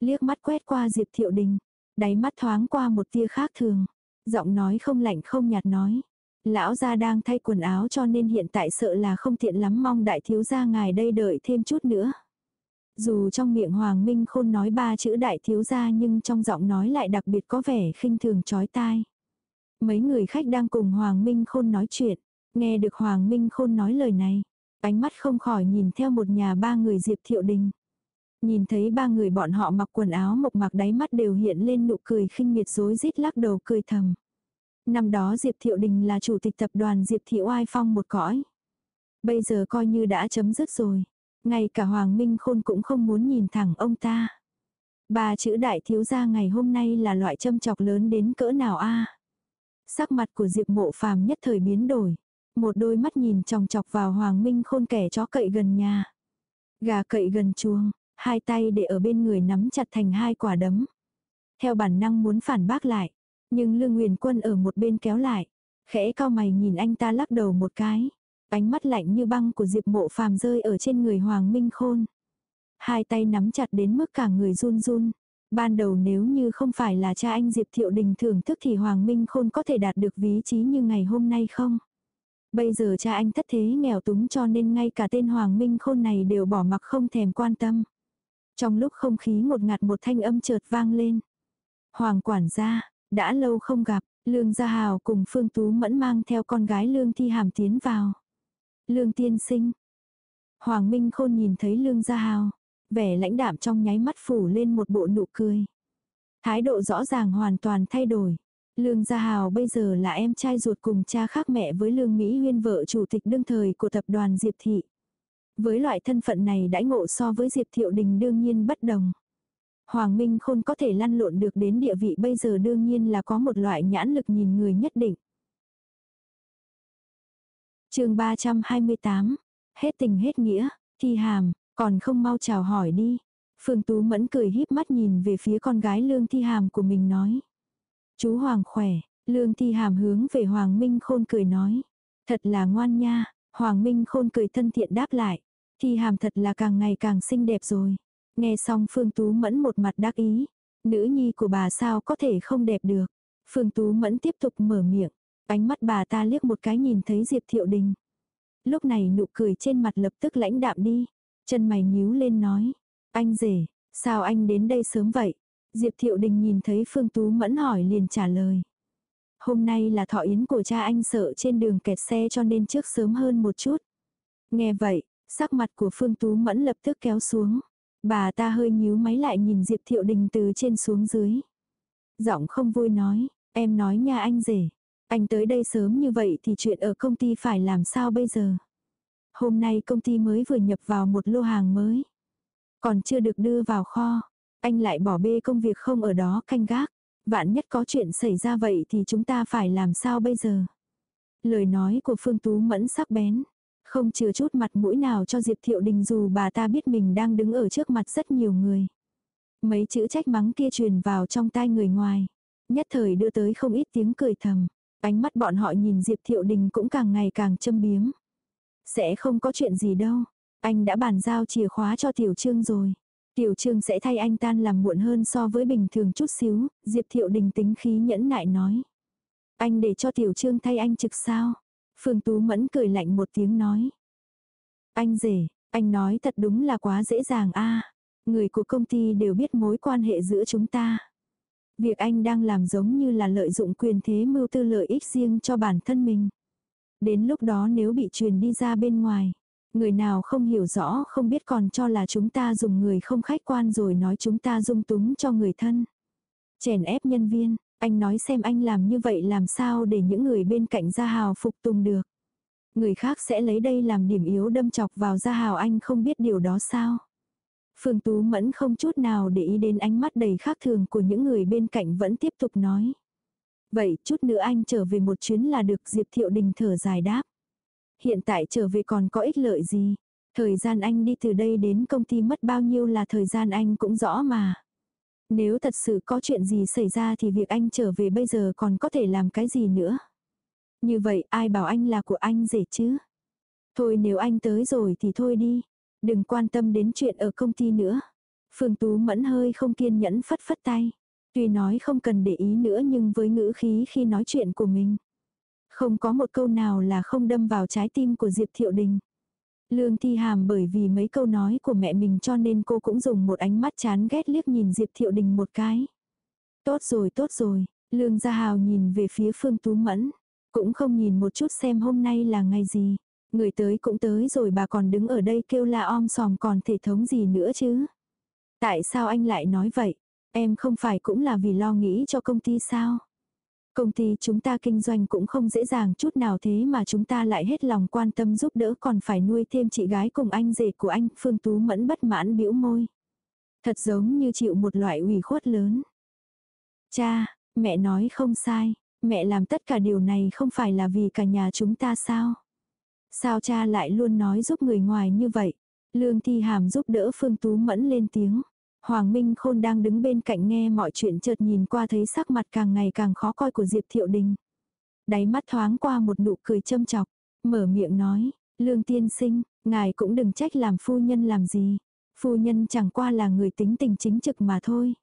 Liếc mắt quét qua Diệp Thiệu Đình, đáy mắt thoáng qua một tia khác thường. Giọng nói không lạnh không nhạt nói. Lão gia đang thay quần áo cho nên hiện tại sợ là không tiện lắm mong đại thiếu gia ngài đây đợi thêm chút nữa. Dù trong miệng Hoàng Minh Khôn nói ba chữ đại thiếu gia nhưng trong giọng nói lại đặc biệt có vẻ khinh thường chói tai. Mấy người khách đang cùng Hoàng Minh Khôn nói chuyện, nghe được Hoàng Minh Khôn nói lời này, ánh mắt không khỏi nhìn theo một nhà ba người Diệp Thiệu Đình. Nhìn thấy ba người bọn họ mặc quần áo mộc mạc đáy mắt đều hiện lên nụ cười khinh miệt rối rít lắc đầu cười thầm. Năm đó Diệp Thiệu Đình là chủ tịch tập đoàn Diệp Thị Oai Phong một cõi. Bây giờ coi như đã chấm dứt rồi. Ngay cả Hoàng Minh Khôn cũng không muốn nhìn thẳng ông ta. Ba chữ đại thiếu gia ngày hôm nay là loại châm chọc lớn đến cỡ nào a Sắc mặt của Diệp mộ phàm nhất thời biến đổi. Một đôi mắt nhìn chòng chọc vào Hoàng Minh Khôn kẻ chó cậy gần nhà. Gà cậy gần chuông, hai tay để ở bên người nắm chặt thành hai quả đấm. Theo bản năng muốn phản bác lại. Nhưng Lương Nguyền Quân ở một bên kéo lại. Khẽ cao mày nhìn anh ta lắc đầu một cái. Ánh mắt lạnh như băng của Diệp Mộ Phàm rơi ở trên người Hoàng Minh Khôn. Hai tay nắm chặt đến mức cả người run run. Ban đầu nếu như không phải là cha anh Diệp Thiệu Đình thưởng thức thì Hoàng Minh Khôn có thể đạt được ví trí như ngày hôm nay không? Bây giờ cha anh thất thế nghèo túng cho nên ngay cả tên Hoàng Minh Khôn này đều bỏ mặc không thèm quan tâm. Trong lúc không khí ngột ngạt một thanh âm chợt vang lên. Hoàng quản gia, đã lâu không gặp, Lương Gia Hào cùng Phương Tú Mẫn mang theo con gái Lương Thi Hàm tiến vào. Lương tiên sinh. Hoàng Minh Khôn nhìn thấy Lương Gia Hào, vẻ lãnh đạm trong nháy mắt phủ lên một bộ nụ cười. Thái độ rõ ràng hoàn toàn thay đổi. Lương Gia Hào bây giờ là em trai ruột cùng cha khác mẹ với Lương Mỹ Huyên vợ chủ tịch đương thời của tập đoàn Diệp Thị. Với loại thân phận này đãi ngộ so với Diệp Thiệu Đình đương nhiên bất đồng. Hoàng Minh Khôn có thể lăn lộn được đến địa vị bây giờ đương nhiên là có một loại nhãn lực nhìn người nhất định. chương 328, hết tình hết nghĩa, thi hàm, còn không mau chào hỏi đi. Phương Tú Mẫn cười híp mắt nhìn về phía con gái Lương Thi Hàm của mình nói. Chú Hoàng khỏe, Lương Thi Hàm hướng về Hoàng Minh Khôn cười nói. Thật là ngoan nha, Hoàng Minh Khôn cười thân thiện đáp lại. Thi Hàm thật là càng ngày càng xinh đẹp rồi. Nghe xong Phương Tú Mẫn một mặt đắc ý. Nữ nhi của bà sao có thể không đẹp được. Phương Tú Mẫn tiếp tục mở miệng. Ánh mắt bà ta liếc một cái nhìn thấy Diệp Thiệu Đình. Lúc này nụ cười trên mặt lập tức lãnh đạm đi. Chân mày nhíu lên nói. Anh rể, sao anh đến đây sớm vậy? Diệp Thiệu Đình nhìn thấy Phương Tú Mẫn hỏi liền trả lời. Hôm nay là thọ yến của cha anh sợ trên đường kẹt xe cho nên trước sớm hơn một chút. Nghe vậy, sắc mặt của Phương Tú Mẫn lập tức kéo xuống. Bà ta hơi nhíu máy lại nhìn Diệp Thiệu Đình từ trên xuống dưới. Giọng không vui nói, em nói nha anh rể. Anh tới đây sớm như vậy thì chuyện ở công ty phải làm sao bây giờ? Hôm nay công ty mới vừa nhập vào một lô hàng mới. Còn chưa được đưa vào kho. Anh lại bỏ bê công việc không ở đó, canh gác. Vạn nhất có chuyện xảy ra vậy thì chúng ta phải làm sao bây giờ? Lời nói của Phương Tú Mẫn sắc bén. Không chừa chút mặt mũi nào cho Diệp Thiệu Đình dù bà ta biết mình đang đứng ở trước mặt rất nhiều người. Mấy chữ trách mắng kia truyền vào trong tai người ngoài. Nhất thời đưa tới không ít tiếng cười thầm. Ánh mắt bọn họ nhìn Diệp Thiệu Đình cũng càng ngày càng châm biếm. Sẽ không có chuyện gì đâu. Anh đã bàn giao chìa khóa cho Tiểu Trương rồi. Tiểu Trương sẽ thay anh tan làm muộn hơn so với bình thường chút xíu. Diệp Thiệu Đình tính khí nhẫn nại nói. Anh để cho Tiểu Trương thay anh trực sao? Phương Tú Mẫn cười lạnh một tiếng nói. Anh rể, anh nói thật đúng là quá dễ dàng a Người của công ty đều biết mối quan hệ giữa chúng ta. Việc anh đang làm giống như là lợi dụng quyền thế mưu tư lợi ích riêng cho bản thân mình. Đến lúc đó nếu bị truyền đi ra bên ngoài, người nào không hiểu rõ không biết còn cho là chúng ta dùng người không khách quan rồi nói chúng ta dung túng cho người thân. Chèn ép nhân viên, anh nói xem anh làm như vậy làm sao để những người bên cạnh ra hào phục tùng được. Người khác sẽ lấy đây làm điểm yếu đâm chọc vào Gia Hào anh không biết điều đó sao. Phương Tú Mẫn không chút nào để ý đến ánh mắt đầy khác thường của những người bên cạnh vẫn tiếp tục nói. Vậy chút nữa anh trở về một chuyến là được Diệp Thiệu Đình thở dài đáp. Hiện tại trở về còn có ích lợi gì? Thời gian anh đi từ đây đến công ty mất bao nhiêu là thời gian anh cũng rõ mà. Nếu thật sự có chuyện gì xảy ra thì việc anh trở về bây giờ còn có thể làm cái gì nữa. Như vậy, ai bảo anh là của anh dễ chứ? Thôi nếu anh tới rồi thì thôi đi. Đừng quan tâm đến chuyện ở công ty nữa. Phương Tú Mẫn hơi không kiên nhẫn phất phất tay. Tuy nói không cần để ý nữa nhưng với ngữ khí khi nói chuyện của mình. Không có một câu nào là không đâm vào trái tim của Diệp Thiệu Đình. Lương Thi Hàm bởi vì mấy câu nói của mẹ mình cho nên cô cũng dùng một ánh mắt chán ghét liếc nhìn Diệp Thiệu Đình một cái. Tốt rồi tốt rồi, Lương Gia Hào nhìn về phía Phương Tú Mẫn. Cũng không nhìn một chút xem hôm nay là ngày gì. Người tới cũng tới rồi bà còn đứng ở đây kêu la om sòm còn thể thống gì nữa chứ. Tại sao anh lại nói vậy? Em không phải cũng là vì lo nghĩ cho công ty sao? Công ty chúng ta kinh doanh cũng không dễ dàng chút nào thế mà chúng ta lại hết lòng quan tâm giúp đỡ còn phải nuôi thêm chị gái cùng anh rể của anh, Phương Tú Mẫn bất mãn bĩu môi. Thật giống như chịu một loại ủy khuất lớn. Cha, mẹ nói không sai, mẹ làm tất cả điều này không phải là vì cả nhà chúng ta sao? Sao cha lại luôn nói giúp người ngoài như vậy? Lương Thi Hàm giúp đỡ Phương Tú Mẫn lên tiếng. Hoàng Minh Khôn đang đứng bên cạnh nghe mọi chuyện chợt nhìn qua thấy sắc mặt càng ngày càng khó coi của Diệp Thiệu Đình. Đáy mắt thoáng qua một nụ cười châm chọc, mở miệng nói, Lương Tiên Sinh, ngài cũng đừng trách làm phu nhân làm gì. Phu nhân chẳng qua là người tính tình chính trực mà thôi.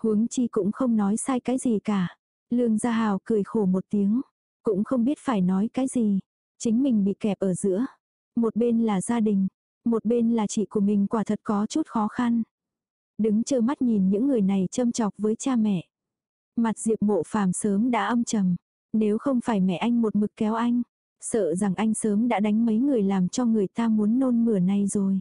Huống chi cũng không nói sai cái gì cả. Lương Gia Hào cười khổ một tiếng, cũng không biết phải nói cái gì. Chính mình bị kẹp ở giữa. Một bên là gia đình, một bên là chị của mình quả thật có chút khó khăn. Đứng trơ mắt nhìn những người này châm chọc với cha mẹ. Mặt Diệp mộ phàm sớm đã âm trầm. Nếu không phải mẹ anh một mực kéo anh, sợ rằng anh sớm đã đánh mấy người làm cho người ta muốn nôn mửa này rồi.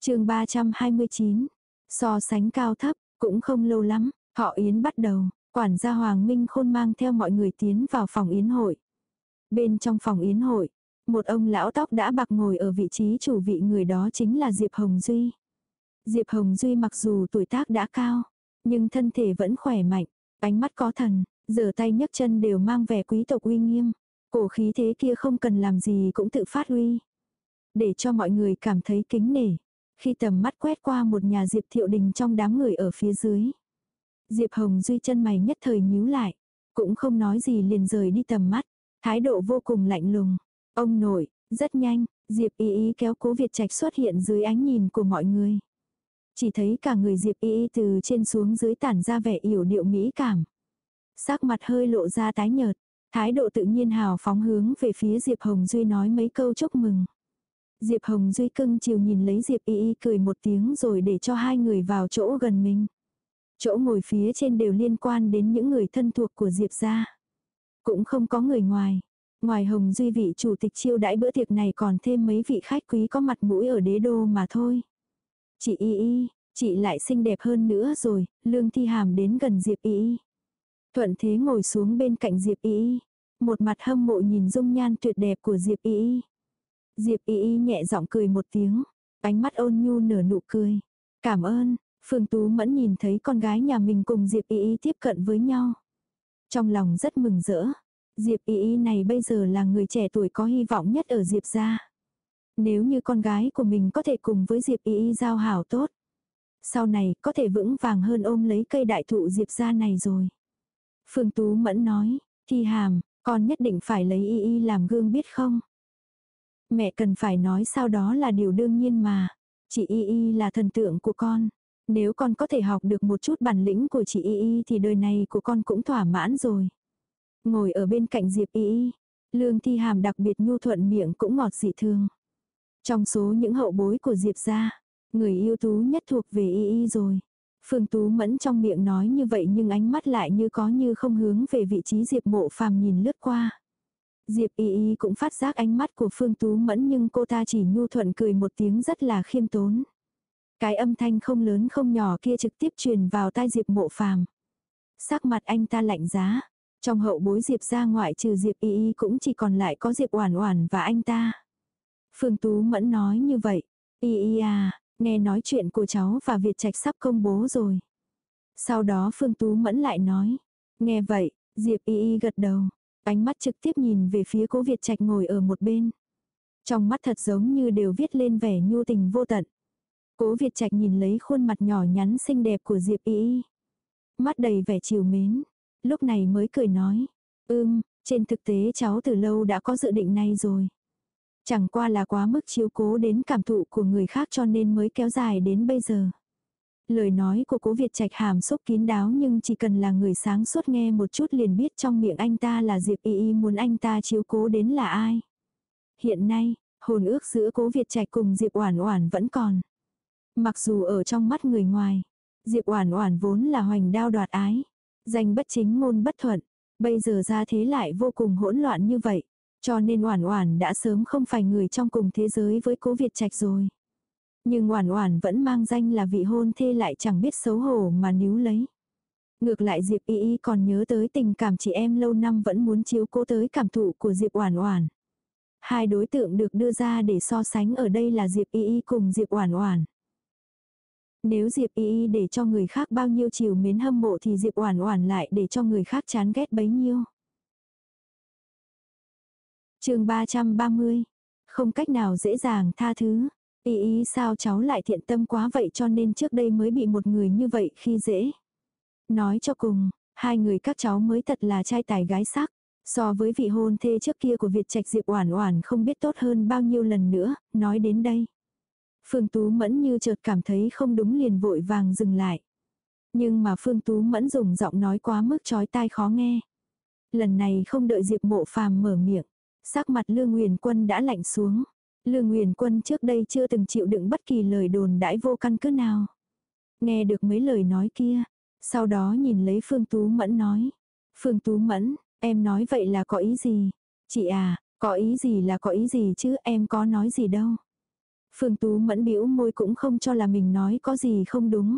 chương 329, so sánh cao thấp, cũng không lâu lắm, họ Yến bắt đầu, quản gia Hoàng Minh Khôn mang theo mọi người tiến vào phòng Yến hội. Bên trong phòng Yến hội, một ông lão tóc đã bạc ngồi ở vị trí chủ vị người đó chính là Diệp Hồng Duy. Diệp Hồng Duy mặc dù tuổi tác đã cao, nhưng thân thể vẫn khỏe mạnh, ánh mắt có thần, giờ tay nhấc chân đều mang vẻ quý tộc uy nghiêm. Cổ khí thế kia không cần làm gì cũng tự phát uy. Để cho mọi người cảm thấy kính nể. Khi tầm mắt quét qua một nhà Diệp Thiệu Đình trong đám người ở phía dưới. Diệp Hồng Duy chân mày nhất thời nhíu lại. Cũng không nói gì liền rời đi tầm mắt. Thái độ vô cùng lạnh lùng. Ông nội, rất nhanh, Diệp Y Y kéo cố Việt Trạch xuất hiện dưới ánh nhìn của mọi người. Chỉ thấy cả người Diệp Y Y từ trên xuống dưới tản ra vẻ yểu điệu mỹ cảm. Sắc mặt hơi lộ ra tái nhợt, thái độ tự nhiên hào phóng hướng về phía Diệp Hồng Duy nói mấy câu chúc mừng. Diệp Hồng Duy cưng chiều nhìn lấy Diệp Y Y cười một tiếng rồi để cho hai người vào chỗ gần mình. Chỗ ngồi phía trên đều liên quan đến những người thân thuộc của Diệp gia. Cũng không có người ngoài. Ngoài Hồng Duy vị chủ tịch chiêu đãi bữa tiệc này còn thêm mấy vị khách quý có mặt mũi ở đế đô mà thôi. Chị Y Y, chị lại xinh đẹp hơn nữa rồi, Lương Thi Hàm đến gần Diệp Y Y. Thuận thế ngồi xuống bên cạnh Diệp Y Y, một mặt hâm mộ nhìn dung nhan tuyệt đẹp của Diệp Y Y. Diệp Y Y nhẹ giọng cười một tiếng, ánh mắt ôn nhu nở nụ cười. Cảm ơn, Phương Tú Mẫn nhìn thấy con gái nhà mình cùng Diệp Y Y tiếp cận với nhau. Trong lòng rất mừng rỡ, Diệp Y Y này bây giờ là người trẻ tuổi có hy vọng nhất ở Diệp gia. Nếu như con gái của mình có thể cùng với Diệp Y Y giao hảo tốt. Sau này có thể vững vàng hơn ôm lấy cây đại thụ Diệp gia này rồi. Phương Tú Mẫn nói, Thi Hàm, con nhất định phải lấy Y Y làm gương biết không? Mẹ cần phải nói sao đó là điều đương nhiên mà. Chị Y Y là thần tượng của con. Nếu con có thể học được một chút bản lĩnh của chị Y Y thì đời này của con cũng thỏa mãn rồi. Ngồi ở bên cạnh Diệp Y Y, Lương Thi Hàm đặc biệt nhu thuận miệng cũng ngọt dị thương. Trong số những hậu bối của Diệp gia, người yêu tú nhất thuộc về Y Y rồi. Phương Tú Mẫn trong miệng nói như vậy nhưng ánh mắt lại như có như không hướng về vị trí Diệp Mộ Phàm nhìn lướt qua. Diệp Y Y cũng phát giác ánh mắt của Phương Tú Mẫn nhưng cô ta chỉ nhu thuận cười một tiếng rất là khiêm tốn. Cái âm thanh không lớn không nhỏ kia trực tiếp truyền vào tai Diệp Mộ Phàm. Sắc mặt anh ta lạnh giá, trong hậu bối Diệp ra ngoại trừ Diệp Y Y cũng chỉ còn lại có Diệp Oản Oản và anh ta. Phương Tú Mẫn nói như vậy. Y Y à, nghe nói chuyện của cháu và Việt Trạch sắp công bố rồi. Sau đó Phương Tú Mẫn lại nói. Nghe vậy, Diệp Y Y gật đầu. Ánh mắt trực tiếp nhìn về phía cố Việt Trạch ngồi ở một bên. Trong mắt thật giống như đều viết lên vẻ nhu tình vô tận. Cố Việt Trạch nhìn lấy khuôn mặt nhỏ nhắn xinh đẹp của Diệp Y Y. Mắt đầy vẻ chiều mến. Lúc này mới cười nói. Ưm, trên thực tế cháu từ lâu đã có dự định này rồi. Chẳng qua là quá mức chiếu cố đến cảm thụ của người khác cho nên mới kéo dài đến bây giờ. Lời nói của cố Việt Trạch hàm xúc kín đáo nhưng chỉ cần là người sáng suốt nghe một chút liền biết trong miệng anh ta là Diệp Y Y muốn anh ta chiếu cố đến là ai. Hiện nay, hồn ước giữa cố Việt Trạch cùng Diệp Oản Oản vẫn còn. Mặc dù ở trong mắt người ngoài, Diệp Oản Oản vốn là hoành đao đoạt ái, danh bất chính ngôn bất thuận, bây giờ ra thế lại vô cùng hỗn loạn như vậy, cho nên Oản Oản đã sớm không phải người trong cùng thế giới với Cố Việt Trạch rồi. Nhưng Oản Oản vẫn mang danh là vị hôn thê lại chẳng biết xấu hổ mà níu lấy. Ngược lại Diệp Y Y còn nhớ tới tình cảm chị em lâu năm vẫn muốn chiếu cố tới cảm thụ của Diệp Oản Oản. Hai đối tượng được đưa ra để so sánh ở đây là Diệp Y Y cùng Diệp Oản Oản. Nếu Diệp Y Y để cho người khác bao nhiêu chiều mến hâm mộ thì Diệp Oản Oản lại để cho người khác chán ghét bấy nhiêu. Chương 330. Không cách nào dễ dàng tha thứ. Y Y sao cháu lại thiện tâm quá vậy cho nên trước đây mới bị một người như vậy khi dễ. Nói cho cùng, hai người các cháu mới thật là trai tài gái sắc. So với vị hôn thê trước kia của Việt Trạch Diệp Oản Oản không biết tốt hơn bao nhiêu lần nữa, nói đến đây. Phương Tú Mẫn như chợt cảm thấy không đúng liền vội vàng dừng lại. Nhưng mà Phương Tú Mẫn dùng giọng nói quá mức chói tai khó nghe. Lần này không đợi Diệp Mộ Phàm mở miệng, sắc mặt Lương Nguyền Quân đã lạnh xuống. Lương Nguyền Quân trước đây chưa từng chịu đựng bất kỳ lời đồn đãi vô căn cứ nào. Nghe được mấy lời nói kia, sau đó nhìn lấy Phương Tú Mẫn nói. Phương Tú Mẫn, em nói vậy là có ý gì? Chị à, có ý gì là có ý gì chứ em có nói gì đâu. Phương Tú mẫn bĩu môi cũng không cho là mình nói có gì không đúng.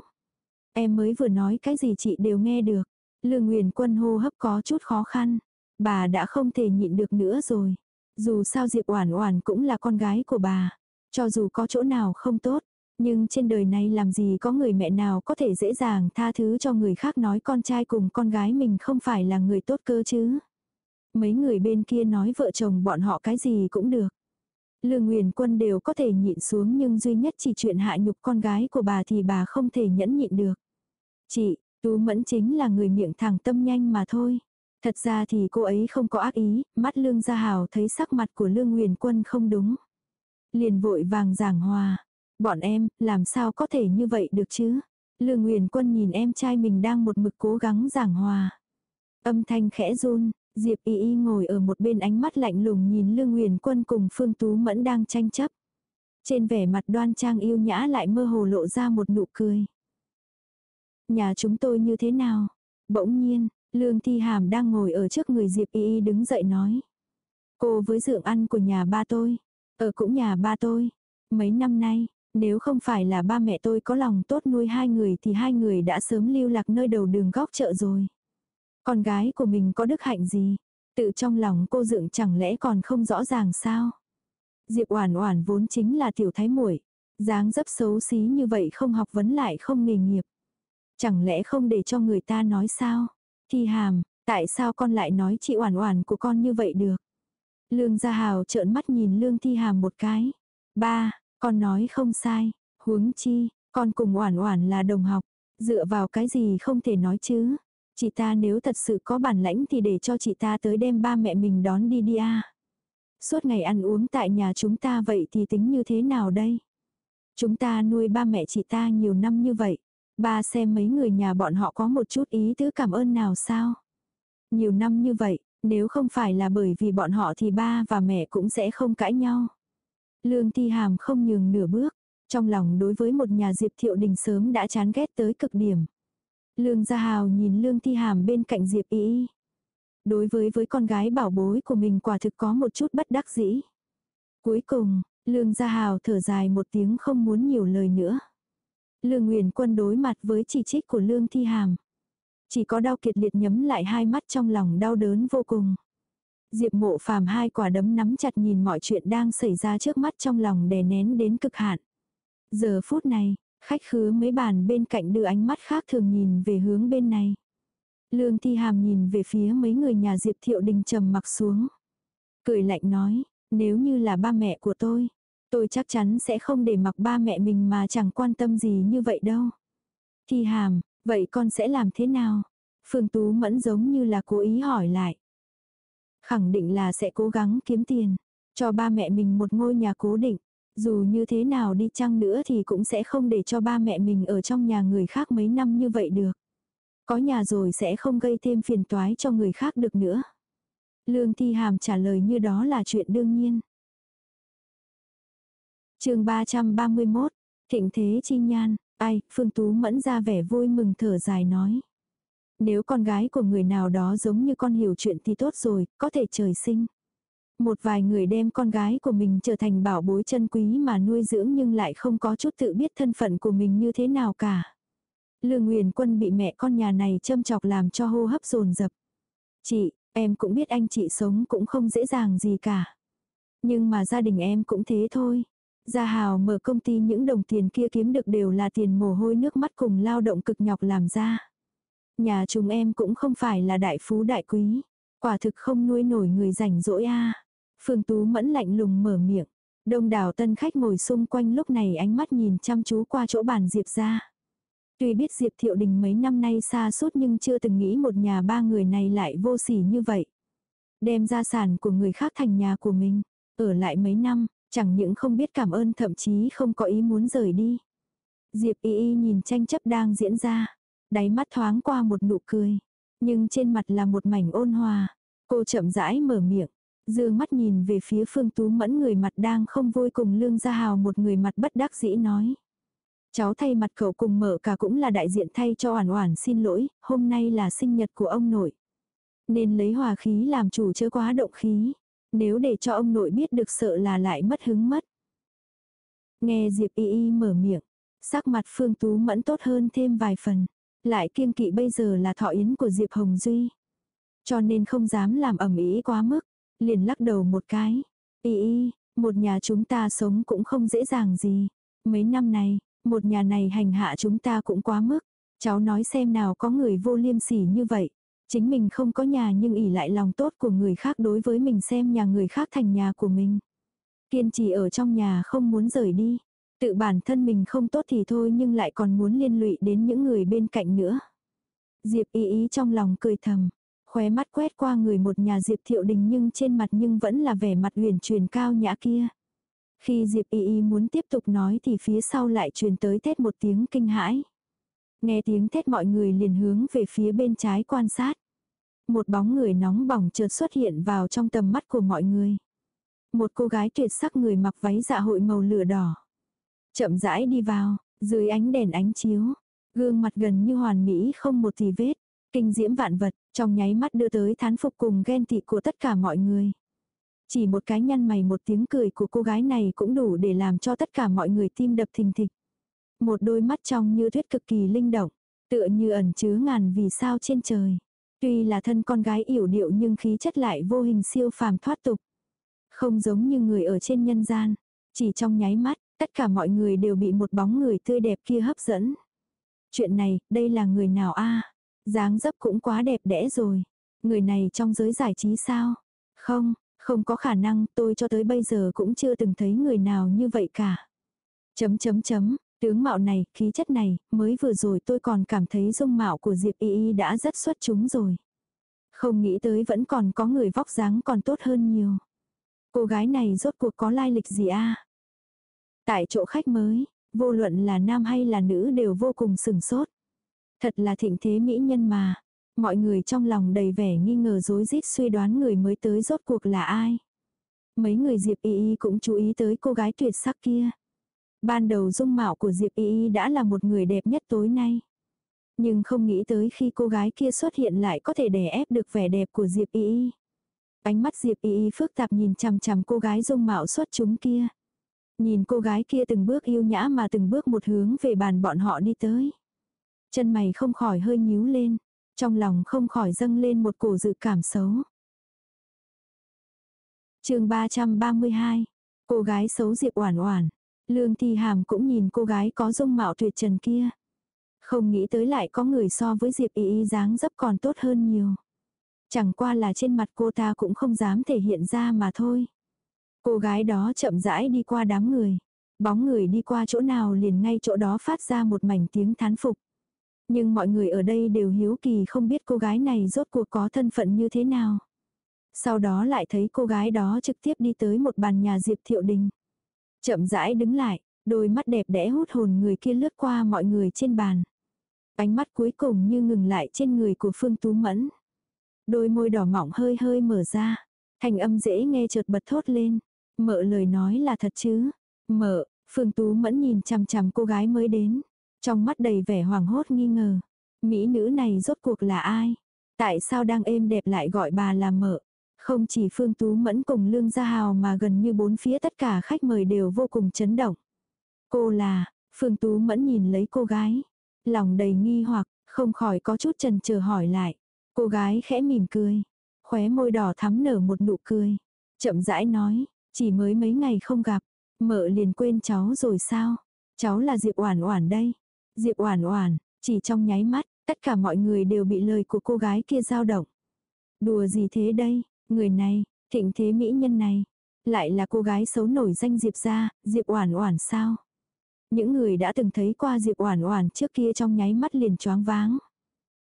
Em mới vừa nói cái gì chị đều nghe được. Lương Nguyền Quân hô hấp có chút khó khăn. Bà đã không thể nhịn được nữa rồi. Dù sao Diệp Oản Oản cũng là con gái của bà. Cho dù có chỗ nào không tốt, nhưng trên đời này làm gì có người mẹ nào có thể dễ dàng tha thứ cho người khác nói con trai cùng con gái mình không phải là người tốt cơ chứ. Mấy người bên kia nói vợ chồng bọn họ cái gì cũng được. Lương Nguyền Quân đều có thể nhịn xuống nhưng duy nhất chỉ chuyện hạ nhục con gái của bà thì bà không thể nhẫn nhịn được. Chị, Tú Mẫn chính là người miệng thẳng tâm nhanh mà thôi. Thật ra thì cô ấy không có ác ý, mắt Lương Gia Hào thấy sắc mặt của Lương Nguyền Quân không đúng. Liền vội vàng giảng hòa. Bọn em, làm sao có thể như vậy được chứ? Lương Nguyền Quân nhìn em trai mình đang một mực cố gắng giảng hòa. Âm thanh khẽ run, Diệp Y Y ngồi ở một bên ánh mắt lạnh lùng nhìn Lương Nguyền Quân cùng Phương Tú Mẫn đang tranh chấp. Trên vẻ mặt đoan trang yêu nhã lại mơ hồ lộ ra một nụ cười. Nhà chúng tôi như thế nào? Bỗng nhiên, Lương Thi Hàm đang ngồi ở trước người Diệp Y Y đứng dậy nói. Cô với dượng ăn của nhà ba tôi. Ở cũng nhà ba tôi. Mấy năm nay, nếu không phải là ba mẹ tôi có lòng tốt nuôi hai người thì hai người đã sớm lưu lạc nơi đầu đường góc chợ rồi. Con gái của mình có đức hạnh gì? Tự trong lòng cô dựng chẳng lẽ còn không rõ ràng sao? Diệp Oản Oản vốn chính là tiểu thái muội, dáng dấp xấu xí như vậy không học vấn lại không nghề nghiệp. Chẳng lẽ không để cho người ta nói sao? Thi Hàm, tại sao con lại nói chị Oản Oản của con như vậy được? Lương Gia Hào trợn mắt nhìn Lương Thi Hàm một cái. Ba, con nói không sai, huống chi, con cùng Oản Oản là đồng học, dựa vào cái gì không thể nói chứ? Chị ta nếu thật sự có bản lãnh thì để cho chị ta tới đem ba mẹ mình đón đi đi à. Suốt ngày ăn uống tại nhà chúng ta vậy thì tính như thế nào đây? Chúng ta nuôi ba mẹ chị ta nhiều năm như vậy. Ba xem mấy người nhà bọn họ có một chút ý tứ cảm ơn nào sao? Nhiều năm như vậy, nếu không phải là bởi vì bọn họ thì ba và mẹ cũng sẽ không cãi nhau. Lương Thi Hàm không nhường nửa bước, trong lòng đối với một nhà Diệp Thiệu Đình sớm đã chán ghét tới cực điểm. Lương Gia Hào nhìn Lương Thi Hàm bên cạnh Diệp Y. Đối với với con gái bảo bối của mình quả thực có một chút bất đắc dĩ. Cuối cùng, Lương Gia Hào thở dài một tiếng không muốn nhiều lời nữa. Lương Nguyền Quân đối mặt với chỉ trích của Lương Thi Hàm. Chỉ có đau kiệt liệt nhấm lại hai mắt trong lòng đau đớn vô cùng. Diệp mộ phàm hai quả đấm nắm chặt nhìn mọi chuyện đang xảy ra trước mắt trong lòng đè nén đến cực hạn. Giờ phút này, khách khứa mấy bàn bên cạnh đưa ánh mắt khác thường nhìn về hướng bên này. Lương Thi Hàm nhìn về phía mấy người nhà Diệp Thiệu Đình trầm mặc xuống. Cười lạnh nói, nếu như là ba mẹ của tôi, tôi chắc chắn sẽ không để mặc ba mẹ mình mà chẳng quan tâm gì như vậy đâu. Thi Hàm, vậy con sẽ làm thế nào? Phương Tú Mẫn giống như là cố ý hỏi lại. Khẳng định là sẽ cố gắng kiếm tiền, cho ba mẹ mình một ngôi nhà cố định. Dù như thế nào đi chăng nữa thì cũng sẽ không để cho ba mẹ mình ở trong nhà người khác mấy năm như vậy được. Có nhà rồi sẽ không gây thêm phiền toái cho người khác được nữa. Lương Thi Hàm trả lời như đó là chuyện đương nhiên. chương 331, Thịnh Thế Chi Nhan, ai, Phương Tú mẫn ra vẻ vui mừng thở dài nói. Nếu con gái của người nào đó giống như con hiểu chuyện thì tốt rồi, có thể trời sinh. Một vài người đem con gái của mình trở thành bảo bối chân quý mà nuôi dưỡng nhưng lại không có chút tự biết thân phận của mình như thế nào cả. Lương Nguyền Quân bị mẹ con nhà này châm chọc làm cho hô hấp dồn dập. Chị, em cũng biết anh chị sống cũng không dễ dàng gì cả. Nhưng mà gia đình em cũng thế thôi. Gia Hào mở công ty những đồng tiền kia kiếm được đều là tiền mồ hôi nước mắt cùng lao động cực nhọc làm ra. Nhà chúng em cũng không phải là đại phú đại quý. Quả thực không nuôi nổi người rảnh rỗi a Phương Tú mẫn lạnh lùng mở miệng. Đông đảo tân khách ngồi xung quanh lúc này ánh mắt nhìn chăm chú qua chỗ bàn Diệp ra. Tuy biết Diệp Thiệu Đình mấy năm nay xa suốt nhưng chưa từng nghĩ một nhà ba người này lại vô sỉ như vậy. Đem gia sản của người khác thành nhà của mình, ở lại mấy năm, chẳng những không biết cảm ơn thậm chí không có ý muốn rời đi. Diệp y y nhìn tranh chấp đang diễn ra, đáy mắt thoáng qua một nụ cười, nhưng trên mặt là một mảnh ôn hòa. Cô chậm rãi mở miệng, dương mắt nhìn về phía phương tú mẫn người mặt đang không vui cùng lương gia hào một người mặt bất đắc dĩ nói. Cháu thay mặt cậu cùng mở cả cũng là đại diện thay cho Oản Oản xin lỗi, hôm nay là sinh nhật của ông nội. Nên lấy hòa khí làm chủ chớ quá động khí. Nếu để cho ông nội biết được sợ là lại mất hứng mất. Nghe Diệp Y Y mở miệng, sắc mặt Phương Tú Mẫn tốt hơn thêm vài phần. Lại kiêng kỵ bây giờ là thọ yến của Diệp Hồng Duy. Cho nên không dám làm ẩm ý quá mức. Liền lắc đầu một cái. Ý, ý, một nhà chúng ta sống cũng không dễ dàng gì. Mấy năm này, một nhà này hành hạ chúng ta cũng quá mức. Cháu nói xem nào có người vô liêm sỉ như vậy. Chính mình không có nhà nhưng ỉ lại lòng tốt của người khác đối với mình xem nhà người khác thành nhà của mình. Kiên trì ở trong nhà không muốn rời đi. Tự bản thân mình không tốt thì thôi nhưng lại còn muốn liên lụy đến những người bên cạnh nữa. Diệp ý ý trong lòng cười thầm. Khóe mắt quét qua người một nhà Diệp thiệu đình nhưng trên mặt nhưng vẫn là vẻ mặt huyền truyền cao nhã kia. Khi Diệp Y Y muốn tiếp tục nói thì phía sau lại truyền tới thét một tiếng kinh hãi. Nghe tiếng thét mọi người liền hướng về phía bên trái quan sát. Một bóng người nóng bỏng chợt xuất hiện vào trong tầm mắt của mọi người. Một cô gái tuyệt sắc người mặc váy dạ hội màu lửa đỏ. Chậm rãi đi vào, dưới ánh đèn ánh chiếu. Gương mặt gần như hoàn mỹ không một tì vết. Kinh diễm vạn vật, trong nháy mắt đưa tới thán phục cùng ghen tị của tất cả mọi người. Chỉ một cái nhăn mày một tiếng cười của cô gái này cũng đủ để làm cho tất cả mọi người tim đập thình thịch. Một đôi mắt trong như thuyết cực kỳ linh động, tựa như ẩn chứa ngàn vì sao trên trời. Tuy là thân con gái yểu điệu nhưng khí chất lại vô hình siêu phàm thoát tục. Không giống như người ở trên nhân gian. Chỉ trong nháy mắt, tất cả mọi người đều bị một bóng người tươi đẹp kia hấp dẫn. Chuyện này, đây là người nào a dáng dấp cũng quá đẹp đẽ rồi. Người này trong giới giải trí sao? Không, không có khả năng, tôi cho tới bây giờ cũng chưa từng thấy người nào như vậy cả. Chấm chấm chấm, tướng mạo này, khí chất này, mới vừa rồi tôi còn cảm thấy dung mạo của Diệp Y Y đã rất xuất chúng rồi. Không nghĩ tới vẫn còn có người vóc dáng còn tốt hơn nhiều. Cô gái này rốt cuộc có lai lịch gì a? Tại chỗ khách mới, vô luận là nam hay là nữ đều vô cùng sừng sốt. Thật là thịnh thế mỹ nhân mà, Mọi người trong lòng đầy vẻ nghi ngờ rối rít suy đoán người mới tới rốt cuộc là ai. Mấy người Diệp Y Y cũng chú ý tới cô gái tuyệt sắc kia. Ban đầu dung mạo của Diệp Y Y đã là một người đẹp nhất tối nay. Nhưng không nghĩ tới khi cô gái kia xuất hiện lại có thể đè ép được vẻ đẹp của Diệp Y Y. Ánh mắt Diệp Y Y phức tạp nhìn chằm chằm cô gái dung mạo xuất chúng kia. Nhìn cô gái kia từng bước yêu nhã mà từng bước một hướng về bàn bọn họ đi tới. Chân mày không khỏi hơi nhíu lên. Trong lòng không khỏi dâng lên một cổ dự cảm xấu. chương 332. Cô gái xấu Diệp Oản Oản. Lương Thi Hàm cũng nhìn cô gái có dung mạo tuyệt trần kia. Không nghĩ tới lại có người so với Diệp Y Y dáng dấp còn tốt hơn nhiều. Chẳng qua là trên mặt cô ta cũng không dám thể hiện ra mà thôi. Cô gái đó chậm rãi đi qua đám người. Bóng người đi qua chỗ nào liền ngay chỗ đó phát ra một mảnh tiếng thán phục. Nhưng mọi người ở đây đều hiếu kỳ không biết cô gái này rốt cuộc có thân phận như thế nào. Sau đó lại thấy cô gái đó trực tiếp đi tới một bàn nhà Diệp Thiệu Đình. Chậm rãi đứng lại, đôi mắt đẹp đẽ hút hồn người kia lướt qua mọi người trên bàn. Ánh mắt cuối cùng như ngừng lại trên người của Phương Tú Mẫn. Đôi môi đỏ mỏng hơi hơi mở ra. Thành âm dễ nghe chợt bật thốt lên. Mợ lời nói là thật chứ. Mợ, Phương Tú Mẫn nhìn chằm chằm cô gái mới đến. Trong mắt đầy vẻ hoàng hốt nghi ngờ. Mỹ nữ này rốt cuộc là ai? Tại sao đang êm đẹp lại gọi bà là mợ? Không chỉ Phương Tú Mẫn cùng Lương Gia Hào mà gần như bốn phía tất cả khách mời đều vô cùng chấn động. Cô là, Phương Tú Mẫn nhìn lấy cô gái. Lòng đầy nghi hoặc, không khỏi có chút chần chờ hỏi lại. Cô gái khẽ mỉm cười. Khóe môi đỏ thắm nở một nụ cười. Chậm rãi nói, chỉ mới mấy ngày không gặp. Mợ liền quên cháu rồi sao? Cháu là Diệp Oản Oản đây. Diệp Oản Oản, chỉ trong nháy mắt, tất cả mọi người đều bị lời của cô gái kia dao động. Đùa gì thế đây, người này, thịnh thế mỹ nhân này, lại là cô gái xấu nổi danh Diệp gia, Diệp Oản Oản sao? Những người đã từng thấy qua Diệp Oản Oản trước kia trong nháy mắt liền choáng váng.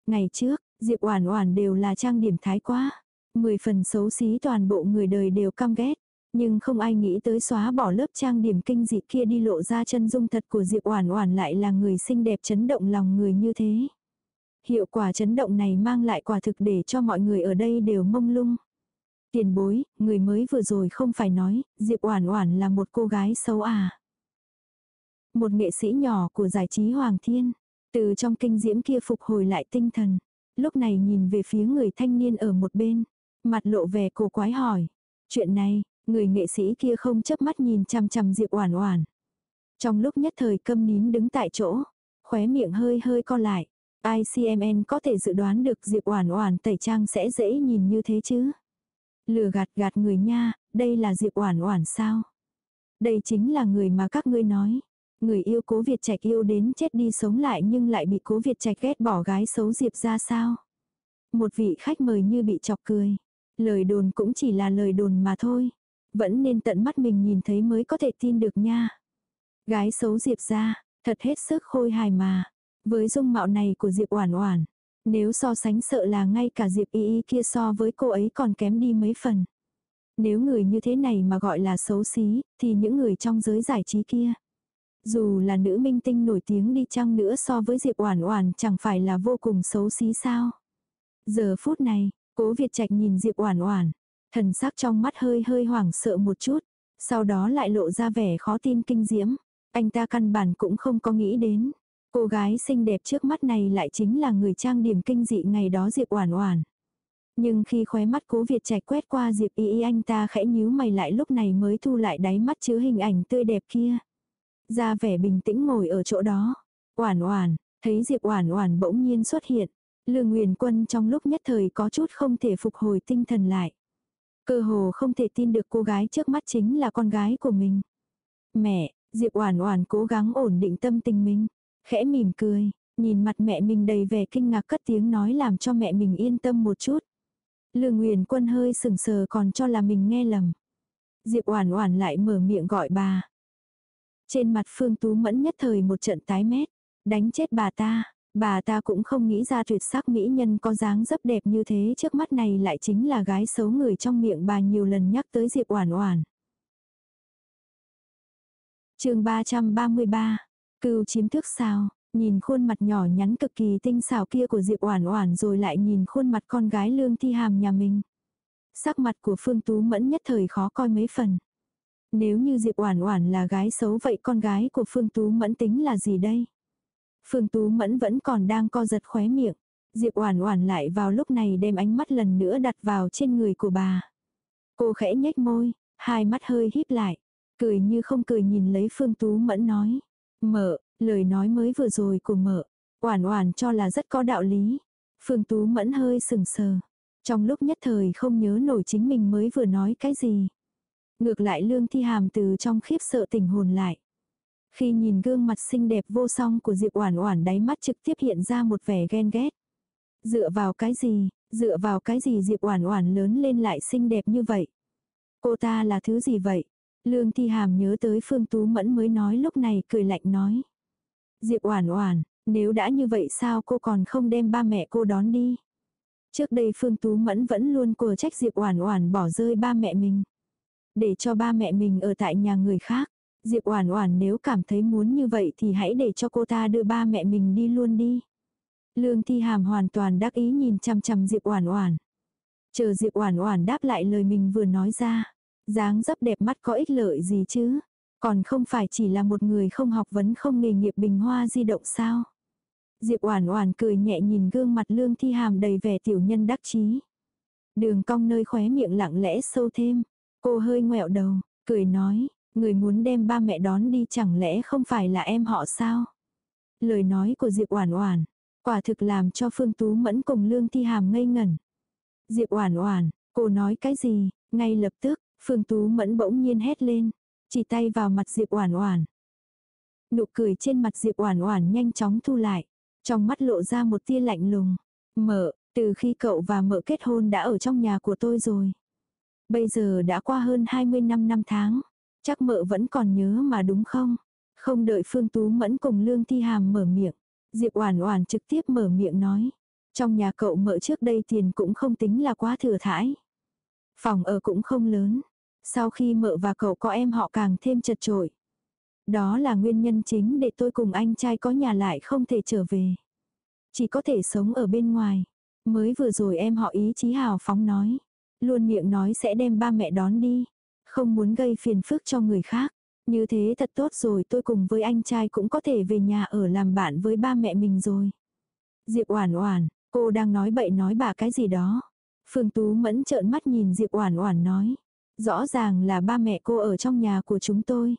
Ngày trước, Diệp Oản Oản đều là trang điểm thái quá, mười phần xấu xí toàn bộ người đời đều căm ghét. Nhưng không ai nghĩ tới xóa bỏ lớp trang điểm kinh dị kia đi lộ ra chân dung thật của Diệp Oản Oản lại là người xinh đẹp chấn động lòng người như thế. Hiệu quả chấn động này mang lại quả thực để cho mọi người ở đây đều mông lung. Tiền bối, người mới vừa rồi không phải nói, Diệp Oản Oản là một cô gái xấu à. Một nghệ sĩ nhỏ của giải trí Hoàng Thiên, từ trong kinh diễm kia phục hồi lại tinh thần. Lúc này nhìn về phía người thanh niên ở một bên, mặt lộ vẻ cổ quái hỏi. Chuyện này, Người nghệ sĩ kia không chớp mắt nhìn chằm chằm Diệp Oản Oản. Trong lúc nhất thời câm nín đứng tại chỗ, khóe miệng hơi hơi co lại. ICMN có thể dự đoán được Diệp Oản Oản tẩy trang sẽ dễ nhìn như thế chứ? Lừa gạt gạt người nha, đây là Diệp Oản Oản sao? Đây chính là người mà các ngươi nói. Người yêu Cố Việt Trạch yêu đến chết đi sống lại nhưng lại bị Cố Việt Trạch ghét bỏ gái xấu Diệp ra sao? Một vị khách mời như bị chọc cười. Lời đồn cũng chỉ là lời đồn mà thôi. Vẫn nên tận mắt mình nhìn thấy mới có thể tin được nha. Gái xấu Diệp ra, thật hết sức khôi hài mà. Với dung mạo này của Diệp Oản Oản, nếu so sánh sợ là ngay cả Diệp Y Y kia so với cô ấy còn kém đi mấy phần. Nếu người như thế này mà gọi là xấu xí, thì những người trong giới giải trí kia, dù là nữ minh tinh nổi tiếng đi chăng nữa so với Diệp Oản Oản chẳng phải là vô cùng xấu xí sao? Giờ phút này, Cố Việt Trạch nhìn Diệp Oản Oản, Thần sắc trong mắt hơi hơi hoảng sợ một chút, sau đó lại lộ ra vẻ khó tin kinh diễm. Anh ta căn bản cũng không có nghĩ đến. Cô gái xinh đẹp trước mắt này lại chính là người trang điểm kinh dị ngày đó Diệp Oản Oản. Nhưng khi khóe mắt Cố Việt chạy quét qua Diệp Y Y anh ta khẽ nhíu mày lại lúc này mới thu lại đáy mắt chứa hình ảnh tươi đẹp kia. Ra vẻ bình tĩnh ngồi ở chỗ đó. Oản Oản, thấy Diệp Oản Oản bỗng nhiên xuất hiện, Lương Nguyền Quân trong lúc nhất thời có chút không thể phục hồi tinh thần lại. Cơ hồ không thể tin được cô gái trước mắt chính là con gái của mình. Mẹ, Diệp Oản Oản cố gắng ổn định tâm tình mình, khẽ mỉm cười, nhìn mặt mẹ mình đầy vẻ kinh ngạc cất tiếng nói làm cho mẹ mình yên tâm một chút. Lương Uyển Quân hơi sững sờ còn cho là mình nghe lầm. Diệp Oản Oản lại mở miệng gọi bà. Trên mặt Phương Tú Mẫn nhất thời một trận tái mét, đánh chết bà ta. Bà ta cũng không nghĩ ra tuyệt sắc mỹ nhân có dáng dấp đẹp như thế trước mắt này lại chính là gái xấu người trong miệng bà nhiều lần nhắc tới Diệp Oản Oản. Chương 333. Cừu chiếm thước sao? Nhìn khuôn mặt nhỏ nhắn cực kỳ tinh xảo kia của Diệp Oản Oản rồi lại nhìn khuôn mặt con gái Lương Thi Hàm nhà mình. Sắc mặt của Phương Tú Mẫn nhất thời khó coi mấy phần. Nếu như Diệp Oản Oản là gái xấu vậy con gái của Phương Tú Mẫn tính là gì đây? Phương Tú Mẫn vẫn còn đang co giật khóe miệng. Diệp Oản Oản lại vào lúc này đem ánh mắt lần nữa đặt vào trên người của bà. Cô khẽ nhếch môi, hai mắt hơi híp lại, cười như không cười nhìn lấy Phương Tú Mẫn nói: "Mợ, lời nói mới vừa rồi của mợ, Oản Oản cho là rất có đạo lý." Phương Tú Mẫn hơi sừng sờ. Trong lúc nhất thời không nhớ nổi chính mình mới vừa nói cái gì. Ngược lại Lương Thi Hàm từ trong khiếp sợ tỉnh hồn lại. Khi nhìn gương mặt xinh đẹp vô song của Diệp Oản Oản đáy mắt trực tiếp hiện ra một vẻ ghen ghét. Dựa vào cái gì, dựa vào cái gì Diệp Oản Oản lớn lên lại xinh đẹp như vậy? Cô ta là thứ gì vậy? Lương Thi Hàm nhớ tới Phương Tú Mẫn mới nói lúc này cười lạnh nói. Diệp Oản Oản, nếu đã như vậy sao cô còn không đem ba mẹ cô đón đi? Trước đây Phương Tú Mẫn vẫn luôn của trách Diệp Oản Oản bỏ rơi ba mẹ mình. Để cho ba mẹ mình ở tại nhà người khác. Diệp Oản Oản nếu cảm thấy muốn như vậy thì hãy để cho cô ta đưa ba mẹ mình đi luôn đi. Lương Thi Hàm hoàn toàn đắc ý nhìn chằm chằm Diệp Oản Oản. Chờ Diệp Oản Oản đáp lại lời mình vừa nói ra, dáng dấp đẹp mắt có ích lợi gì chứ? Còn không phải chỉ là một người không học vấn không nghề nghiệp bình hoa di động sao? Diệp Oản Oản cười nhẹ nhìn gương mặt Lương Thi Hàm đầy vẻ tiểu nhân đắc chí. Đường cong nơi khóe miệng lặng lẽ sâu thêm, cô hơi ngoẹo đầu, cười nói, người muốn đem ba mẹ đón đi chẳng lẽ không phải là em họ sao? Lời nói của Diệp Oản Oản, quả thực làm cho Phương Tú Mẫn cùng Lương Thi Hàm ngây ngẩn. Diệp Oản Oản, cô nói cái gì? Ngay lập tức, Phương Tú Mẫn bỗng nhiên hét lên, chỉ tay vào mặt Diệp Oản Oản. Nụ cười trên mặt Diệp Oản Oản nhanh chóng thu lại, trong mắt lộ ra một tia lạnh lùng. "Mợ, từ khi cậu và mợ kết hôn đã ở trong nhà của tôi rồi. Bây giờ đã qua hơn 20 năm năm tháng, chắc mợ vẫn còn nhớ mà đúng không?" Không đợi Phương Tú Mẫn cùng Lương Thi Hàm mở miệng, Diệp Oản Oản trực tiếp mở miệng nói, trong nhà cậu mợ trước đây tiền cũng không tính là quá thừa thãi. Phòng ở cũng không lớn, sau khi mợ và cậu có em họ càng thêm chật trội. Đó là nguyên nhân chính để tôi cùng anh trai có nhà lại không thể trở về. Chỉ có thể sống ở bên ngoài. Mới vừa rồi em họ ý chí hào phóng nói. Luôn miệng nói sẽ đem ba mẹ đón đi. Không muốn gây phiền phức cho người khác. Như thế thật tốt rồi tôi cùng với anh trai cũng có thể về nhà ở làm bạn với ba mẹ mình rồi. Diệp Oản Oản, cô đang nói bậy nói bạ cái gì đó. Phương Tú Mẫn trợn mắt nhìn Diệp Oản Oản nói, rõ ràng là ba mẹ cô ở trong nhà của chúng tôi.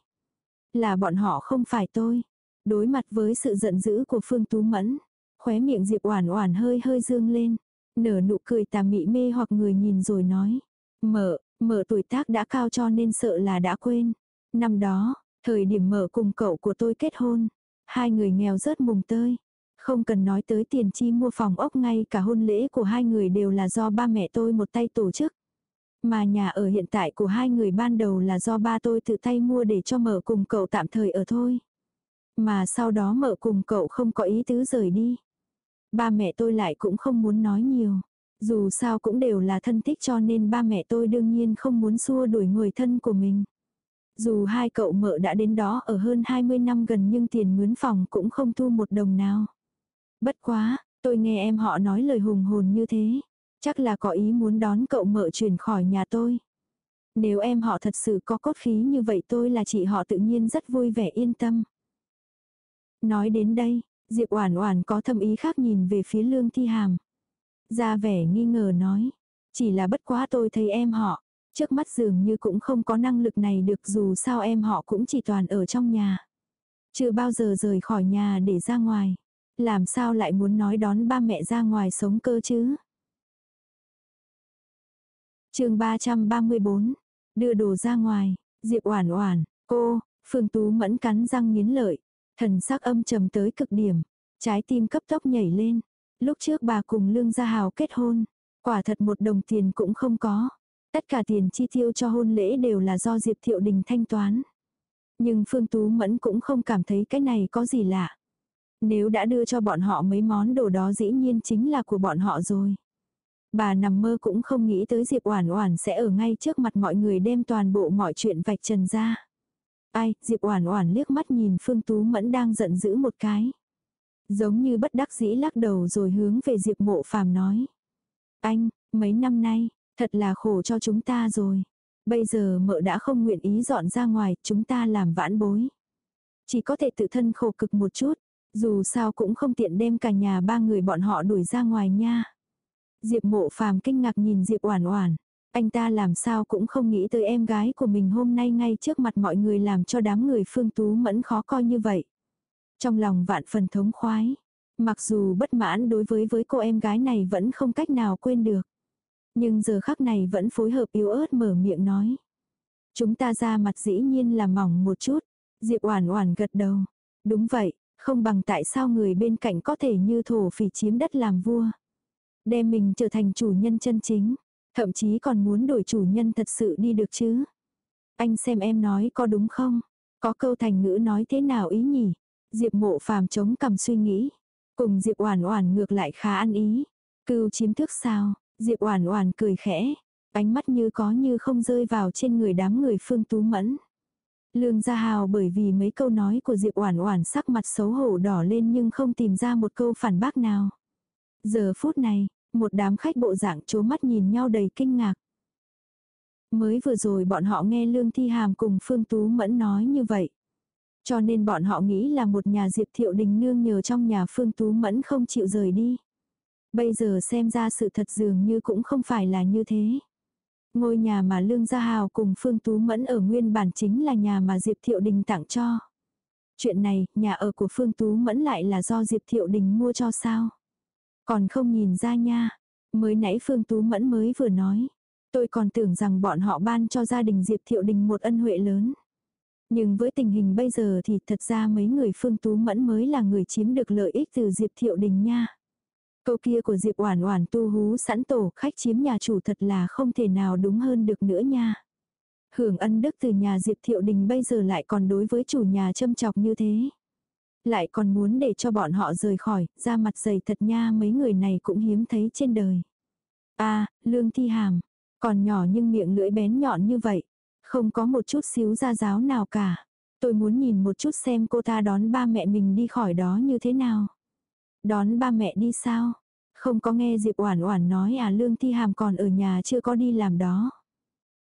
Là bọn họ không phải tôi. Đối mặt với sự giận dữ của Phương Tú Mẫn, khóe miệng Diệp Oản Oản hơi hơi dương lên, nở nụ cười tà mị mê hoặc người nhìn rồi nói, "Mợ, mở tuổi tác đã cao cho nên sợ là đã quên. Năm đó, thời điểm mở cùng cậu của tôi kết hôn, hai người nghèo rớt mùng tơi, không cần nói tới tiền chi mua phòng ốc ngay cả hôn lễ của hai người đều là do ba mẹ tôi một tay tổ chức. Mà nhà ở hiện tại của hai người ban đầu là do ba tôi tự tay mua để cho mở cùng cậu tạm thời ở thôi. Mà sau đó mở cùng cậu không có ý tứ rời đi. Ba mẹ tôi lại cũng không muốn nói nhiều. Dù sao cũng đều là thân thích cho nên ba mẹ tôi đương nhiên không muốn xua đuổi người thân của mình. Dù hai cậu mợ đã đến đó ở hơn 20 năm gần nhưng tiền mướn phòng cũng không thu một đồng nào. Bất quá, tôi nghe em họ nói lời hùng hồn như thế. Chắc là có ý muốn đón cậu mợ chuyển khỏi nhà tôi. Nếu em họ thật sự có cốt khí như vậy tôi là chị họ tự nhiên rất vui vẻ yên tâm. Nói đến đây, Diệp Oản Oản có thâm ý khác nhìn về phía Lương Thi Hàm. Ra vẻ nghi ngờ nói, chỉ là bất quá tôi thấy em họ, trước mắt dường như cũng không có năng lực này được dù sao em họ cũng chỉ toàn ở trong nhà. Chưa bao giờ rời khỏi nhà để ra ngoài. Làm sao lại muốn nói đón ba mẹ ra ngoài sống cơ chứ? chương 334, đưa đồ ra ngoài, Diệp Oản Oản, cô, Phương Tú Mẫn cắn răng nghiến lợi, thần sắc âm trầm tới cực điểm, trái tim cấp tốc nhảy lên. Lúc trước bà cùng Lương Gia Hào kết hôn, quả thật một đồng tiền cũng không có. Tất cả tiền chi tiêu cho hôn lễ đều là do Diệp Thiệu Đình thanh toán. Nhưng Phương Tú Mẫn cũng không cảm thấy cái này có gì lạ. Nếu đã đưa cho bọn họ mấy món đồ đó dĩ nhiên chính là của bọn họ rồi. Bà nằm mơ cũng không nghĩ tới Diệp Oản Oản sẽ ở ngay trước mặt mọi người đem toàn bộ mọi chuyện vạch trần ra. Ai, Diệp Oản Oản liếc mắt nhìn Phương Tú Mẫn đang giận dữ một cái. Giống như bất đắc dĩ lắc đầu rồi hướng về Diệp Mộ Phàm nói: "Anh, mấy năm nay, thật là khổ cho chúng ta rồi. Bây giờ mợ đã không nguyện ý dọn ra ngoài, chúng ta làm vãn bối. Chỉ có thể tự thân khổ cực một chút, dù sao cũng không tiện đem cả nhà ba người bọn họ đuổi ra ngoài nha." Diệp mộ phàm kinh ngạc nhìn Diệp oản oản. Anh ta làm sao cũng không nghĩ tới em gái của mình hôm nay ngay trước mặt mọi người làm cho đám người phương tú mẫn khó coi như vậy. Trong lòng vạn phần thống khoái. Mặc dù bất mãn đối với với cô em gái này vẫn không cách nào quên được. Nhưng giờ khắc này vẫn phối hợp yếu ớt mở miệng nói. Chúng ta ra mặt dĩ nhiên là mỏng một chút. Diệp Oản Oản gật đầu. Đúng vậy, không bằng tại sao người bên cạnh có thể như thổ phỉ chiếm đất làm vua. Đem mình trở thành chủ nhân chân chính. Thậm chí còn muốn đổi chủ nhân thật sự đi được chứ. Anh xem em nói có đúng không? Có câu thành ngữ nói thế nào ý nhỉ? Diệp mộ phàm chống cầm suy nghĩ. Cùng Diệp Oản Oản ngược lại khá ăn ý. Cưu chiếm thước sao? Diệp Oản Oản cười khẽ, ánh mắt như có như không rơi vào trên người đám người Phương Tú Mẫn. Lương Gia Hào bởi vì mấy câu nói của Diệp Oản Oản sắc mặt xấu hổ đỏ lên nhưng không tìm ra một câu phản bác nào. Giờ phút này, một đám khách bộ dạng chố mắt nhìn nhau đầy kinh ngạc. Mới vừa rồi bọn họ nghe Lương Thi Hàm cùng Phương Tú Mẫn nói như vậy. Cho nên bọn họ nghĩ là một nhà Diệp Thiệu Đình nương nhờ trong nhà Phương Tú Mẫn không chịu rời đi. Bây giờ xem ra sự thật dường như cũng không phải là như thế. Ngôi nhà mà Lương Gia Hào cùng Phương Tú Mẫn ở nguyên bản chính là nhà mà Diệp Thiệu Đình tặng cho. Chuyện này, nhà ở của Phương Tú Mẫn lại là do Diệp Thiệu Đình mua cho sao? Còn không nhìn ra nha. Mới nãy Phương Tú Mẫn mới vừa nói. Tôi còn tưởng rằng bọn họ ban cho gia đình Diệp Thiệu Đình một ân huệ lớn. Nhưng với tình hình bây giờ thì thật ra mấy người Phương Tú Mẫn mới là người chiếm được lợi ích từ Diệp Thiệu Đình nha. Câu kia của Diệp Oản Oản tu hú sẵn tổ khách chiếm nhà chủ thật là không thể nào đúng hơn được nữa nha. Hưởng ân đức từ nhà Diệp Thiệu Đình bây giờ lại còn đối với chủ nhà châm chọc như thế. Lại còn muốn để cho bọn họ rời khỏi, ra mặt dày thật nha mấy người này cũng hiếm thấy trên đời. a Lương Thi Hàm, còn nhỏ nhưng miệng lưỡi bén nhọn như vậy, không có một chút xíu ra giáo nào cả. Tôi muốn nhìn một chút xem cô ta đón ba mẹ mình đi khỏi đó như thế nào. Đón ba mẹ đi sao? Không có nghe Diệp Oản Oản nói à Lương Thi Hàm còn ở nhà chưa có đi làm đó.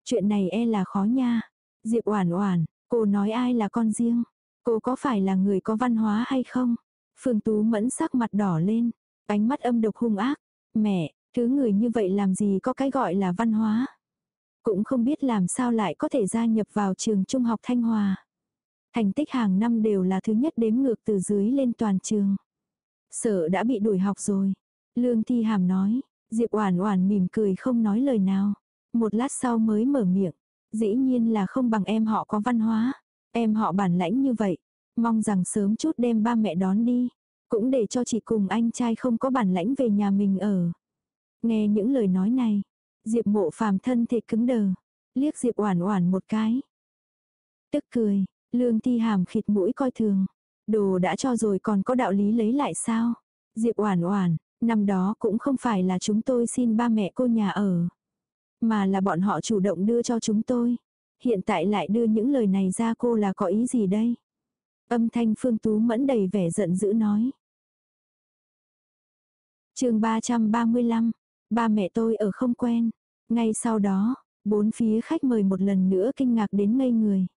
Chuyện này e là khó nha. Diệp Oản Oản, cô nói ai là con riêng? Cô có phải là người có văn hóa hay không? Phương Tú Mẫn sắc mặt đỏ lên, ánh mắt âm độc hung ác. Mẹ, thứ người như vậy làm gì có cái gọi là văn hóa? Cũng không biết làm sao lại có thể gia nhập vào trường trung học Thanh Hòa. Thành tích hàng năm đều là thứ nhất đếm ngược từ dưới lên toàn trường. Sợ đã bị đuổi học rồi. Lương Thi Hàm nói, Diệp Oản Oản mỉm cười không nói lời nào. Một lát sau mới mở miệng, dĩ nhiên là không bằng em họ có văn hóa, em họ bản lãnh như vậy, mong rằng sớm chút đem ba mẹ đón đi, cũng để cho chị cùng anh trai không có bản lãnh về nhà mình ở. Nghe những lời nói này, Diệp Mộ Phàm thân thể cứng đờ, liếc Diệp Oản Oản một cái. Tức cười, Lương ti Hàm khịt mũi coi thường, Đồ đã cho rồi còn có đạo lý lấy lại sao? Diệp Oản Oản, năm đó cũng không phải là chúng tôi xin ba mẹ cô nhà ở, mà là bọn họ chủ động đưa cho chúng tôi. Hiện tại lại đưa những lời này ra cô là có ý gì đây? Âm thanh Phương Tú Mẫn đầy vẻ giận dữ nói. Chương 335. Ba mẹ tôi ở không quen. Ngay sau đó, bốn phía khách mời một lần nữa kinh ngạc đến ngây người.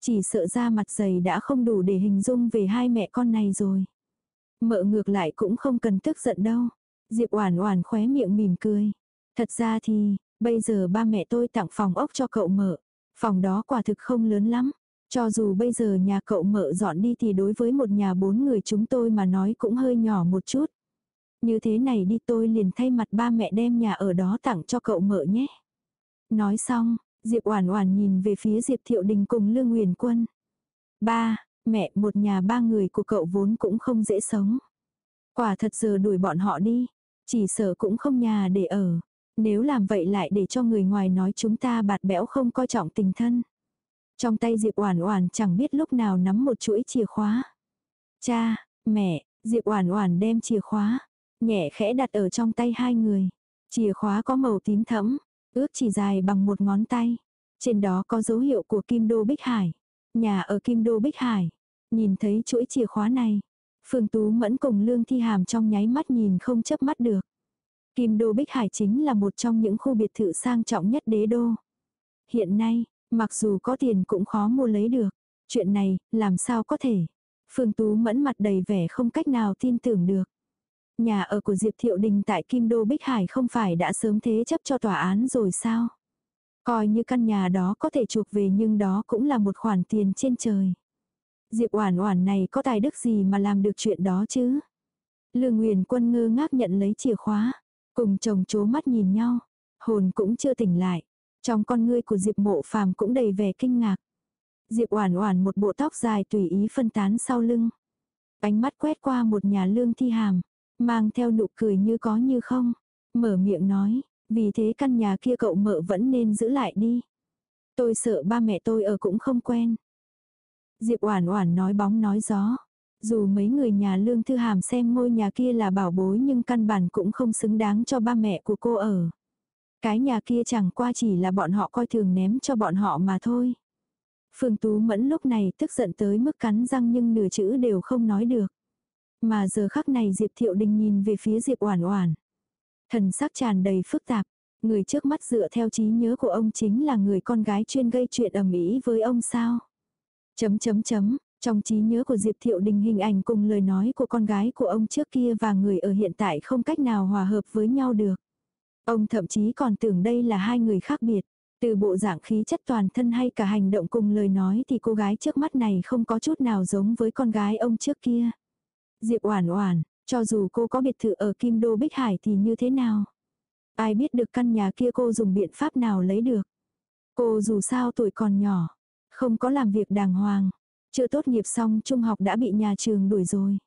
Chỉ sợ ra mặt dày đã không đủ để hình dung về hai mẹ con này rồi. Mợ ngược lại cũng không cần tức giận đâu. Diệp Oản Oản khóe miệng mỉm cười. Thật ra thì, bây giờ ba mẹ tôi tặng phòng ốc cho cậu mợ. Phòng đó quả thực không lớn lắm. Cho dù bây giờ nhà cậu mợ dọn đi thì đối với một nhà bốn người chúng tôi mà nói cũng hơi nhỏ một chút. Như thế này đi tôi liền thay mặt ba mẹ đem nhà ở đó tặng cho cậu mợ nhé. Nói xong, Diệp Oản Oản nhìn về phía Diệp Thiệu Đình cùng Lương Nguyền Quân. Ba, mẹ, một nhà ba người của cậu vốn cũng không dễ sống. Quả thật giờ đuổi bọn họ đi, chỉ sợ cũng không nhà để ở. Nếu làm vậy lại để cho người ngoài nói chúng ta bạt bẽo không coi trọng tình thân. Trong tay Diệp Oản Oản chẳng biết lúc nào nắm một chuỗi chìa khóa. Cha, mẹ, Diệp Oản Oản đem chìa khóa, nhẹ khẽ đặt ở trong tay hai người. Chìa khóa có màu tím thẫm, ước chỉ dài bằng một ngón tay. Trên đó có dấu hiệu của Kim Đô Bích Hải. Nhà ở Kim Đô Bích Hải. Nhìn thấy chuỗi chìa khóa này. Phương Tú Mẫn cùng Lương Thi Hàm trong nháy mắt nhìn không chớp mắt được. Kim Đô Bích Hải chính là một trong những khu biệt thự sang trọng nhất đế đô. Hiện nay, mặc dù có tiền cũng khó mua lấy được. Chuyện này, làm sao có thể? Phương Tú Mẫn mặt đầy vẻ không cách nào tin tưởng được. Nhà ở của Diệp Thiệu Đình tại Kim Đô Bích Hải không phải đã sớm thế chấp cho tòa án rồi sao? Coi như căn nhà đó có thể chuộc về nhưng đó cũng là một khoản tiền trên trời. Diệp Oản Oản này có tài đức gì mà làm được chuyện đó chứ? Lương Nguyền Quân ngơ ngác nhận lấy chìa khóa, cùng chồng chố mắt nhìn nhau, hồn cũng chưa tỉnh lại. Trong con ngươi của Diệp Mộ Phàm cũng đầy vẻ kinh ngạc. Diệp Oản Oản một bộ tóc dài tùy ý phân tán sau lưng. Ánh mắt quét qua một nhà lương thi hàm, mang theo nụ cười như có như không, mở miệng nói, vì thế căn nhà kia cậu mợ vẫn nên giữ lại đi. Tôi sợ ba mẹ tôi ở cũng không quen. Diệp Oản Oản nói bóng nói gió. Dù mấy người nhà Lương Thư Hàm xem ngôi nhà kia là bảo bối nhưng căn bản cũng không xứng đáng cho ba mẹ của cô ở. Cái nhà kia chẳng qua chỉ là bọn họ coi thường ném cho bọn họ mà thôi. Phương Tú Mẫn lúc này tức giận tới mức cắn răng nhưng nửa chữ đều không nói được. Mà giờ khắc này Diệp Thiệu Đình nhìn về phía Diệp Oản Oản. Thần sắc tràn đầy phức tạp, người trước mắt dựa theo trí nhớ của ông chính là người con gái chuyên gây chuyện ầm ĩ với ông sao? Chấm chấm chấm, trong trí nhớ của Diệp Thiệu Đình hình ảnh cùng lời nói của con gái của ông trước kia và người ở hiện tại không cách nào hòa hợp với nhau được. Ông thậm chí còn tưởng đây là hai người khác biệt. Từ bộ dạng khí chất toàn thân hay cả hành động cùng lời nói thì cô gái trước mắt này không có chút nào giống với con gái ông trước kia. Diệp Oản Oản, cho dù cô có biệt thự ở Kim Đô Bích Hải thì như thế nào? Ai biết được căn nhà kia cô dùng biện pháp nào lấy được? Cô dù sao tuổi còn nhỏ, không có làm việc đàng hoàng, chưa tốt nghiệp xong trung học đã bị nhà trường đuổi rồi.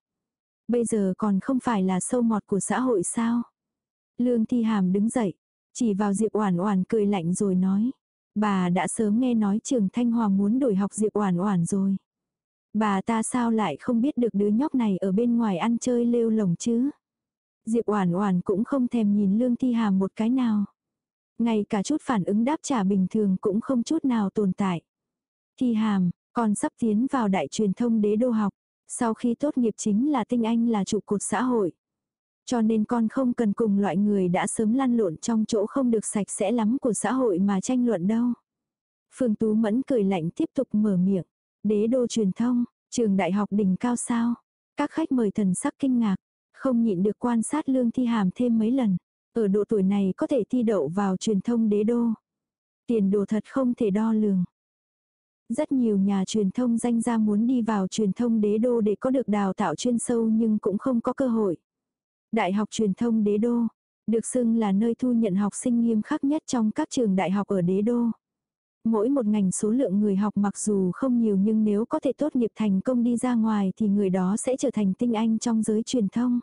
Bây giờ còn không phải là sâu mọt của xã hội sao? Lương Thi Hàm đứng dậy, chỉ vào Diệp Oản Oản cười lạnh rồi nói, bà đã sớm nghe nói trường Thanh Hòa muốn đổi học Diệp Oản Oản rồi. Bà ta sao lại không biết được đứa nhóc này ở bên ngoài ăn chơi lêu lồng chứ? Diệp Oản Oản cũng không thèm nhìn Lương Thi Hàm một cái nào. Ngay cả chút phản ứng đáp trả bình thường cũng không chút nào tồn tại. Thi Hàm, con sắp tiến vào đại truyền thông đế đô học, sau khi tốt nghiệp chính là tinh anh là trụ cột xã hội. Cho nên con không cần cùng loại người đã sớm lăn lộn trong chỗ không được sạch sẽ lắm của xã hội mà tranh luận đâu. Phương Tú Mẫn cười lạnh tiếp tục mở miệng. Đế đô truyền thông, trường đại học đỉnh cao sao. Các khách mời thần sắc kinh ngạc, không nhịn được quan sát lương thi hàm thêm mấy lần. Ở độ tuổi này có thể thi đậu vào truyền thông đế đô. Tiền đồ thật không thể đo lường. Rất nhiều nhà truyền thông danh gia muốn đi vào truyền thông đế đô để có được đào tạo chuyên sâu nhưng cũng không có cơ hội. Đại học truyền thông đế đô, được xưng là nơi thu nhận học sinh nghiêm khắc nhất trong các trường đại học ở đế đô. Mỗi một ngành số lượng người học mặc dù không nhiều nhưng nếu có thể tốt nghiệp thành công đi ra ngoài thì người đó sẽ trở thành tinh anh trong giới truyền thông.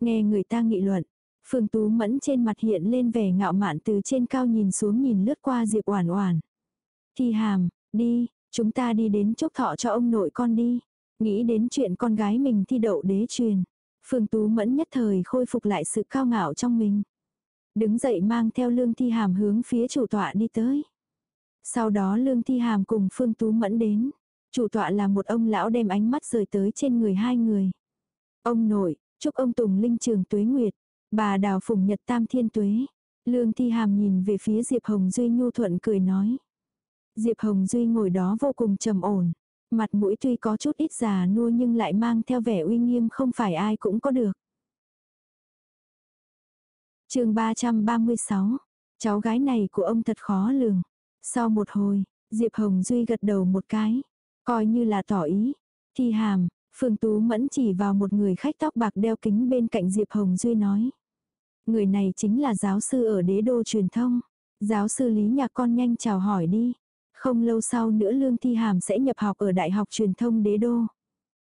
Nghe người ta nghị luận, Phương Tú Mẫn trên mặt hiện lên vẻ ngạo mạn từ trên cao nhìn xuống nhìn lướt qua Diệp Oản Oản. Thi Hàm, đi, chúng ta đi đến chúc thọ cho ông nội con đi. Nghĩ đến chuyện con gái mình thi đậu đế truyền. Phương Tú Mẫn nhất thời khôi phục lại sự cao ngạo trong mình. Đứng dậy mang theo Lương Thi Hàm hướng phía chủ tọa đi tới. Sau đó Lương Thi Hàm cùng Phương Tú Mẫn đến. Chủ tọa là một ông lão đem ánh mắt rời tới trên người hai người. Ông nội, chúc ông Tùng Linh Trường Tuế Nguyệt, bà Đào Phùng Nhật Tam Thiên Tuế. Lương Thi Hàm nhìn về phía Diệp Hồng Duy nhu thuận cười nói. Diệp Hồng Duy ngồi đó vô cùng trầm ổn. Mặt mũi tuy có chút ít già nua nhưng lại mang theo vẻ uy nghiêm không phải ai cũng có được. chương 336. Cháu gái này của ông thật khó lường. Sau một hồi, Diệp Hồng Duy gật đầu một cái. Coi như là tỏ ý. Thi hàm, Phương Tú Mẫn chỉ vào một người khách tóc bạc đeo kính bên cạnh Diệp Hồng Duy nói. Người này chính là giáo sư ở đế đô truyền thông. Giáo sư Lý Nhạc con nhanh chào hỏi đi. Không lâu sau nữa Lương Thi Hàm sẽ nhập học ở Đại học Truyền thông Đế Đô.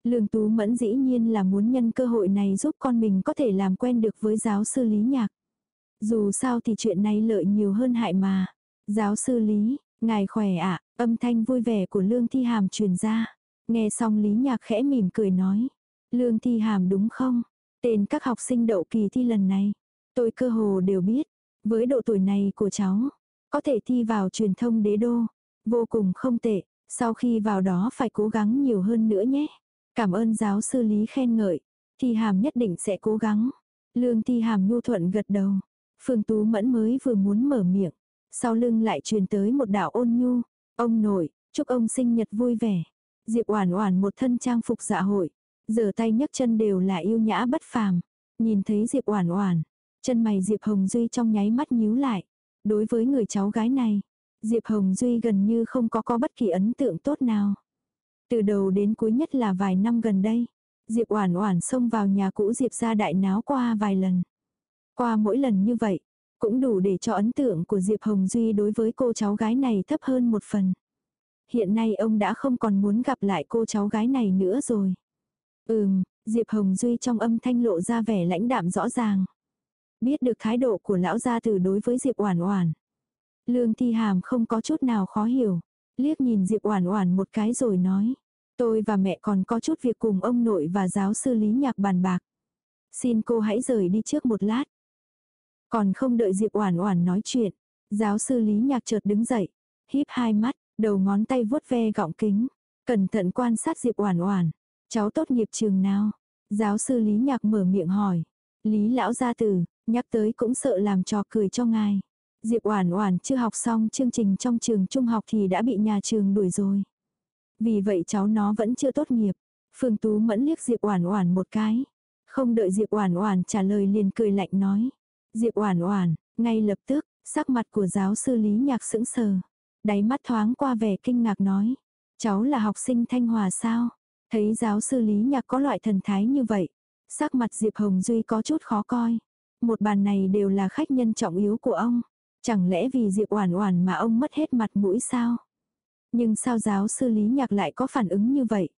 Lương Tú Mẫn dĩ nhiên là muốn nhân cơ hội này giúp con mình có thể làm quen được với giáo sư Lý Nhạc. Dù sao thì chuyện này lợi nhiều hơn hại mà. Giáo sư Lý, ngài khỏe ạ, âm thanh vui vẻ của Lương Thi Hàm truyền ra. Nghe xong Lý Nhạc khẽ mỉm cười nói. Lương Thi Hàm đúng không? Tên các học sinh đậu kỳ thi lần này. Tôi cơ hồ đều biết. Với độ tuổi này của cháu, có thể thi vào truyền thông đế đô. Vô cùng không tệ, sau khi vào đó phải cố gắng nhiều hơn nữa nhé. Cảm ơn giáo sư Lý khen ngợi. Thi hàm nhất định sẽ cố gắng. Lương thi hàm nhu thuận gật đầu. Phương Tú Mẫn mới vừa muốn mở miệng. Sau lưng lại truyền tới một đạo ôn nhu. Ông nội, chúc ông sinh nhật vui vẻ. Diệp Oản Oản một thân trang phục dạ hội, giở tay nhấc chân đều là yêu nhã bất phàm. Nhìn thấy Diệp Oản Oản, chân mày Diệp Hồng Duy trong nháy mắt nhíu lại. Đối với người cháu gái này, Diệp Hồng Duy gần như không có có bất kỳ ấn tượng tốt nào. Từ đầu đến cuối nhất là vài năm gần đây, Diệp Oản Oản xông vào nhà cũ Diệp gia đại náo qua vài lần. Qua mỗi lần như vậy, cũng đủ để cho ấn tượng của Diệp Hồng Duy đối với cô cháu gái này thấp hơn một phần. Hiện nay ông đã không còn muốn gặp lại cô cháu gái này nữa rồi. Ừm, Diệp Hồng Duy trong âm thanh lộ ra vẻ lãnh đạm rõ ràng. Biết được thái độ của lão gia tử đối với Diệp Oản Oản. Lương Thi Hàm không có chút nào khó hiểu, liếc nhìn Diệp Oản Oản một cái rồi nói: "Tôi và mẹ còn có chút việc cùng ông nội và giáo sư Lý Nhạc bàn bạc. Xin cô hãy rời đi trước một lát." Còn không đợi Diệp Oản Oản nói chuyện, giáo sư Lý Nhạc chợt đứng dậy, híp hai mắt, đầu ngón tay vuốt ve gọng kính, cẩn thận quan sát Diệp Oản Oản. "Cháu tốt nghiệp trường nào?" Giáo sư Lý Nhạc mở miệng hỏi. Lý lão gia tử, nhắc tới cũng sợ làm trò cười cho ngài. Diệp Oản Oản chưa học xong chương trình trong trường trung học thì đã bị nhà trường đuổi rồi. Vì vậy cháu nó vẫn chưa tốt nghiệp. Phương Tú Mẫn liếc Diệp Oản Oản một cái, không đợi Diệp Oản Oản trả lời liền cười lạnh nói: Diệp Oản Oản, ngay lập tức, sắc mặt của giáo sư Lý Nhạc sững sờ. Đáy mắt thoáng qua vẻ kinh ngạc nói, cháu là học sinh Thanh Hòa sao? Thấy giáo sư Lý Nhạc có loại thần thái như vậy, sắc mặt Diệp Hồng Duy có chút khó coi. Một bàn này đều là khách nhân trọng yếu của ông, chẳng lẽ vì Diệp Oản Oản mà ông mất hết mặt mũi sao? Nhưng sao giáo sư Lý Nhạc lại có phản ứng như vậy?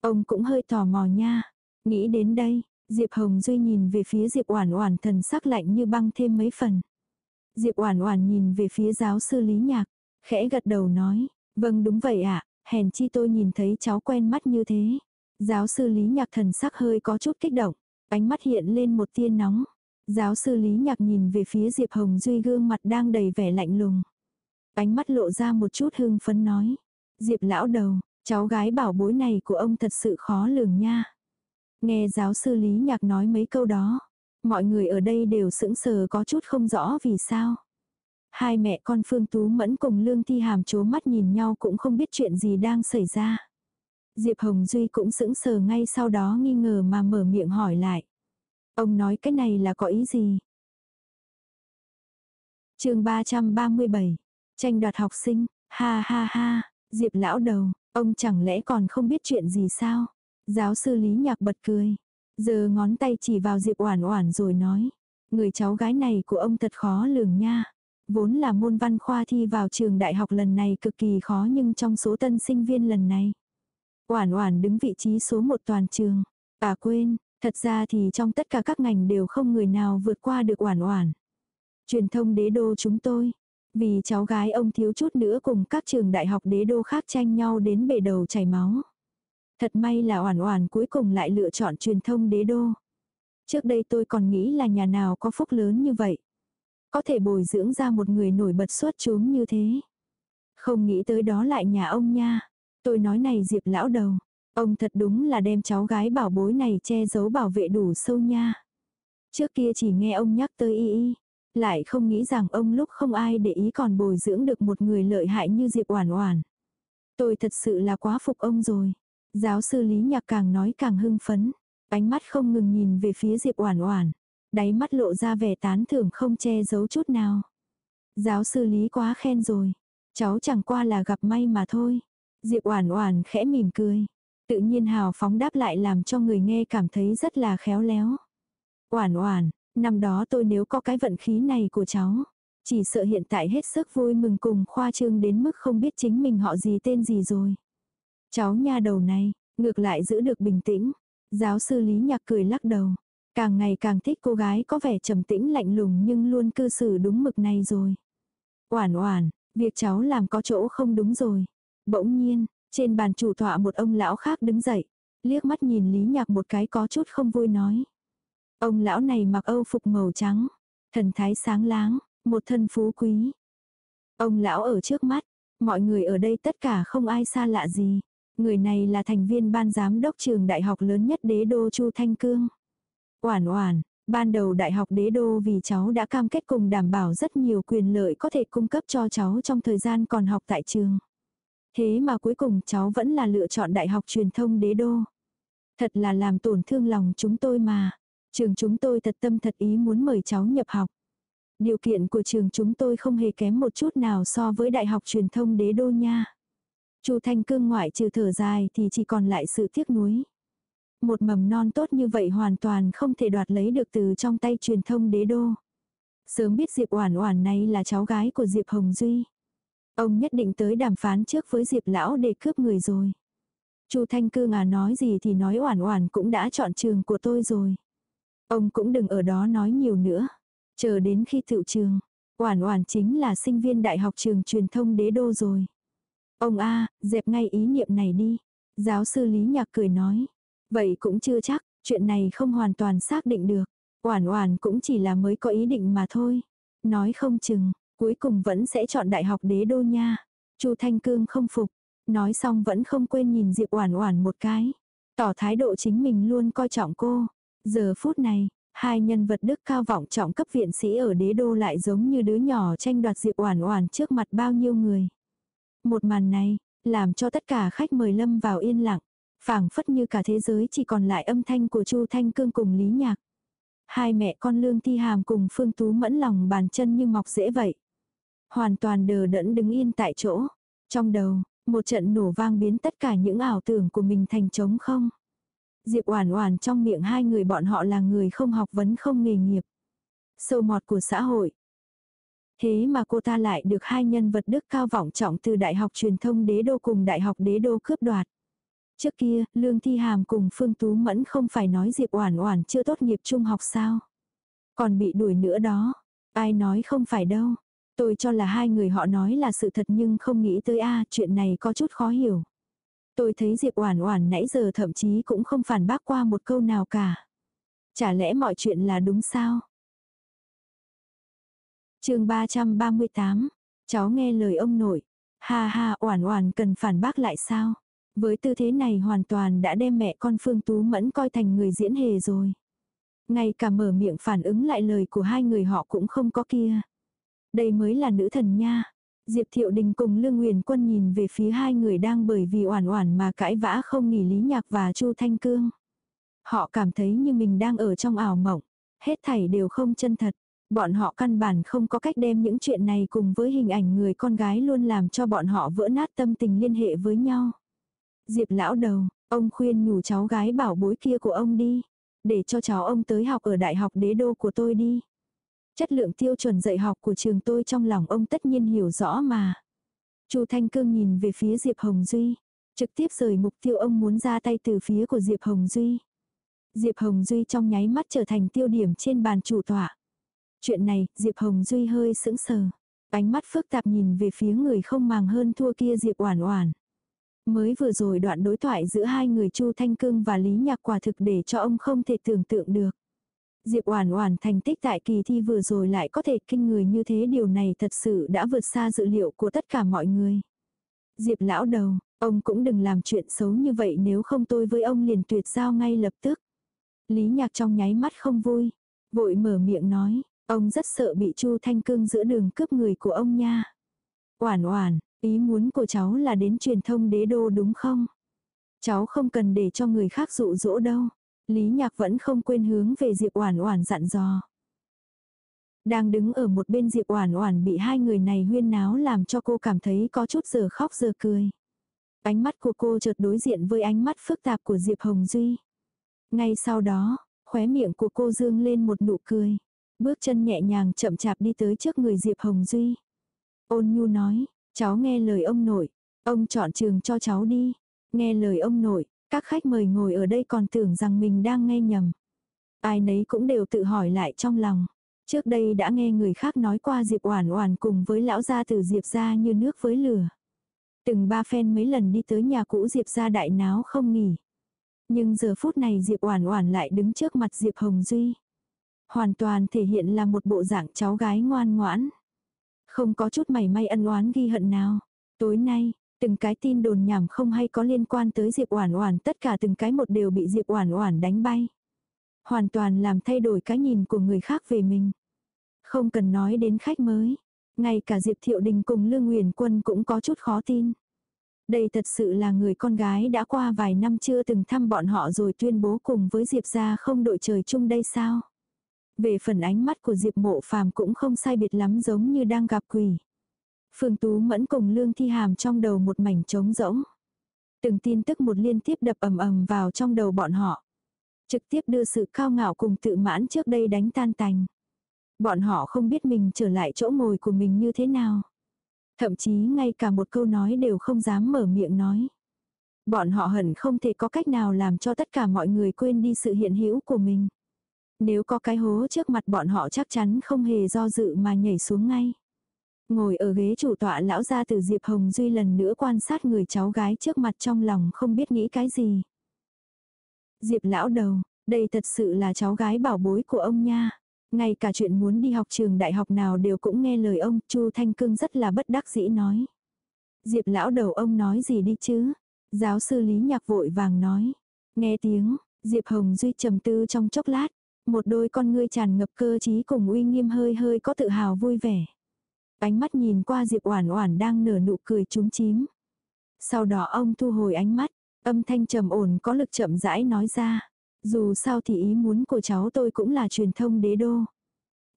Ông cũng hơi tò mò nha. Nghĩ đến đây, Diệp Hồng Duy nhìn về phía Diệp Oản Oản thần sắc lạnh như băng thêm mấy phần. Diệp Oản Oản nhìn về phía giáo sư Lý Nhạc, khẽ gật đầu nói, "Vâng đúng vậy ạ, hèn chi tôi nhìn thấy cháu quen mắt như thế." Giáo sư Lý Nhạc thần sắc hơi có chút kích động, ánh mắt hiện lên một tia nóng. Giáo sư Lý Nhạc nhìn về phía Diệp Hồng Duy gương mặt đang đầy vẻ lạnh lùng. Ánh mắt lộ ra một chút hưng phấn nói, "Diệp lão đầu, cháu gái bảo bối này của ông thật sự khó lường nha." Nghe giáo sư Lý Nhạc nói mấy câu đó, mọi người ở đây đều sững sờ có chút không rõ vì sao. Hai mẹ con Phương Tú Mẫn cùng Lương Thi Hàm chố mắt nhìn nhau cũng không biết chuyện gì đang xảy ra. Diệp Hồng Duy cũng sững sờ ngay sau đó nghi ngờ mà mở miệng hỏi lại. Ông nói cái này là có ý gì? chương 337. Tranh đoạt học sinh. Ha ha ha. Diệp lão đầu. Ông chẳng lẽ còn không biết chuyện gì sao? Giáo sư Lý Nhạc bật cười. Giờ ngón tay chỉ vào Diệp Oản Oản rồi nói. Người cháu gái này của ông thật khó lường nha. Vốn là môn văn khoa thi vào trường đại học lần này cực kỳ khó nhưng trong số tân sinh viên lần này. Oản Oản đứng vị trí số một toàn trường. À quên, thật ra thì trong tất cả các ngành đều không người nào vượt qua được Oản Oản. Truyền thông đế đô chúng tôi. Vì cháu gái ông thiếu chút nữa cùng các trường đại học đế đô khác tranh nhau đến bể đầu chảy máu. Thật may là Oản Oản cuối cùng lại lựa chọn truyền thông đế đô. Trước đây tôi còn nghĩ là nhà nào có phúc lớn như vậy. Có thể bồi dưỡng ra một người nổi bật xuất chúng như thế. Không nghĩ tới đó lại nhà ông nha. Tôi nói này Diệp lão đầu. Ông thật đúng là đem cháu gái bảo bối này che giấu bảo vệ đủ sâu nha. Trước kia chỉ nghe ông nhắc tới y y. Lại không nghĩ rằng ông lúc không ai để ý còn bồi dưỡng được một người lợi hại như Diệp Oản Oản. Tôi thật sự là quá phục ông rồi. Giáo sư Lý Nhạc càng nói càng hưng phấn, ánh mắt không ngừng nhìn về phía Diệp Oản Oản, đáy mắt lộ ra vẻ tán thưởng không che giấu chút nào. Giáo sư Lý quá khen rồi, cháu chẳng qua là gặp may mà thôi. Diệp Oản Oản khẽ mỉm cười, tự nhiên hào phóng đáp lại làm cho người nghe cảm thấy rất là khéo léo. Oản Oản, năm đó tôi nếu có cái vận khí này của cháu, chỉ sợ hiện tại hết sức vui mừng cùng khoa trương đến mức không biết chính mình họ gì tên gì rồi. Cháu nha đầu này, ngược lại giữ được bình tĩnh. Giáo sư Lý Nhạc cười lắc đầu. Càng ngày càng thích cô gái có vẻ trầm tĩnh lạnh lùng nhưng luôn cư xử đúng mực này rồi. Oản oản, việc cháu làm có chỗ không đúng rồi. Bỗng nhiên, trên bàn chủ tọa một ông lão khác đứng dậy, liếc mắt nhìn Lý Nhạc một cái có chút không vui nói. Ông lão này mặc âu phục màu trắng, thần thái sáng láng, một thân phú quý. Ông lão ở trước mắt, mọi người ở đây tất cả không ai xa lạ gì. Người này là thành viên ban giám đốc trường đại học lớn nhất đế đô Chu Thanh Cương. Oản oản, ban đầu đại học đế đô vì cháu đã cam kết cùng đảm bảo rất nhiều quyền lợi có thể cung cấp cho cháu trong thời gian còn học tại trường. Thế mà cuối cùng cháu vẫn là lựa chọn đại học truyền thông đế đô. Thật là làm tổn thương lòng chúng tôi mà. Trường chúng tôi thật tâm thật ý muốn mời cháu nhập học. Điều kiện của trường chúng tôi không hề kém một chút nào so với đại học truyền thông đế đô nha. Chu Thanh Cương ngoại trừ thở dài thì chỉ còn lại sự tiếc nuối. Một mầm non tốt như vậy hoàn toàn không thể đoạt lấy được từ trong tay truyền thông đế đô. Sớm biết Diệp Oản Oản này là cháu gái của Diệp Hồng Duy. Ông nhất định tới đàm phán trước với Diệp lão để cướp người rồi. Chu Thanh Cương à nói gì thì nói Oản Oản cũng đã chọn trường của tôi rồi. Ông cũng đừng ở đó nói nhiều nữa. Chờ đến khi tự trường, Oản Oản chính là sinh viên đại học trường truyền thông đế đô rồi. Ông a, dẹp ngay ý niệm này đi. Giáo sư Lý Nhạc cười nói. Vậy cũng chưa chắc, chuyện này không hoàn toàn xác định được. Oản Oản cũng chỉ là mới có ý định mà thôi. Nói không chừng, cuối cùng vẫn sẽ chọn đại học đế đô nha. Chu Thanh Cương không phục, nói xong vẫn không quên nhìn Diệp Oản Oản một cái, tỏ thái độ chính mình luôn coi trọng cô. Giờ phút này, hai nhân vật đức cao vọng trọng cấp viện sĩ ở đế đô lại giống như đứa nhỏ tranh đoạt Diệp Oản Oản trước mặt bao nhiêu người. Một màn này, làm cho tất cả khách mời lâm vào yên lặng, phảng phất như cả thế giới chỉ còn lại âm thanh của Chu Thanh Cương cùng Lý Nhạc. Hai mẹ con Lương Thi Hàm cùng Phương Tú mẫn lòng bàn chân như mọc dễ vậy. Hoàn toàn đờ đẫn đứng yên tại chỗ. Trong đầu, một trận nổ vang biến tất cả những ảo tưởng của mình thành trống không. Diệp Oản Oản trong miệng hai người bọn họ là người không học vấn không nghề nghiệp. Sâu mọt của xã hội. Thế mà cô ta lại được hai nhân vật đức cao vọng trọng từ Đại học Truyền thông Đế Đô cùng Đại học Đế Đô cướp đoạt. Trước kia, Lương Thi Hàm cùng Phương Tú Mẫn không phải nói Diệp Oản Oản chưa tốt nghiệp trung học sao? Còn bị đuổi nữa đó. Ai nói không phải đâu. Tôi cho là hai người họ nói là sự thật nhưng không nghĩ tới a, chuyện này có chút khó hiểu. Tôi thấy Diệp Oản Oản nãy giờ thậm chí cũng không phản bác qua một câu nào cả. Chả lẽ mọi chuyện là đúng sao? Chương 338. Cháu nghe lời ông nội. Ha ha, Oản Oản cần phản bác lại sao? Với tư thế này hoàn toàn đã đem mẹ con Phương Tú Mẫn coi thành người diễn hề rồi. Ngay cả mở miệng phản ứng lại lời của hai người họ cũng không có kia. Đây mới là nữ thần nha. Diệp Thiệu Đình cùng Lương Nguyền Quân nhìn về phía hai người đang bởi vì oản oản mà cãi vã không nghỉ Lý Nhạc và Chu Thanh Cương. Họ cảm thấy như mình đang ở trong ảo mộng. Hết thảy đều không chân thật. Bọn họ căn bản không có cách đem những chuyện này cùng với hình ảnh người con gái luôn làm cho bọn họ vỡ nát tâm tình liên hệ với nhau. Diệp lão đầu, ông khuyên nhủ cháu gái bảo bối kia của ông đi. Để cho cháu ông tới học ở đại học đế đô của tôi đi. Chất lượng tiêu chuẩn dạy học của trường tôi trong lòng ông tất nhiên hiểu rõ mà. Chu Thanh Cương nhìn về phía Diệp Hồng Duy. Trực tiếp rời mục tiêu ông muốn ra tay từ phía của Diệp Hồng Duy. Diệp Hồng Duy trong nháy mắt trở thành tiêu điểm trên bàn chủ tọa. Chuyện này, Diệp Hồng Duy hơi sững sờ. Ánh mắt phức tạp nhìn về phía người không màng hơn thua kia Diệp Oản Oản. Mới vừa rồi đoạn đối thoại giữa hai người Chu Thanh Cương và Lý Nhạc quả thực để cho ông không thể tưởng tượng được. Diệp Oản Oản thành tích tại kỳ thi vừa rồi lại có thể kinh người như thế điều này thật sự đã vượt xa dự liệu của tất cả mọi người. Diệp lão đầu, ông cũng đừng làm chuyện xấu như vậy nếu không tôi với ông liền tuyệt giao ngay lập tức. Lý Nhạc trong nháy mắt không vui, vội mở miệng nói, ông rất sợ bị Chu Thanh Cương giữa đường cướp người của ông nha. Oản Oản, ý muốn của cháu là đến truyền thông đế đô đúng không? Cháu không cần để cho người khác dụ dỗ đâu. Lý Nhạc vẫn không quên hướng về Diệp Oản Oản dặn dò. Đang đứng ở một bên Diệp Oản Oản bị hai người này huyên náo làm cho cô cảm thấy có chút giờ khóc giờ cười. Ánh mắt của cô chợt đối diện với ánh mắt phức tạp của Diệp Hồng Duy. Ngay sau đó, khóe miệng của cô dương lên một nụ cười. Bước chân nhẹ nhàng chậm chạp đi tới trước người Diệp Hồng Duy. Ôn nhu nói, cháu nghe lời ông nội, ông chọn trường cho cháu đi. Nghe lời ông nội, các khách mời ngồi ở đây còn tưởng rằng mình đang nghe nhầm. Ai nấy cũng đều tự hỏi lại trong lòng. Trước đây đã nghe người khác nói qua Diệp Oản Oản cùng với lão gia từ Diệp gia như nước với lửa. Từng ba phen mấy lần đi tới nhà cũ Diệp gia đại náo không nghỉ. Nhưng giờ phút này Diệp Oản Oản lại đứng trước mặt Diệp Hồng Duy. Hoàn toàn thể hiện là một bộ dạng cháu gái ngoan ngoãn. Không có chút mảy may ân oán ghi hận nào. Tối nay, Từng cái tin đồn nhảm không hay có liên quan tới Diệp Oản Oản, tất cả từng cái một đều bị Diệp Oản Oản đánh bay. Hoàn toàn làm thay đổi cái nhìn của người khác về mình. Không cần nói đến khách mới, ngay cả Diệp Thiệu Đình cùng Lương Uyển Quân cũng có chút khó tin. Đây thật sự là người con gái đã qua vài năm chưa từng thăm bọn họ rồi tuyên bố cùng với Diệp gia không đội trời chung đây sao? Về phần ánh mắt của Diệp Mộ Phàm cũng không sai biệt lắm giống như đang gặp quỷ. Phương Tú Mẫn cùng Lương Thi Hàm trong đầu một mảnh trống rỗng. Từng tin tức một liên tiếp đập ầm ầm vào trong đầu bọn họ. Trực tiếp đưa sự cao ngạo cùng tự mãn trước đây đánh tan tành. Bọn họ không biết mình trở lại chỗ ngồi của mình như thế nào. Thậm chí ngay cả một câu nói đều không dám mở miệng nói. Bọn họ hẳn không thể có cách nào làm cho tất cả mọi người quên đi sự hiện hữu của mình. Nếu có cái hố trước mặt bọn họ chắc chắn không hề do dự mà nhảy xuống ngay. Ngồi ở ghế chủ tọa lão gia từ Diệp Hồng Duy lần nữa quan sát người cháu gái trước mặt trong lòng không biết nghĩ cái gì. Diệp lão đầu, đây thật sự là cháu gái bảo bối của ông nha. Ngay cả chuyện muốn đi học trường đại học nào đều cũng nghe lời ông, Chu Thanh Cương rất là bất đắc dĩ nói. Diệp lão đầu ông nói gì đi chứ? Giáo sư Lý Nhạc vội vàng nói. Nghe tiếng, Diệp Hồng Duy trầm tư trong chốc lát, một đôi con ngươi tràn ngập cơ trí cùng uy nghiêm hơi hơi có tự hào vui vẻ. Ánh mắt nhìn qua Diệp Oản Oản đang nở nụ cười trúng chím. Sau đó ông thu hồi ánh mắt, âm thanh trầm ổn có lực chậm rãi nói ra. Dù sao thì ý muốn của cháu tôi cũng là truyền thông đế đô.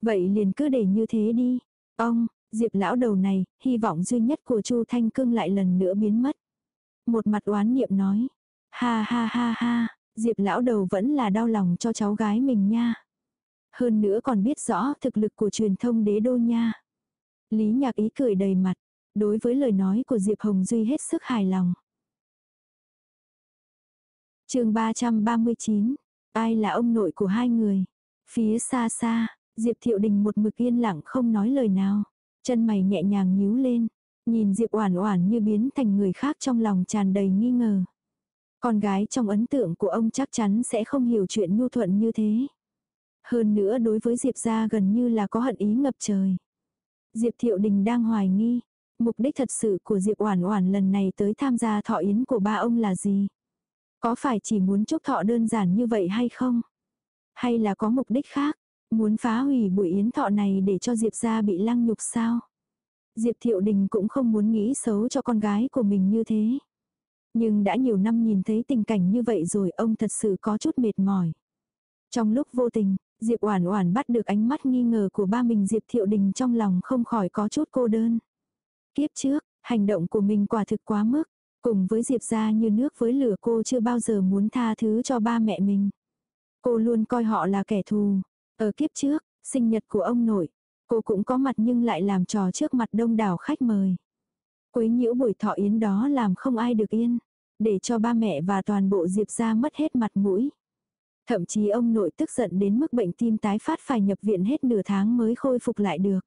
Vậy liền cứ để như thế đi. Ông, Diệp lão đầu này, hy vọng duy nhất của Chu Thanh Cương lại lần nữa biến mất. Một mặt oán niệm nói. Ha ha ha ha, Diệp lão đầu vẫn là đau lòng cho cháu gái mình nha. Hơn nữa còn biết rõ thực lực của truyền thông đế đô nha. Lý nhạc ý cười đầy mặt, đối với lời nói của Diệp Hồng Duy hết sức hài lòng. chương 339, ai là ông nội của hai người? Phía xa xa, Diệp Thiệu Đình một mực yên lặng không nói lời nào. Chân mày nhẹ nhàng nhíu lên, nhìn Diệp Oản Oản như biến thành người khác trong lòng tràn đầy nghi ngờ. Con gái trong ấn tượng của ông chắc chắn sẽ không hiểu chuyện nhu thuận như thế. Hơn nữa đối với Diệp gia gần như là có hận ý ngập trời. Diệp Thiệu Đình đang hoài nghi, mục đích thật sự của Diệp Oản Oản lần này tới tham gia thọ yến của ba ông là gì? Có phải chỉ muốn chúc thọ đơn giản như vậy hay không? Hay là có mục đích khác, muốn phá hủy buổi yến thọ này để cho Diệp gia bị lăng nhục sao? Diệp Thiệu Đình cũng không muốn nghĩ xấu cho con gái của mình như thế. Nhưng đã nhiều năm nhìn thấy tình cảnh như vậy rồi ông thật sự có chút mệt mỏi. Trong lúc vô tình, Diệp Oản Oản bắt được ánh mắt nghi ngờ của ba mình Diệp Thiệu Đình trong lòng không khỏi có chút cô đơn. Kiếp trước, hành động của mình quả thực quá mức, cùng với Diệp gia như nước với lửa cô chưa bao giờ muốn tha thứ cho ba mẹ mình. Cô luôn coi họ là kẻ thù. Ở kiếp trước, sinh nhật của ông nội, cô cũng có mặt nhưng lại làm trò trước mặt đông đảo khách mời. Quấy nhiễu buổi thọ yến đó làm không ai được yên, để cho ba mẹ và toàn bộ Diệp gia mất hết mặt mũi. Thậm chí ông nội tức giận đến mức bệnh tim tái phát phải nhập viện hết nửa tháng mới khôi phục lại được.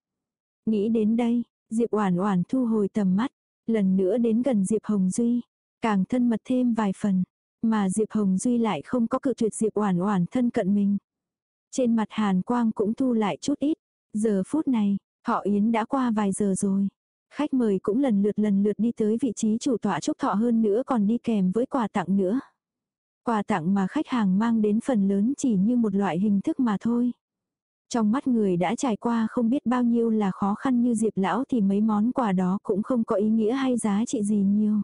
Nghĩ đến đây, Diệp Oản Oản thu hồi tầm mắt, lần nữa đến gần Diệp Hồng Duy, càng thân mật thêm vài phần, mà Diệp Hồng Duy lại không có cự tuyệt Diệp Oản Oản thân cận mình. Trên mặt Hàn Quang cũng thu lại chút ít, giờ phút này, họ yến đã qua vài giờ rồi. Khách mời cũng lần lượt lần lượt đi tới vị trí chủ tọa chúc thọ hơn nữa còn đi kèm với quà tặng nữa. Quà tặng mà khách hàng mang đến phần lớn chỉ như một loại hình thức mà thôi. Trong mắt người đã trải qua không biết bao nhiêu là khó khăn như Diệp Lão thì mấy món quà đó cũng không có ý nghĩa hay giá trị gì nhiều.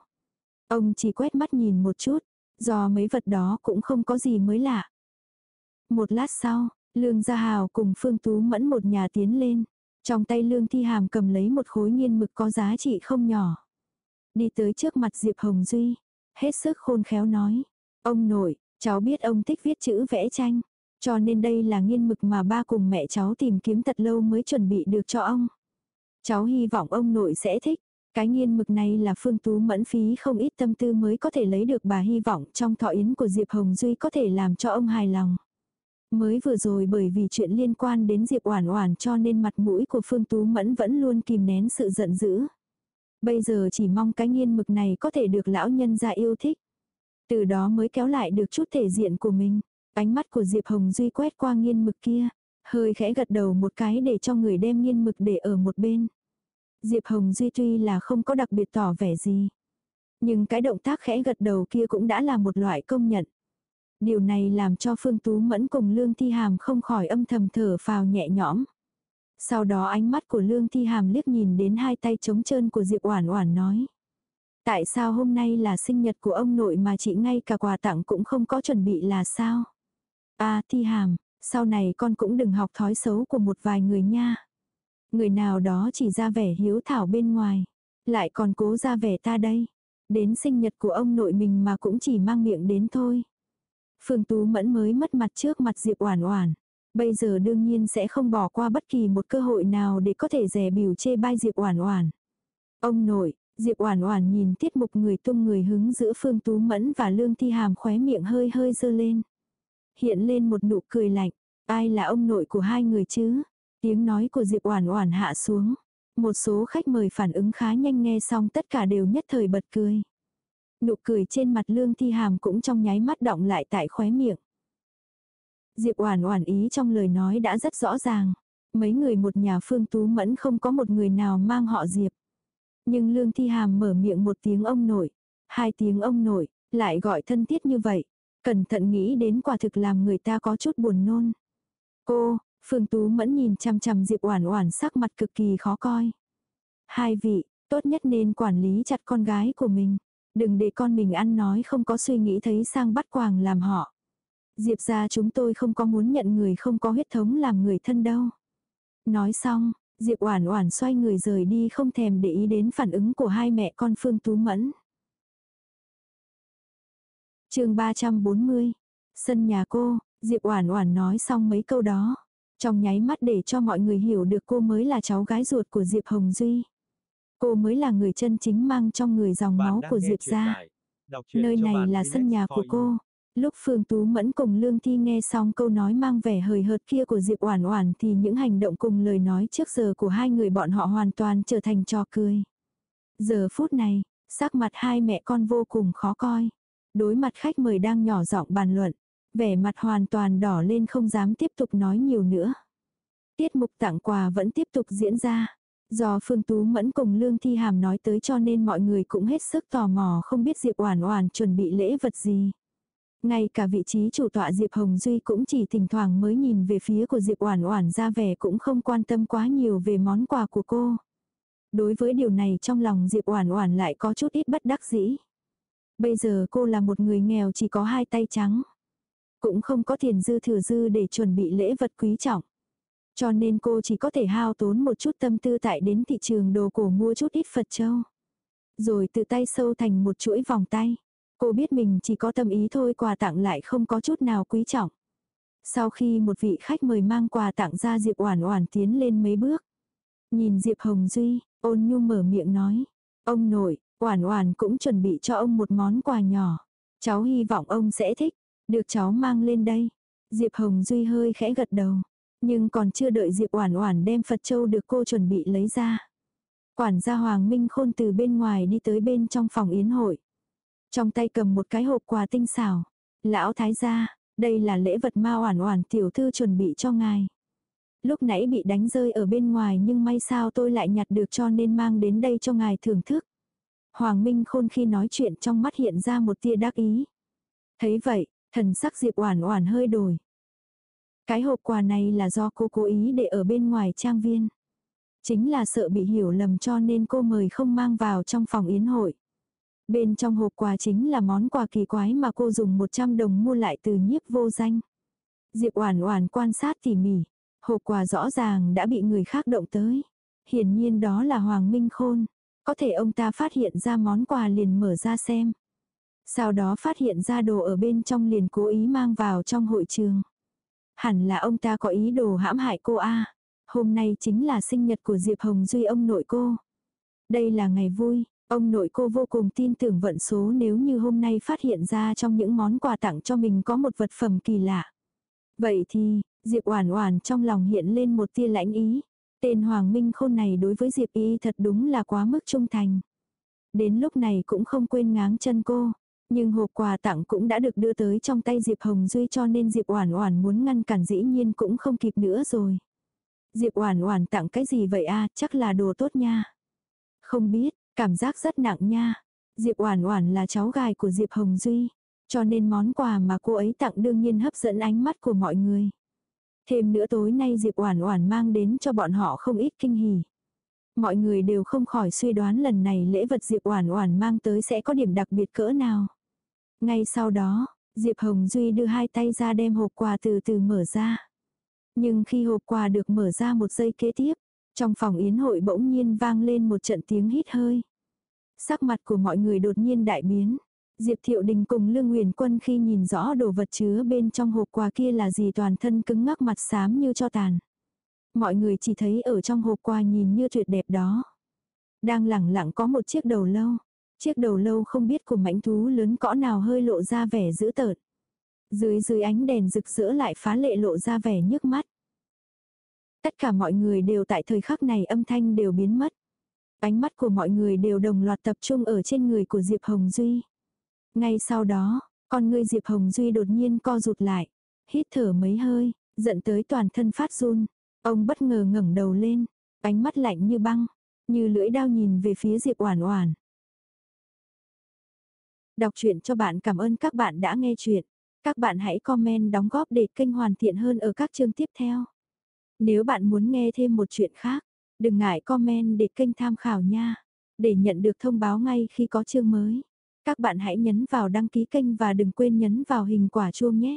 Ông chỉ quét mắt nhìn một chút, do mấy vật đó cũng không có gì mới lạ. Một lát sau, Lương Gia Hào cùng Phương Tú Mẫn một nhà tiến lên. Trong tay Lương Thi Hàm cầm lấy một khối nghiên mực có giá trị không nhỏ. Đi tới trước mặt Diệp Hồng Duy. Hết sức khôn khéo nói. Ông nội, cháu biết ông thích viết chữ vẽ tranh. Cho nên đây là nghiên mực mà ba cùng mẹ cháu tìm kiếm thật lâu mới chuẩn bị được cho ông. Cháu hy vọng ông nội sẽ thích. Cái nghiên mực này là phương tú mẫn phí không ít tâm tư mới có thể lấy được bà hy vọng trong thọ yến của Diệp Hồng Duy có thể làm cho ông hài lòng. Mới vừa rồi bởi vì chuyện liên quan đến Diệp Oản Oản cho nên mặt mũi của Phương Tú Mẫn vẫn luôn kìm nén sự giận dữ. Bây giờ chỉ mong cái nghiên mực này có thể được lão nhân gia yêu thích. Từ đó mới kéo lại được chút thể diện của mình. Ánh mắt của Diệp Hồng Duy quét qua nghiên mực kia, hơi khẽ gật đầu một cái để cho người đem nghiên mực để ở một bên. Diệp Hồng Duy tuy là không có đặc biệt tỏ vẻ gì. Nhưng cái động tác khẽ gật đầu kia cũng đã là một loại công nhận. Điều này làm cho Phương Tú Mẫn cùng Lương Thi Hàm không khỏi âm thầm thở phào nhẹ nhõm. Sau đó ánh mắt của Lương Thi Hàm liếc nhìn đến hai tay trống trơn của Diệp Oản Oản nói. Tại sao hôm nay là sinh nhật của ông nội mà chị ngay cả quà tặng cũng không có chuẩn bị là sao? À Thi Hàm, sau này con cũng đừng học thói xấu của một vài người nha. Người nào đó chỉ ra vẻ hiếu thảo bên ngoài, lại còn cố ra vẻ ta đây. Đến sinh nhật của ông nội mình mà cũng chỉ mang miệng đến thôi. Phương Tú Mẫn mới mất mặt trước mặt Diệp Oản Oản. Bây giờ đương nhiên sẽ không bỏ qua bất kỳ một cơ hội nào để có thể dè biểu chê bai Diệp Oản Oản. Ông nội, Diệp Oản Oản nhìn tiết mục người tung người hứng giữa Phương Tú Mẫn và Lương Thi Hàm khóe miệng hơi hơi dơ lên. Hiện lên một nụ cười lạnh, ai là ông nội của hai người chứ? Tiếng nói của Diệp Oản Oản hạ xuống. Một số khách mời phản ứng khá nhanh nghe xong tất cả đều nhất thời bật cười. Nụ cười trên mặt Lương Thi Hàm cũng trong nháy mắt động lại tại khóe miệng. Diệp Oản Oản ý trong lời nói đã rất rõ ràng. Mấy người một nhà Phương Tú Mẫn không có một người nào mang họ Diệp. Nhưng Lương Thi Hàm mở miệng một tiếng ông nội, hai tiếng ông nội, lại gọi thân thiết như vậy. Cẩn thận nghĩ đến quả thực làm người ta có chút buồn nôn. Cô, Phương Tú Mẫn nhìn chằm chằm Diệp Oản Oản sắc mặt cực kỳ khó coi. Hai vị, tốt nhất nên quản lý chặt con gái của mình. Đừng để con mình ăn nói không có suy nghĩ thấy sang bắt quàng làm họ. Diệp gia chúng tôi không có muốn nhận người không có huyết thống làm người thân đâu. Nói xong, Diệp Oản Oản xoay người rời đi không thèm để ý đến phản ứng của hai mẹ con Phương Tú Mẫn. Chương 340. Sân nhà cô, Diệp Oản Oản nói xong mấy câu đó, trong nháy mắt để cho mọi người hiểu được cô mới là cháu gái ruột của Diệp Hồng Duy. Cô mới là người chân chính mang trong người dòng máu của Diệp gia. Nơi này là sân nhà của cô. Lúc Phương Tú Mẫn cùng Lương Thi nghe xong câu nói mang vẻ hời hợt kia của Diệp Oản Oản thì những hành động cùng lời nói trước giờ của hai người bọn họ hoàn toàn trở thành trò cười. Giờ phút này, sắc mặt hai mẹ con vô cùng khó coi. Đối mặt khách mời đang nhỏ giọng bàn luận, vẻ mặt hoàn toàn đỏ lên không dám tiếp tục nói nhiều nữa. Tiết mục tặng quà vẫn tiếp tục diễn ra. Do Phương Tú Mẫn cùng Lương Thi Hàm nói tới cho nên mọi người cũng hết sức tò mò không biết Diệp Oản Oản chuẩn bị lễ vật gì. Ngay cả vị trí chủ tọa Diệp Hồng Duy cũng chỉ thỉnh thoảng mới nhìn về phía của Diệp Oản Oản ra vẻ cũng không quan tâm quá nhiều về món quà của cô. Đối với điều này trong lòng Diệp Oản Oản lại có chút ít bất đắc dĩ. Bây giờ cô là một người nghèo chỉ có hai tay trắng. Cũng không có tiền dư thừa dư để chuẩn bị lễ vật quý trọng. Cho nên cô chỉ có thể hao tốn một chút tâm tư tại đến thị trường đồ cổ mua chút ít Phật châu. Rồi từ tay sâu thành một chuỗi vòng tay. Cô biết mình chỉ có tâm ý thôi quà tặng lại không có chút nào quý trọng. Sau khi một vị khách mời mang quà tặng ra Diệp Oản Oản tiến lên mấy bước. Nhìn Diệp Hồng Duy, ôn nhu mở miệng nói. Ông nội, Oản Oản cũng chuẩn bị cho ông một món quà nhỏ. Cháu hy vọng ông sẽ thích. Được cháu mang lên đây. Diệp Hồng Duy hơi khẽ gật đầu. Nhưng còn chưa đợi Diệp Oản Oản đem Phật Châu được cô chuẩn bị lấy ra. Quản gia Hoàng Minh Khôn từ bên ngoài đi tới bên trong phòng yến hội. Trong tay cầm một cái hộp quà tinh xảo. Lão thái gia, đây là lễ vật ma oản oản tiểu thư chuẩn bị cho ngài. Lúc nãy bị đánh rơi ở bên ngoài nhưng may sao tôi lại nhặt được cho nên mang đến đây cho ngài thưởng thức. Hoàng Minh Khôn khi nói chuyện trong mắt hiện ra một tia đắc ý. Thấy vậy, thần sắc Diệp Oản Oản hơi đổi. Cái hộp quà này là do cô cố ý để ở bên ngoài trang viên. Chính là sợ bị hiểu lầm cho nên cô mời không mang vào trong phòng yến hội. Bên trong hộp quà chính là món quà kỳ quái mà cô dùng 100 đồng mua lại từ nhiếp vô danh. Diệp Oản Oản quan sát tỉ mỉ, hộp quà rõ ràng đã bị người khác động tới. Hiển nhiên đó là Hoàng Minh Khôn, có thể ông ta phát hiện ra món quà liền mở ra xem. Sau đó phát hiện ra đồ ở bên trong liền cố ý mang vào trong hội trường. Hẳn là ông ta có ý đồ hãm hại cô a. Hôm nay chính là sinh nhật của Diệp Hồng Duy ông nội cô. Đây là ngày vui, Ông nội cô vô cùng tin tưởng vận số nếu như hôm nay phát hiện ra trong những món quà tặng cho mình có một vật phẩm kỳ lạ. Vậy thì, Diệp Oản Oản trong lòng hiện lên một tia lãnh ý. Tên Hoàng Minh Khôn này đối với Diệp Y thật đúng là quá mức trung thành. Đến lúc này cũng không quên ngáng chân cô, nhưng hộp quà tặng cũng đã được đưa tới trong tay Diệp Hồng Duy cho nên Diệp Oản Oản muốn ngăn cản dĩ nhiên cũng không kịp nữa rồi. Diệp Oản Oản tặng cái gì vậy a, chắc là đồ tốt nha. Không biết, Cảm giác rất nặng nha. Diệp Oản Oản là cháu gái của Diệp Hồng Duy, cho nên món quà mà cô ấy tặng đương nhiên hấp dẫn ánh mắt của mọi người. Thêm nữa tối nay Diệp Oản Oản mang đến cho bọn họ không ít kinh hỉ. Mọi người đều không khỏi suy đoán lần này lễ vật Diệp Oản Oản mang tới sẽ có điểm đặc biệt cỡ nào. Ngay sau đó, Diệp Hồng Duy đưa hai tay ra đem hộp quà từ từ mở ra. Nhưng khi hộp quà được mở ra một giây kế tiếp, trong phòng yến hội bỗng nhiên vang lên một trận tiếng hít hơi. Sắc mặt của mọi người đột nhiên đại biến. Diệp Thiệu Đình cùng Lương Nguyền Quân khi nhìn rõ đồ vật chứa bên trong hộp quà kia là gì toàn thân cứng ngắc mặt xám như cho tàn. Mọi người chỉ thấy ở trong hộp quà nhìn như tuyệt đẹp đó. Đang lẳng lặng có một chiếc đầu lâu. Chiếc đầu lâu không biết của mãnh thú lớn cỡ nào hơi lộ ra vẻ dữ tợn. Dưới dưới ánh đèn rực rỡ lại phá lệ lộ ra vẻ nhức mắt. Tất cả mọi người đều tại thời khắc này âm thanh đều biến mất. Ánh mắt của mọi người đều đồng loạt tập trung ở trên người của Diệp Hồng Duy. Ngay sau đó, con ngươi Diệp Hồng Duy đột nhiên co rụt lại. Hít thở mấy hơi, giận tới toàn thân phát run. Ông bất ngờ ngẩng đầu lên, ánh mắt lạnh như băng, như lưỡi đao nhìn về phía Diệp Oản Oản. Đọc truyện cho bạn cảm ơn các bạn đã nghe truyện. Các bạn hãy comment đóng góp để kênh hoàn thiện hơn ở các chương tiếp theo. Nếu bạn muốn nghe thêm một chuyện khác, đừng ngại comment để kênh tham khảo nha. Để nhận được thông báo ngay khi có chương mới. Các bạn hãy nhấn vào đăng ký kênh và đừng quên nhấn vào hình quả chuông nhé.